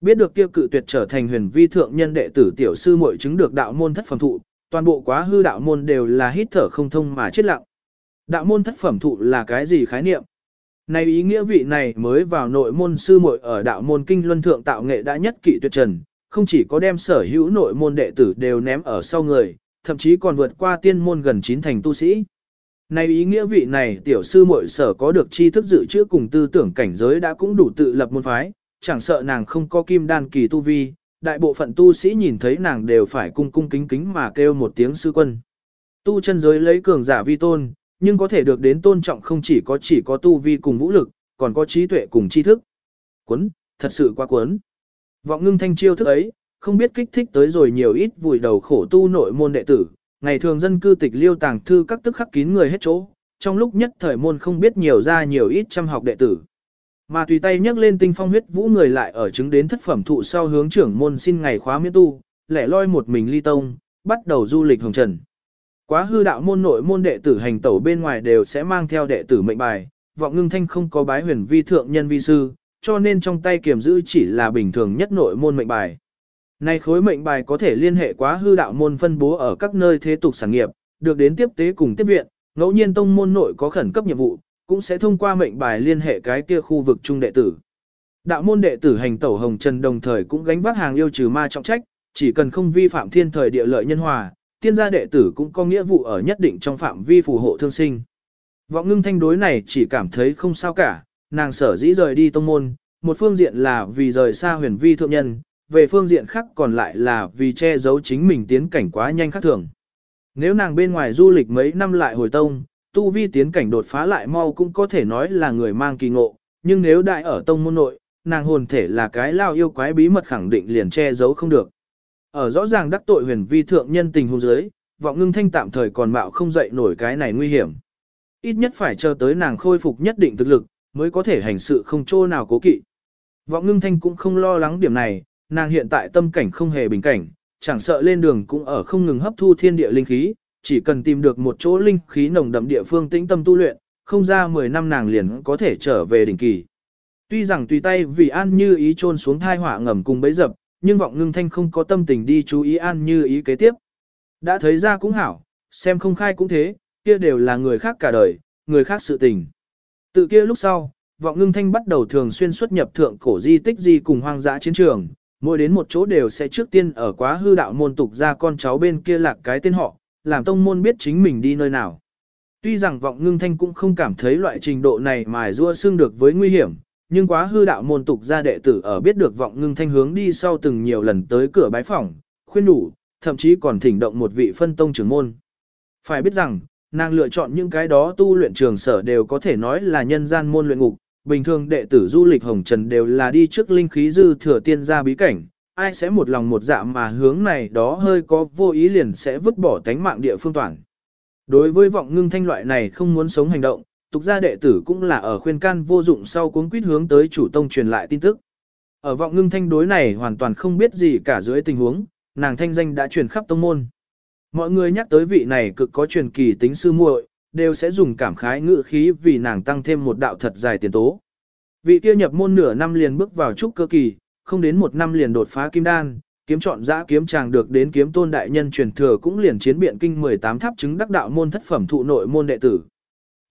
Biết được kia cự tuyệt trở thành huyền vi thượng nhân đệ tử tiểu sư muội chứng được đạo môn thất phẩm thụ, toàn bộ quá hư đạo môn đều là hít thở không thông mà chết lặng. Đạo môn thất phẩm thụ là cái gì khái niệm? Này ý nghĩa vị này mới vào nội môn sư muội ở đạo môn kinh luân thượng tạo nghệ đã nhất kỵ tuyệt trần, không chỉ có đem sở hữu nội môn đệ tử đều ném ở sau người, thậm chí còn vượt qua tiên môn gần chín thành tu sĩ. Này ý nghĩa vị này tiểu sư muội sở có được tri thức dự trữ cùng tư tưởng cảnh giới đã cũng đủ tự lập môn phái, chẳng sợ nàng không có kim đan kỳ tu vi, đại bộ phận tu sĩ nhìn thấy nàng đều phải cung cung kính kính mà kêu một tiếng sư quân. Tu chân giới lấy cường giả vi tôn, nhưng có thể được đến tôn trọng không chỉ có chỉ có tu vi cùng vũ lực, còn có trí tuệ cùng tri thức. Quấn, thật sự quá quấn. Vọng ngưng thanh chiêu thức ấy, không biết kích thích tới rồi nhiều ít vùi đầu khổ tu nội môn đệ tử, ngày thường dân cư tịch liêu tàng thư các tức khắc kín người hết chỗ, trong lúc nhất thời môn không biết nhiều ra nhiều ít trăm học đệ tử. Mà tùy tay nhấc lên tinh phong huyết vũ người lại ở chứng đến thất phẩm thụ sau hướng trưởng môn xin ngày khóa miễn tu, lẻ loi một mình ly tông, bắt đầu du lịch hồng trần. Quá hư đạo môn nội môn đệ tử hành tẩu bên ngoài đều sẽ mang theo đệ tử mệnh bài, vọng ngưng thanh không có bái huyền vi thượng nhân vi sư, cho nên trong tay kiểm giữ chỉ là bình thường nhất nội môn mệnh bài. Nay khối mệnh bài có thể liên hệ quá hư đạo môn phân bố ở các nơi thế tục sản nghiệp, được đến tiếp tế cùng tiếp viện, ngẫu nhiên tông môn nội có khẩn cấp nhiệm vụ, cũng sẽ thông qua mệnh bài liên hệ cái kia khu vực trung đệ tử. Đạo môn đệ tử hành tẩu hồng trần đồng thời cũng gánh vác hàng yêu trừ ma trọng trách, chỉ cần không vi phạm thiên thời địa lợi nhân hòa, tiên gia đệ tử cũng có nghĩa vụ ở nhất định trong phạm vi phù hộ thương sinh. Vọng ngưng thanh đối này chỉ cảm thấy không sao cả, nàng sở dĩ rời đi tông môn, một phương diện là vì rời xa huyền vi thượng nhân, về phương diện khác còn lại là vì che giấu chính mình tiến cảnh quá nhanh khác thường. Nếu nàng bên ngoài du lịch mấy năm lại hồi tông, tu vi tiến cảnh đột phá lại mau cũng có thể nói là người mang kỳ ngộ, nhưng nếu đại ở tông môn nội, nàng hồn thể là cái lao yêu quái bí mật khẳng định liền che giấu không được. Ở rõ ràng đắc tội huyền vi thượng nhân tình hôn giới, vọng ngưng thanh tạm thời còn mạo không dậy nổi cái này nguy hiểm. Ít nhất phải chờ tới nàng khôi phục nhất định thực lực, mới có thể hành sự không chỗ nào cố kỵ. Vọng ngưng thanh cũng không lo lắng điểm này, nàng hiện tại tâm cảnh không hề bình cảnh, chẳng sợ lên đường cũng ở không ngừng hấp thu thiên địa linh khí, chỉ cần tìm được một chỗ linh khí nồng đậm địa phương tĩnh tâm tu luyện, không ra 10 năm nàng liền có thể trở về đỉnh kỳ. Tuy rằng tùy tay vì an như ý trôn xuống thai họa ngầm cùng bấy dập, nhưng vọng ngưng thanh không có tâm tình đi chú ý an như ý kế tiếp. Đã thấy ra cũng hảo, xem không khai cũng thế, kia đều là người khác cả đời, người khác sự tình. Tự kia lúc sau, vọng ngưng thanh bắt đầu thường xuyên xuất nhập thượng cổ di tích di cùng hoang dã chiến trường, mỗi đến một chỗ đều sẽ trước tiên ở quá hư đạo môn tục ra con cháu bên kia lạc cái tên họ, làm tông môn biết chính mình đi nơi nào. Tuy rằng vọng ngưng thanh cũng không cảm thấy loại trình độ này mài rua xương được với nguy hiểm, nhưng quá hư đạo môn tục gia đệ tử ở biết được vọng ngưng thanh hướng đi sau từng nhiều lần tới cửa bái phỏng, khuyên đủ, thậm chí còn thỉnh động một vị phân tông trưởng môn. Phải biết rằng, Nàng lựa chọn những cái đó tu luyện trường sở đều có thể nói là nhân gian môn luyện ngục, bình thường đệ tử du lịch hồng trần đều là đi trước linh khí dư thừa tiên gia bí cảnh, ai sẽ một lòng một dạ mà hướng này đó hơi có vô ý liền sẽ vứt bỏ tánh mạng địa phương toàn. Đối với vọng ngưng thanh loại này không muốn sống hành động, tục gia đệ tử cũng là ở khuyên can vô dụng sau cuốn quýt hướng tới chủ tông truyền lại tin tức. Ở vọng ngưng thanh đối này hoàn toàn không biết gì cả dưới tình huống, nàng thanh danh đã truyền khắp tông môn. Mọi người nhắc tới vị này cực có truyền kỳ tính sư muội, đều sẽ dùng cảm khái ngữ khí vì nàng tăng thêm một đạo thật dài tiền tố. Vị kia nhập môn nửa năm liền bước vào trúc cơ kỳ, không đến một năm liền đột phá kim đan, kiếm chọn dã kiếm chàng được đến kiếm tôn đại nhân truyền thừa cũng liền chiến biện kinh 18 tháp chứng đắc đạo môn thất phẩm thụ nội môn đệ tử.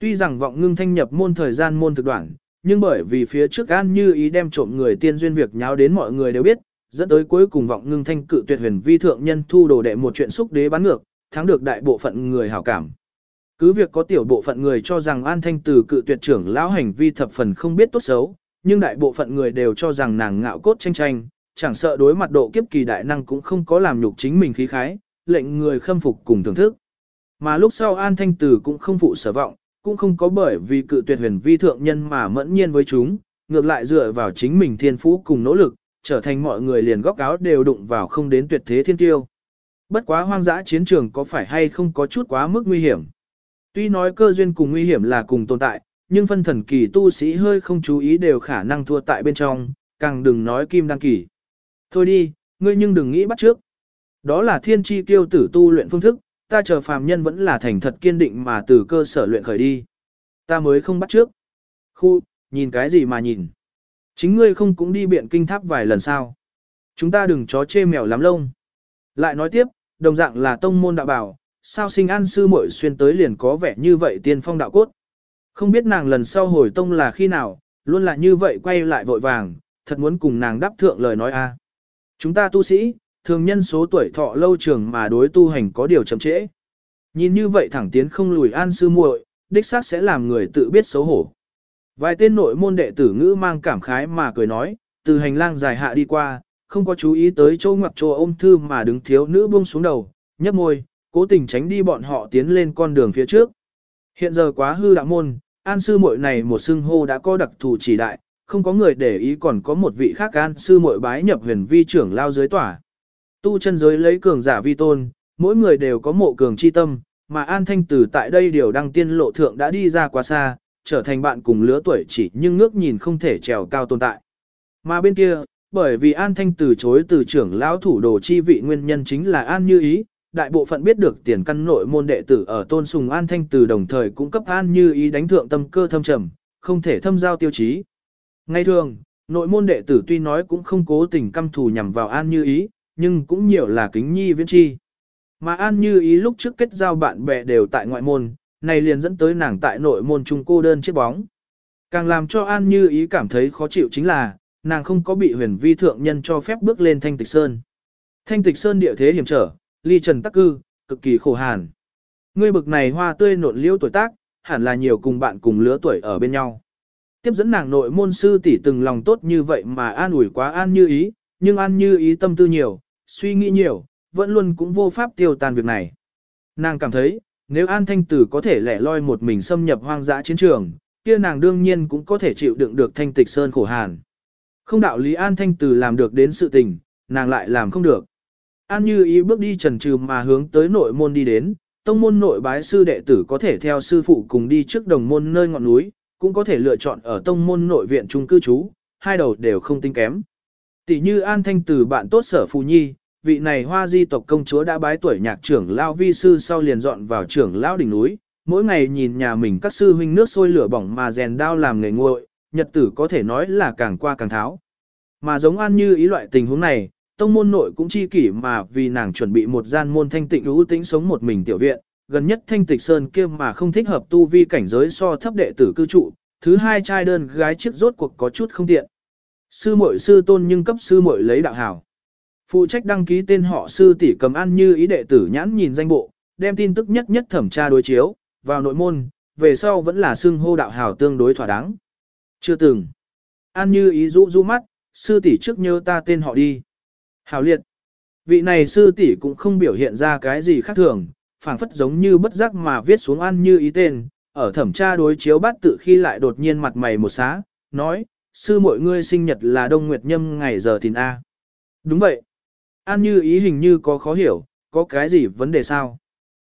Tuy rằng vọng ngưng thanh nhập môn thời gian môn thực đoạn, nhưng bởi vì phía trước an như ý đem trộm người tiên duyên việc nháo đến mọi người đều biết, dẫn tới cuối cùng vọng ngưng thanh cự tuyệt huyền vi thượng nhân thu đồ đệ một chuyện xúc đế bán ngược, thắng được đại bộ phận người hảo cảm. Cứ việc có tiểu bộ phận người cho rằng An Thanh từ cự tuyệt trưởng lão hành vi thập phần không biết tốt xấu, nhưng đại bộ phận người đều cho rằng nàng ngạo cốt tranh tranh, chẳng sợ đối mặt độ kiếp kỳ đại năng cũng không có làm nhục chính mình khí khái, lệnh người khâm phục cùng thưởng thức. Mà lúc sau An Thanh Tử cũng không phụ sở vọng, cũng không có bởi vì cự tuyệt huyền vi thượng nhân mà mẫn nhiên với chúng, ngược lại dựa vào chính mình thiên phú cùng nỗ lực, trở thành mọi người liền góc áo đều đụng vào không đến tuyệt thế thiên tiêu. Bất quá hoang dã chiến trường có phải hay không có chút quá mức nguy hiểm. Tuy nói cơ duyên cùng nguy hiểm là cùng tồn tại, nhưng phân thần kỳ tu sĩ hơi không chú ý đều khả năng thua tại bên trong, càng đừng nói kim đăng kỳ. Thôi đi, ngươi nhưng đừng nghĩ bắt trước. Đó là thiên chi tiêu tử tu luyện phương thức, ta chờ phàm nhân vẫn là thành thật kiên định mà từ cơ sở luyện khởi đi. Ta mới không bắt trước. Khu, nhìn cái gì mà nhìn. Chính ngươi không cũng đi biện kinh tháp vài lần sao. Chúng ta đừng chó chê mèo lắm lông. Lại nói tiếp, đồng dạng là tông môn đạo bảo, sao sinh an sư muội xuyên tới liền có vẻ như vậy tiên phong đạo cốt. Không biết nàng lần sau hồi tông là khi nào, luôn là như vậy quay lại vội vàng, thật muốn cùng nàng đáp thượng lời nói a. Chúng ta tu sĩ, thường nhân số tuổi thọ lâu trường mà đối tu hành có điều chậm trễ. Nhìn như vậy thẳng tiến không lùi an sư muội, đích xác sẽ làm người tự biết xấu hổ. Vài tên nội môn đệ tử ngữ mang cảm khái mà cười nói, từ hành lang dài hạ đi qua, không có chú ý tới chỗ ngoặc chỗ ôm thư mà đứng thiếu nữ buông xuống đầu, nhấp môi, cố tình tránh đi bọn họ tiến lên con đường phía trước. Hiện giờ quá hư đạo môn, an sư muội này một xưng hô đã có đặc thù chỉ đại, không có người để ý còn có một vị khác an sư muội bái nhập huyền vi trưởng lao dưới tỏa. Tu chân giới lấy cường giả vi tôn, mỗi người đều có mộ cường chi tâm, mà an thanh tử tại đây điều đăng tiên lộ thượng đã đi ra quá xa, trở thành bạn cùng lứa tuổi chỉ nhưng ngước nhìn không thể trèo cao tồn tại. Mà bên kia, bởi vì An Thanh từ chối từ trưởng lão thủ đồ chi vị nguyên nhân chính là An Như Ý, đại bộ phận biết được tiền căn nội môn đệ tử ở tôn sùng An Thanh từ đồng thời cũng cấp An Như Ý đánh thượng tâm cơ thâm trầm, không thể thâm giao tiêu chí. Ngay thường, nội môn đệ tử tuy nói cũng không cố tình căm thù nhằm vào An Như Ý, nhưng cũng nhiều là kính nhi viễn chi. Mà An Như Ý lúc trước kết giao bạn bè đều tại ngoại môn, này liền dẫn tới nàng tại nội môn trung cô đơn chiếc bóng. Càng làm cho An Như Ý cảm thấy khó chịu chính là, nàng không có bị huyền vi thượng nhân cho phép bước lên thanh tịch sơn. Thanh tịch sơn địa thế hiểm trở, ly trần tắc cư, cực kỳ khổ hàn. Ngươi bực này hoa tươi nộn liễu tuổi tác, hẳn là nhiều cùng bạn cùng lứa tuổi ở bên nhau. Tiếp dẫn nàng nội môn sư tỷ từng lòng tốt như vậy mà an ủi quá an như ý, nhưng an như ý tâm tư nhiều, suy nghĩ nhiều, vẫn luôn cũng vô pháp tiêu tan việc này. Nàng cảm thấy, nếu an thanh tử có thể lẻ loi một mình xâm nhập hoang dã chiến trường, kia nàng đương nhiên cũng có thể chịu đựng được thanh tịch sơn khổ hàn. Không đạo lý an thanh tử làm được đến sự tình, nàng lại làm không được. An như ý bước đi trần trừ mà hướng tới nội môn đi đến, tông môn nội bái sư đệ tử có thể theo sư phụ cùng đi trước đồng môn nơi ngọn núi, cũng có thể lựa chọn ở tông môn nội viện trung cư trú, hai đầu đều không tính kém. Tỷ như An Thanh từ bạn tốt sở phù nhi, vị này hoa di tộc công chúa đã bái tuổi nhạc trưởng lao vi sư sau liền dọn vào trưởng lão đỉnh núi, mỗi ngày nhìn nhà mình các sư huynh nước sôi lửa bỏng mà rèn đao làm nghề nguội, nhật tử có thể nói là càng qua càng tháo. Mà giống An như ý loại tình huống này, tông môn nội cũng chi kỷ mà vì nàng chuẩn bị một gian môn thanh tịnh ưu tĩnh sống một mình tiểu viện, gần nhất thanh tịch sơn kia mà không thích hợp tu vi cảnh giới so thấp đệ tử cư trụ, thứ hai trai đơn gái chiếc rốt cuộc có chút không tiện. Sư muội sư tôn nhưng cấp sư muội lấy đạo hảo. Phụ trách đăng ký tên họ sư tỷ cầm ăn như ý đệ tử nhãn nhìn danh bộ, đem tin tức nhất nhất thẩm tra đối chiếu, vào nội môn, về sau vẫn là xưng hô đạo hảo tương đối thỏa đáng. Chưa từng. An như ý rũ rũ mắt, sư tỷ trước nhớ ta tên họ đi. Hảo liệt. Vị này sư tỷ cũng không biểu hiện ra cái gì khác thường, phảng phất giống như bất giác mà viết xuống An Như ý tên, ở thẩm tra đối chiếu bát tự khi lại đột nhiên mặt mày một xá, nói, sư mọi ngươi sinh nhật là Đông Nguyệt Nhâm ngày giờ thìn A. Đúng vậy. An Như ý hình như có khó hiểu, có cái gì vấn đề sao?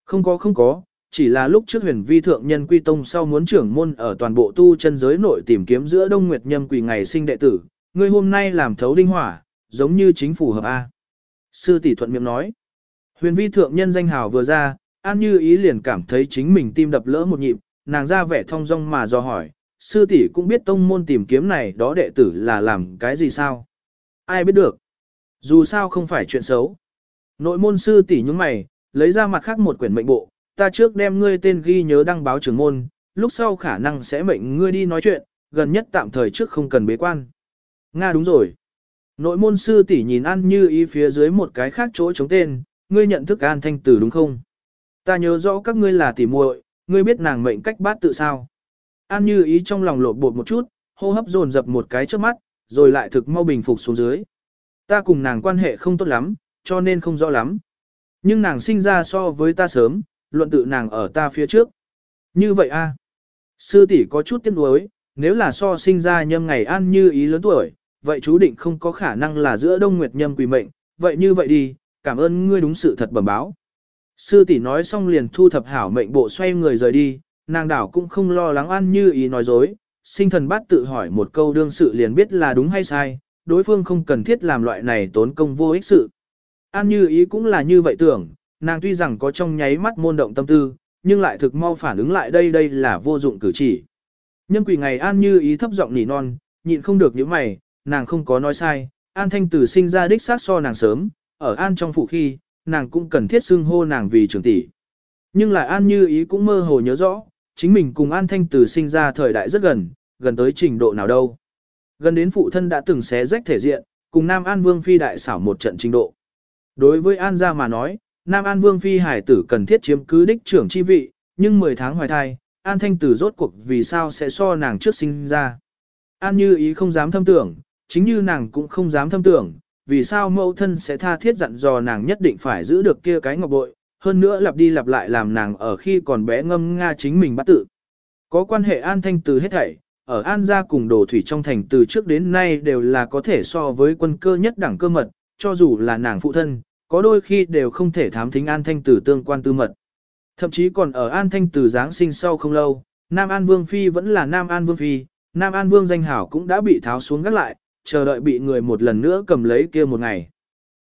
Không có không có, chỉ là lúc trước huyền vi thượng nhân quy tông sau muốn trưởng môn ở toàn bộ tu chân giới nội tìm kiếm giữa Đông Nguyệt Nhâm quỳ ngày sinh đệ tử, ngươi hôm nay làm thấu đinh hỏa, giống như chính phủ hợp A. Sư tỷ thuận miệng nói. Huyền vi thượng nhân danh hào vừa ra, An Như ý liền cảm thấy chính mình tim đập lỡ một nhịp, nàng ra vẻ thong dong mà do hỏi, sư tỷ cũng biết tông môn tìm kiếm này đó đệ tử là làm cái gì sao? Ai biết được? Dù sao không phải chuyện xấu. Nội môn sư tỷ nhúng mày, lấy ra mặt khác một quyển mệnh bộ, ta trước đem ngươi tên ghi nhớ đăng báo trưởng môn, lúc sau khả năng sẽ mệnh ngươi đi nói chuyện, gần nhất tạm thời trước không cần bế quan. Nga đúng rồi. Nội môn sư tỷ nhìn ăn như ý phía dưới một cái khác chỗ chống tên, ngươi nhận thức an thanh tử đúng không? Ta nhớ rõ các ngươi là tỷ muội, ngươi biết nàng mệnh cách bát tự sao? An như ý trong lòng lột bột một chút, hô hấp dồn dập một cái trước mắt, rồi lại thực mau bình phục xuống dưới. Ta cùng nàng quan hệ không tốt lắm, cho nên không rõ lắm. Nhưng nàng sinh ra so với ta sớm, luận tự nàng ở ta phía trước. Như vậy a Sư tỷ có chút tiếc nuối, nếu là so sinh ra nhâm ngày an như ý lớn tuổi, vậy chú định không có khả năng là giữa đông nguyệt nhâm quỷ mệnh, vậy như vậy đi, cảm ơn ngươi đúng sự thật bẩm báo. Sư tỷ nói xong liền thu thập hảo mệnh bộ xoay người rời đi, nàng đảo cũng không lo lắng an như ý nói dối, sinh thần bát tự hỏi một câu đương sự liền biết là đúng hay sai, đối phương không cần thiết làm loại này tốn công vô ích sự. An như ý cũng là như vậy tưởng, nàng tuy rằng có trong nháy mắt môn động tâm tư, nhưng lại thực mau phản ứng lại đây đây là vô dụng cử chỉ. Nhân quỷ ngày An như ý thấp giọng nỉ non, nhịn không được những mày, nàng không có nói sai, An thanh tử sinh ra đích xác so nàng sớm, ở An trong phủ khi, nàng cũng cần thiết xưng hô nàng vì trưởng tỷ. Nhưng lại An như ý cũng mơ hồ nhớ rõ, chính mình cùng An thanh Từ sinh ra thời đại rất gần, gần tới trình độ nào đâu. Gần đến phụ thân đã từng xé rách thể diện, cùng Nam An Vương Phi đại xảo một trận trình độ. Đối với An gia mà nói, Nam An Vương Phi hải tử cần thiết chiếm cứ đích trưởng chi vị, nhưng 10 tháng hoài thai, An Thanh Tử rốt cuộc vì sao sẽ so nàng trước sinh ra. An như ý không dám thâm tưởng, chính như nàng cũng không dám thâm tưởng, vì sao mẫu thân sẽ tha thiết dặn dò nàng nhất định phải giữ được kia cái ngọc bội, hơn nữa lặp đi lặp lại làm nàng ở khi còn bé ngâm nga chính mình bắt tự. Có quan hệ An Thanh từ hết thảy, ở An gia cùng đồ thủy trong thành từ trước đến nay đều là có thể so với quân cơ nhất đẳng cơ mật, cho dù là nàng phụ thân, có đôi khi đều không thể thám thính An Thanh Tử tương quan tư mật. Thậm chí còn ở An Thanh Tử Giáng sinh sau không lâu, Nam An Vương Phi vẫn là Nam An Vương Phi, Nam An Vương danh hảo cũng đã bị tháo xuống gác lại, chờ đợi bị người một lần nữa cầm lấy kia một ngày.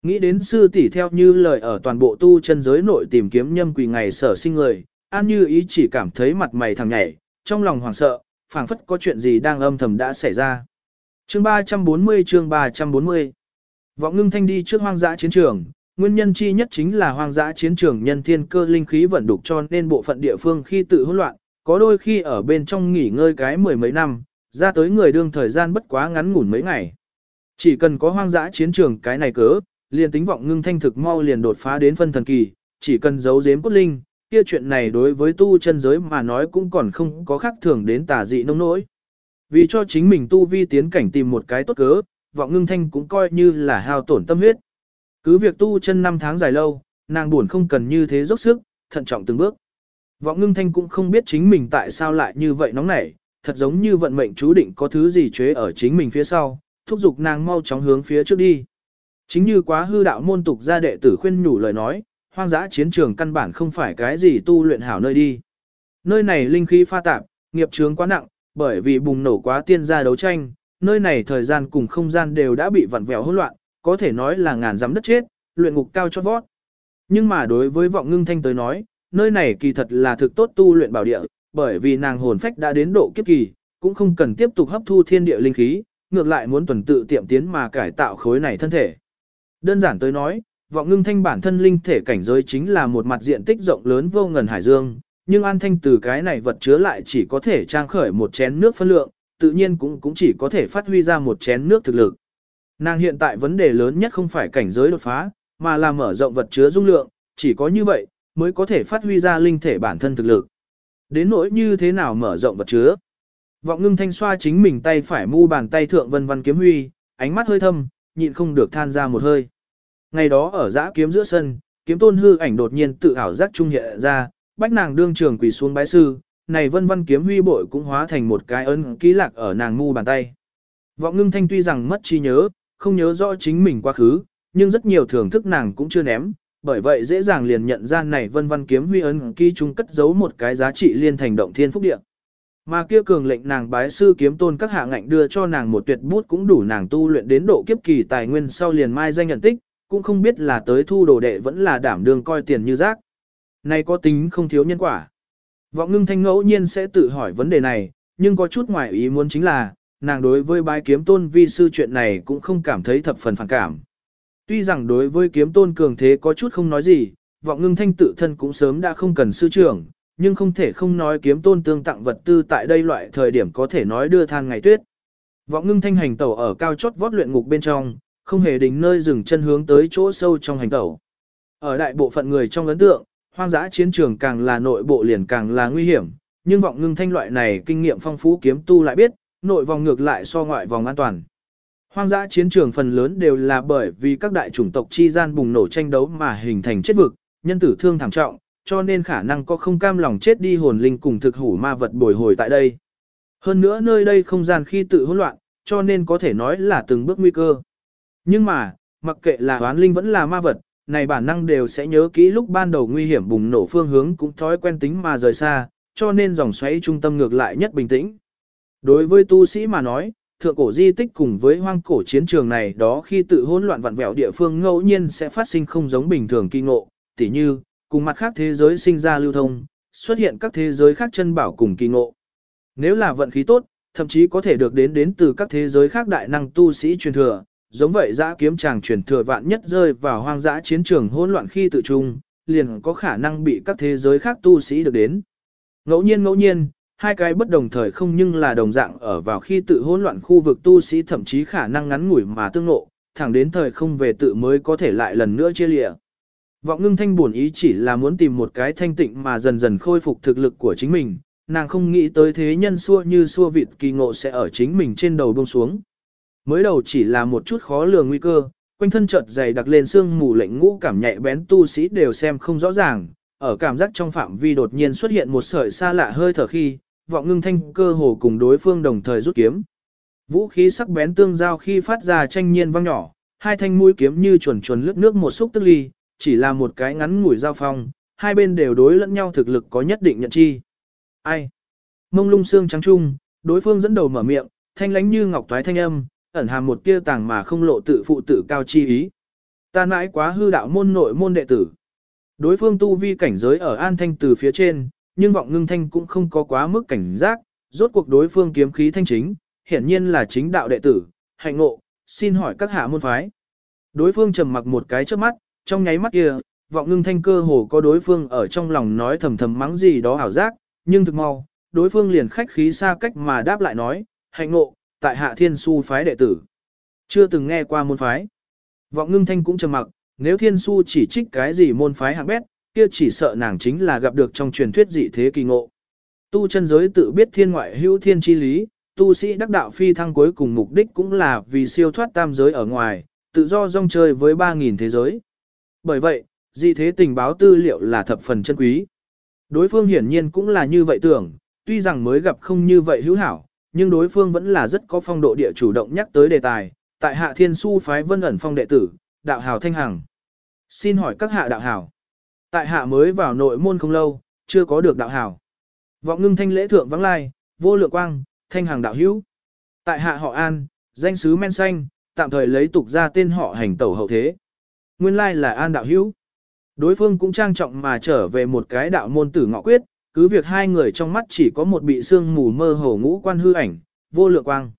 Nghĩ đến sư tỷ theo như lời ở toàn bộ tu chân giới nội tìm kiếm nhâm quỳ ngày sở sinh người, An Như ý chỉ cảm thấy mặt mày thằng nhảy, trong lòng hoảng sợ, phảng phất có chuyện gì đang âm thầm đã xảy ra. Chương 340 chương 340 Vọng ngưng thanh đi trước hoang dã chiến trường, nguyên nhân chi nhất chính là hoang dã chiến trường nhân thiên cơ linh khí vận đục cho nên bộ phận địa phương khi tự hỗn loạn, có đôi khi ở bên trong nghỉ ngơi cái mười mấy năm, ra tới người đương thời gian bất quá ngắn ngủn mấy ngày. Chỉ cần có hoang dã chiến trường cái này cớ, liền tính vọng ngưng thanh thực mau liền đột phá đến phân thần kỳ, chỉ cần giấu giếm cốt linh, kia chuyện này đối với tu chân giới mà nói cũng còn không có khác thường đến tà dị nông nỗi. Vì cho chính mình tu vi tiến cảnh tìm một cái tốt cớ, vọng ngưng thanh cũng coi như là hao tổn tâm huyết. Cứ việc tu chân năm tháng dài lâu, nàng buồn không cần như thế dốc sức, thận trọng từng bước. Vọng ngưng thanh cũng không biết chính mình tại sao lại như vậy nóng nảy, thật giống như vận mệnh chú định có thứ gì chế ở chính mình phía sau, thúc giục nàng mau chóng hướng phía trước đi. Chính như quá hư đạo môn tục gia đệ tử khuyên nhủ lời nói, hoang dã chiến trường căn bản không phải cái gì tu luyện hảo nơi đi. Nơi này linh khí pha tạp, nghiệp chướng quá nặng, bởi vì bùng nổ quá tiên gia đấu tranh, nơi này thời gian cùng không gian đều đã bị vặn vẹo hỗn loạn, có thể nói là ngàn dặm đất chết, luyện ngục cao cho vót. Nhưng mà đối với vọng ngưng thanh tới nói, nơi này kỳ thật là thực tốt tu luyện bảo địa, bởi vì nàng hồn phách đã đến độ kiếp kỳ, cũng không cần tiếp tục hấp thu thiên địa linh khí, ngược lại muốn tuần tự tiệm tiến mà cải tạo khối này thân thể. Đơn giản tới nói, vọng ngưng thanh bản thân linh thể cảnh giới chính là một mặt diện tích rộng lớn vô ngần hải dương, nhưng an thanh từ cái này vật chứa lại chỉ có thể trang khởi một chén nước phân lượng, tự nhiên cũng cũng chỉ có thể phát huy ra một chén nước thực lực. Nàng hiện tại vấn đề lớn nhất không phải cảnh giới đột phá, mà là mở rộng vật chứa dung lượng, chỉ có như vậy, mới có thể phát huy ra linh thể bản thân thực lực. Đến nỗi như thế nào mở rộng vật chứa. Vọng ngưng thanh xoa chính mình tay phải mu bàn tay thượng vân vân kiếm huy, ánh mắt hơi thâm, nhịn không được than ra một hơi. Ngày đó ở giã kiếm giữa sân, kiếm tôn hư ảnh đột nhiên tự ảo giác trung hiện ra, bách nàng đương trường quỳ xuống bái sư, này vân vân kiếm huy bội cũng hóa thành một cái ấn ký lạc ở nàng ngu bàn tay. Vọng ngưng thanh tuy rằng mất trí nhớ, không nhớ rõ chính mình quá khứ, nhưng rất nhiều thưởng thức nàng cũng chưa ném, bởi vậy dễ dàng liền nhận ra này vân vân kiếm huy ấn ký chúng cất giấu một cái giá trị liên thành động thiên phúc địa. Mà kia cường lệnh nàng bái sư kiếm tôn các hạ ngạnh đưa cho nàng một tuyệt bút cũng đủ nàng tu luyện đến độ kiếp kỳ tài nguyên sau liền mai danh nhận tích, cũng không biết là tới thu đồ đệ vẫn là đảm đương coi tiền như rác. Này có tính không thiếu nhân quả. Vọng ngưng thanh ngẫu nhiên sẽ tự hỏi vấn đề này, nhưng có chút ngoài ý muốn chính là, nàng đối với bái kiếm tôn vi sư chuyện này cũng không cảm thấy thập phần phản cảm. Tuy rằng đối với kiếm tôn cường thế có chút không nói gì, vọng ngưng thanh tự thân cũng sớm đã không cần sư trưởng, nhưng không thể không nói kiếm tôn tương tặng vật tư tại đây loại thời điểm có thể nói đưa than ngày tuyết. Vọng ngưng thanh hành tẩu ở cao chót vót luyện ngục bên trong, không hề đính nơi dừng chân hướng tới chỗ sâu trong hành tẩu. Ở đại bộ phận người trong ấn tượng, hoang dã chiến trường càng là nội bộ liền càng là nguy hiểm, nhưng vọng ngưng thanh loại này kinh nghiệm phong phú kiếm tu lại biết, nội vòng ngược lại so ngoại vòng an toàn. Hoang dã chiến trường phần lớn đều là bởi vì các đại chủng tộc chi gian bùng nổ tranh đấu mà hình thành chết vực, nhân tử thương thảm trọng, cho nên khả năng có không cam lòng chết đi hồn linh cùng thực hủ ma vật bồi hồi tại đây. Hơn nữa nơi đây không gian khi tự hỗn loạn, cho nên có thể nói là từng bước nguy cơ. Nhưng mà, mặc kệ là hoán linh vẫn là ma vật, này bản năng đều sẽ nhớ kỹ lúc ban đầu nguy hiểm bùng nổ phương hướng cũng thói quen tính mà rời xa, cho nên dòng xoáy trung tâm ngược lại nhất bình tĩnh. Đối với tu sĩ mà nói, thượng cổ di tích cùng với hoang cổ chiến trường này đó khi tự hỗn loạn vặn vẹo địa phương ngẫu nhiên sẽ phát sinh không giống bình thường kỳ ngộ, tỉ như, cùng mặt khác thế giới sinh ra lưu thông, xuất hiện các thế giới khác chân bảo cùng kỳ ngộ. Nếu là vận khí tốt, thậm chí có thể được đến đến từ các thế giới khác đại năng tu sĩ truyền thừa, giống vậy dã kiếm chàng truyền thừa vạn nhất rơi vào hoang dã chiến trường hỗn loạn khi tự trung, liền có khả năng bị các thế giới khác tu sĩ được đến. Ngẫu nhiên ngẫu nhiên, hai cái bất đồng thời không nhưng là đồng dạng ở vào khi tự hỗn loạn khu vực tu sĩ thậm chí khả năng ngắn ngủi mà tương ngộ, thẳng đến thời không về tự mới có thể lại lần nữa chia lịa. Vọng ngưng thanh buồn ý chỉ là muốn tìm một cái thanh tịnh mà dần dần khôi phục thực lực của chính mình, nàng không nghĩ tới thế nhân xua như xua vịt kỳ ngộ sẽ ở chính mình trên đầu buông xuống. Mới đầu chỉ là một chút khó lường nguy cơ, quanh thân chợt dày đặc lên xương mù lệnh ngũ cảm nhạy bén tu sĩ đều xem không rõ ràng, ở cảm giác trong phạm vi đột nhiên xuất hiện một sợi xa lạ hơi thở khi, vọng ngưng thanh cơ hồ cùng đối phương đồng thời rút kiếm. Vũ khí sắc bén tương giao khi phát ra tranh nhiên vang nhỏ, hai thanh mũi kiếm như chuẩn chuẩn lướt nước một xúc tức ly, chỉ là một cái ngắn ngủi giao phong, hai bên đều đối lẫn nhau thực lực có nhất định nhận chi. Ai? Mông lung xương trắng trung, đối phương dẫn đầu mở miệng, thanh lánh như ngọc toái thanh âm, ẩn hàm một tia tàng mà không lộ tự phụ tự cao chi ý. Ta mãi quá hư đạo môn nội môn đệ tử. Đối phương tu vi cảnh giới ở an thanh từ phía trên, nhưng vọng ngưng thanh cũng không có quá mức cảnh giác, rốt cuộc đối phương kiếm khí thanh chính, hiển nhiên là chính đạo đệ tử, hạnh ngộ, xin hỏi các hạ môn phái. Đối phương trầm mặc một cái trước mắt, trong nháy mắt kia, vọng ngưng thanh cơ hồ có đối phương ở trong lòng nói thầm thầm mắng gì đó ảo giác, nhưng thực mau, đối phương liền khách khí xa cách mà đáp lại nói, hạnh ngộ, tại hạ thiên su phái đệ tử. Chưa từng nghe qua môn phái. Vọng ngưng thanh cũng trầm mặc, nếu thiên su chỉ trích cái gì môn phái hạng bét, kia chỉ sợ nàng chính là gặp được trong truyền thuyết dị thế kỳ ngộ. Tu chân giới tự biết thiên ngoại hữu thiên chi lý, tu sĩ đắc đạo phi thăng cuối cùng mục đích cũng là vì siêu thoát tam giới ở ngoài, tự do rong chơi với 3.000 thế giới. Bởi vậy, dị thế tình báo tư liệu là thập phần chân quý. Đối phương hiển nhiên cũng là như vậy tưởng, tuy rằng mới gặp không như vậy hữu hảo, nhưng đối phương vẫn là rất có phong độ địa chủ động nhắc tới đề tài, tại hạ thiên su phái vân ẩn phong đệ tử, đạo hào thanh hằng. Xin hỏi các hạ đạo hào. Tại hạ mới vào nội môn không lâu, chưa có được đạo hào. Vọng ngưng thanh lễ thượng vắng lai, vô lượng quang, thanh hằng đạo hữu. Tại hạ họ an, danh sứ men xanh, tạm thời lấy tục ra tên họ hành tẩu hậu thế. Nguyên lai là an đạo hữu. Đối phương cũng trang trọng mà trở về một cái đạo môn tử ngọ quyết, cứ việc hai người trong mắt chỉ có một bị sương mù mơ hồ ngũ quan hư ảnh, vô lượng quang.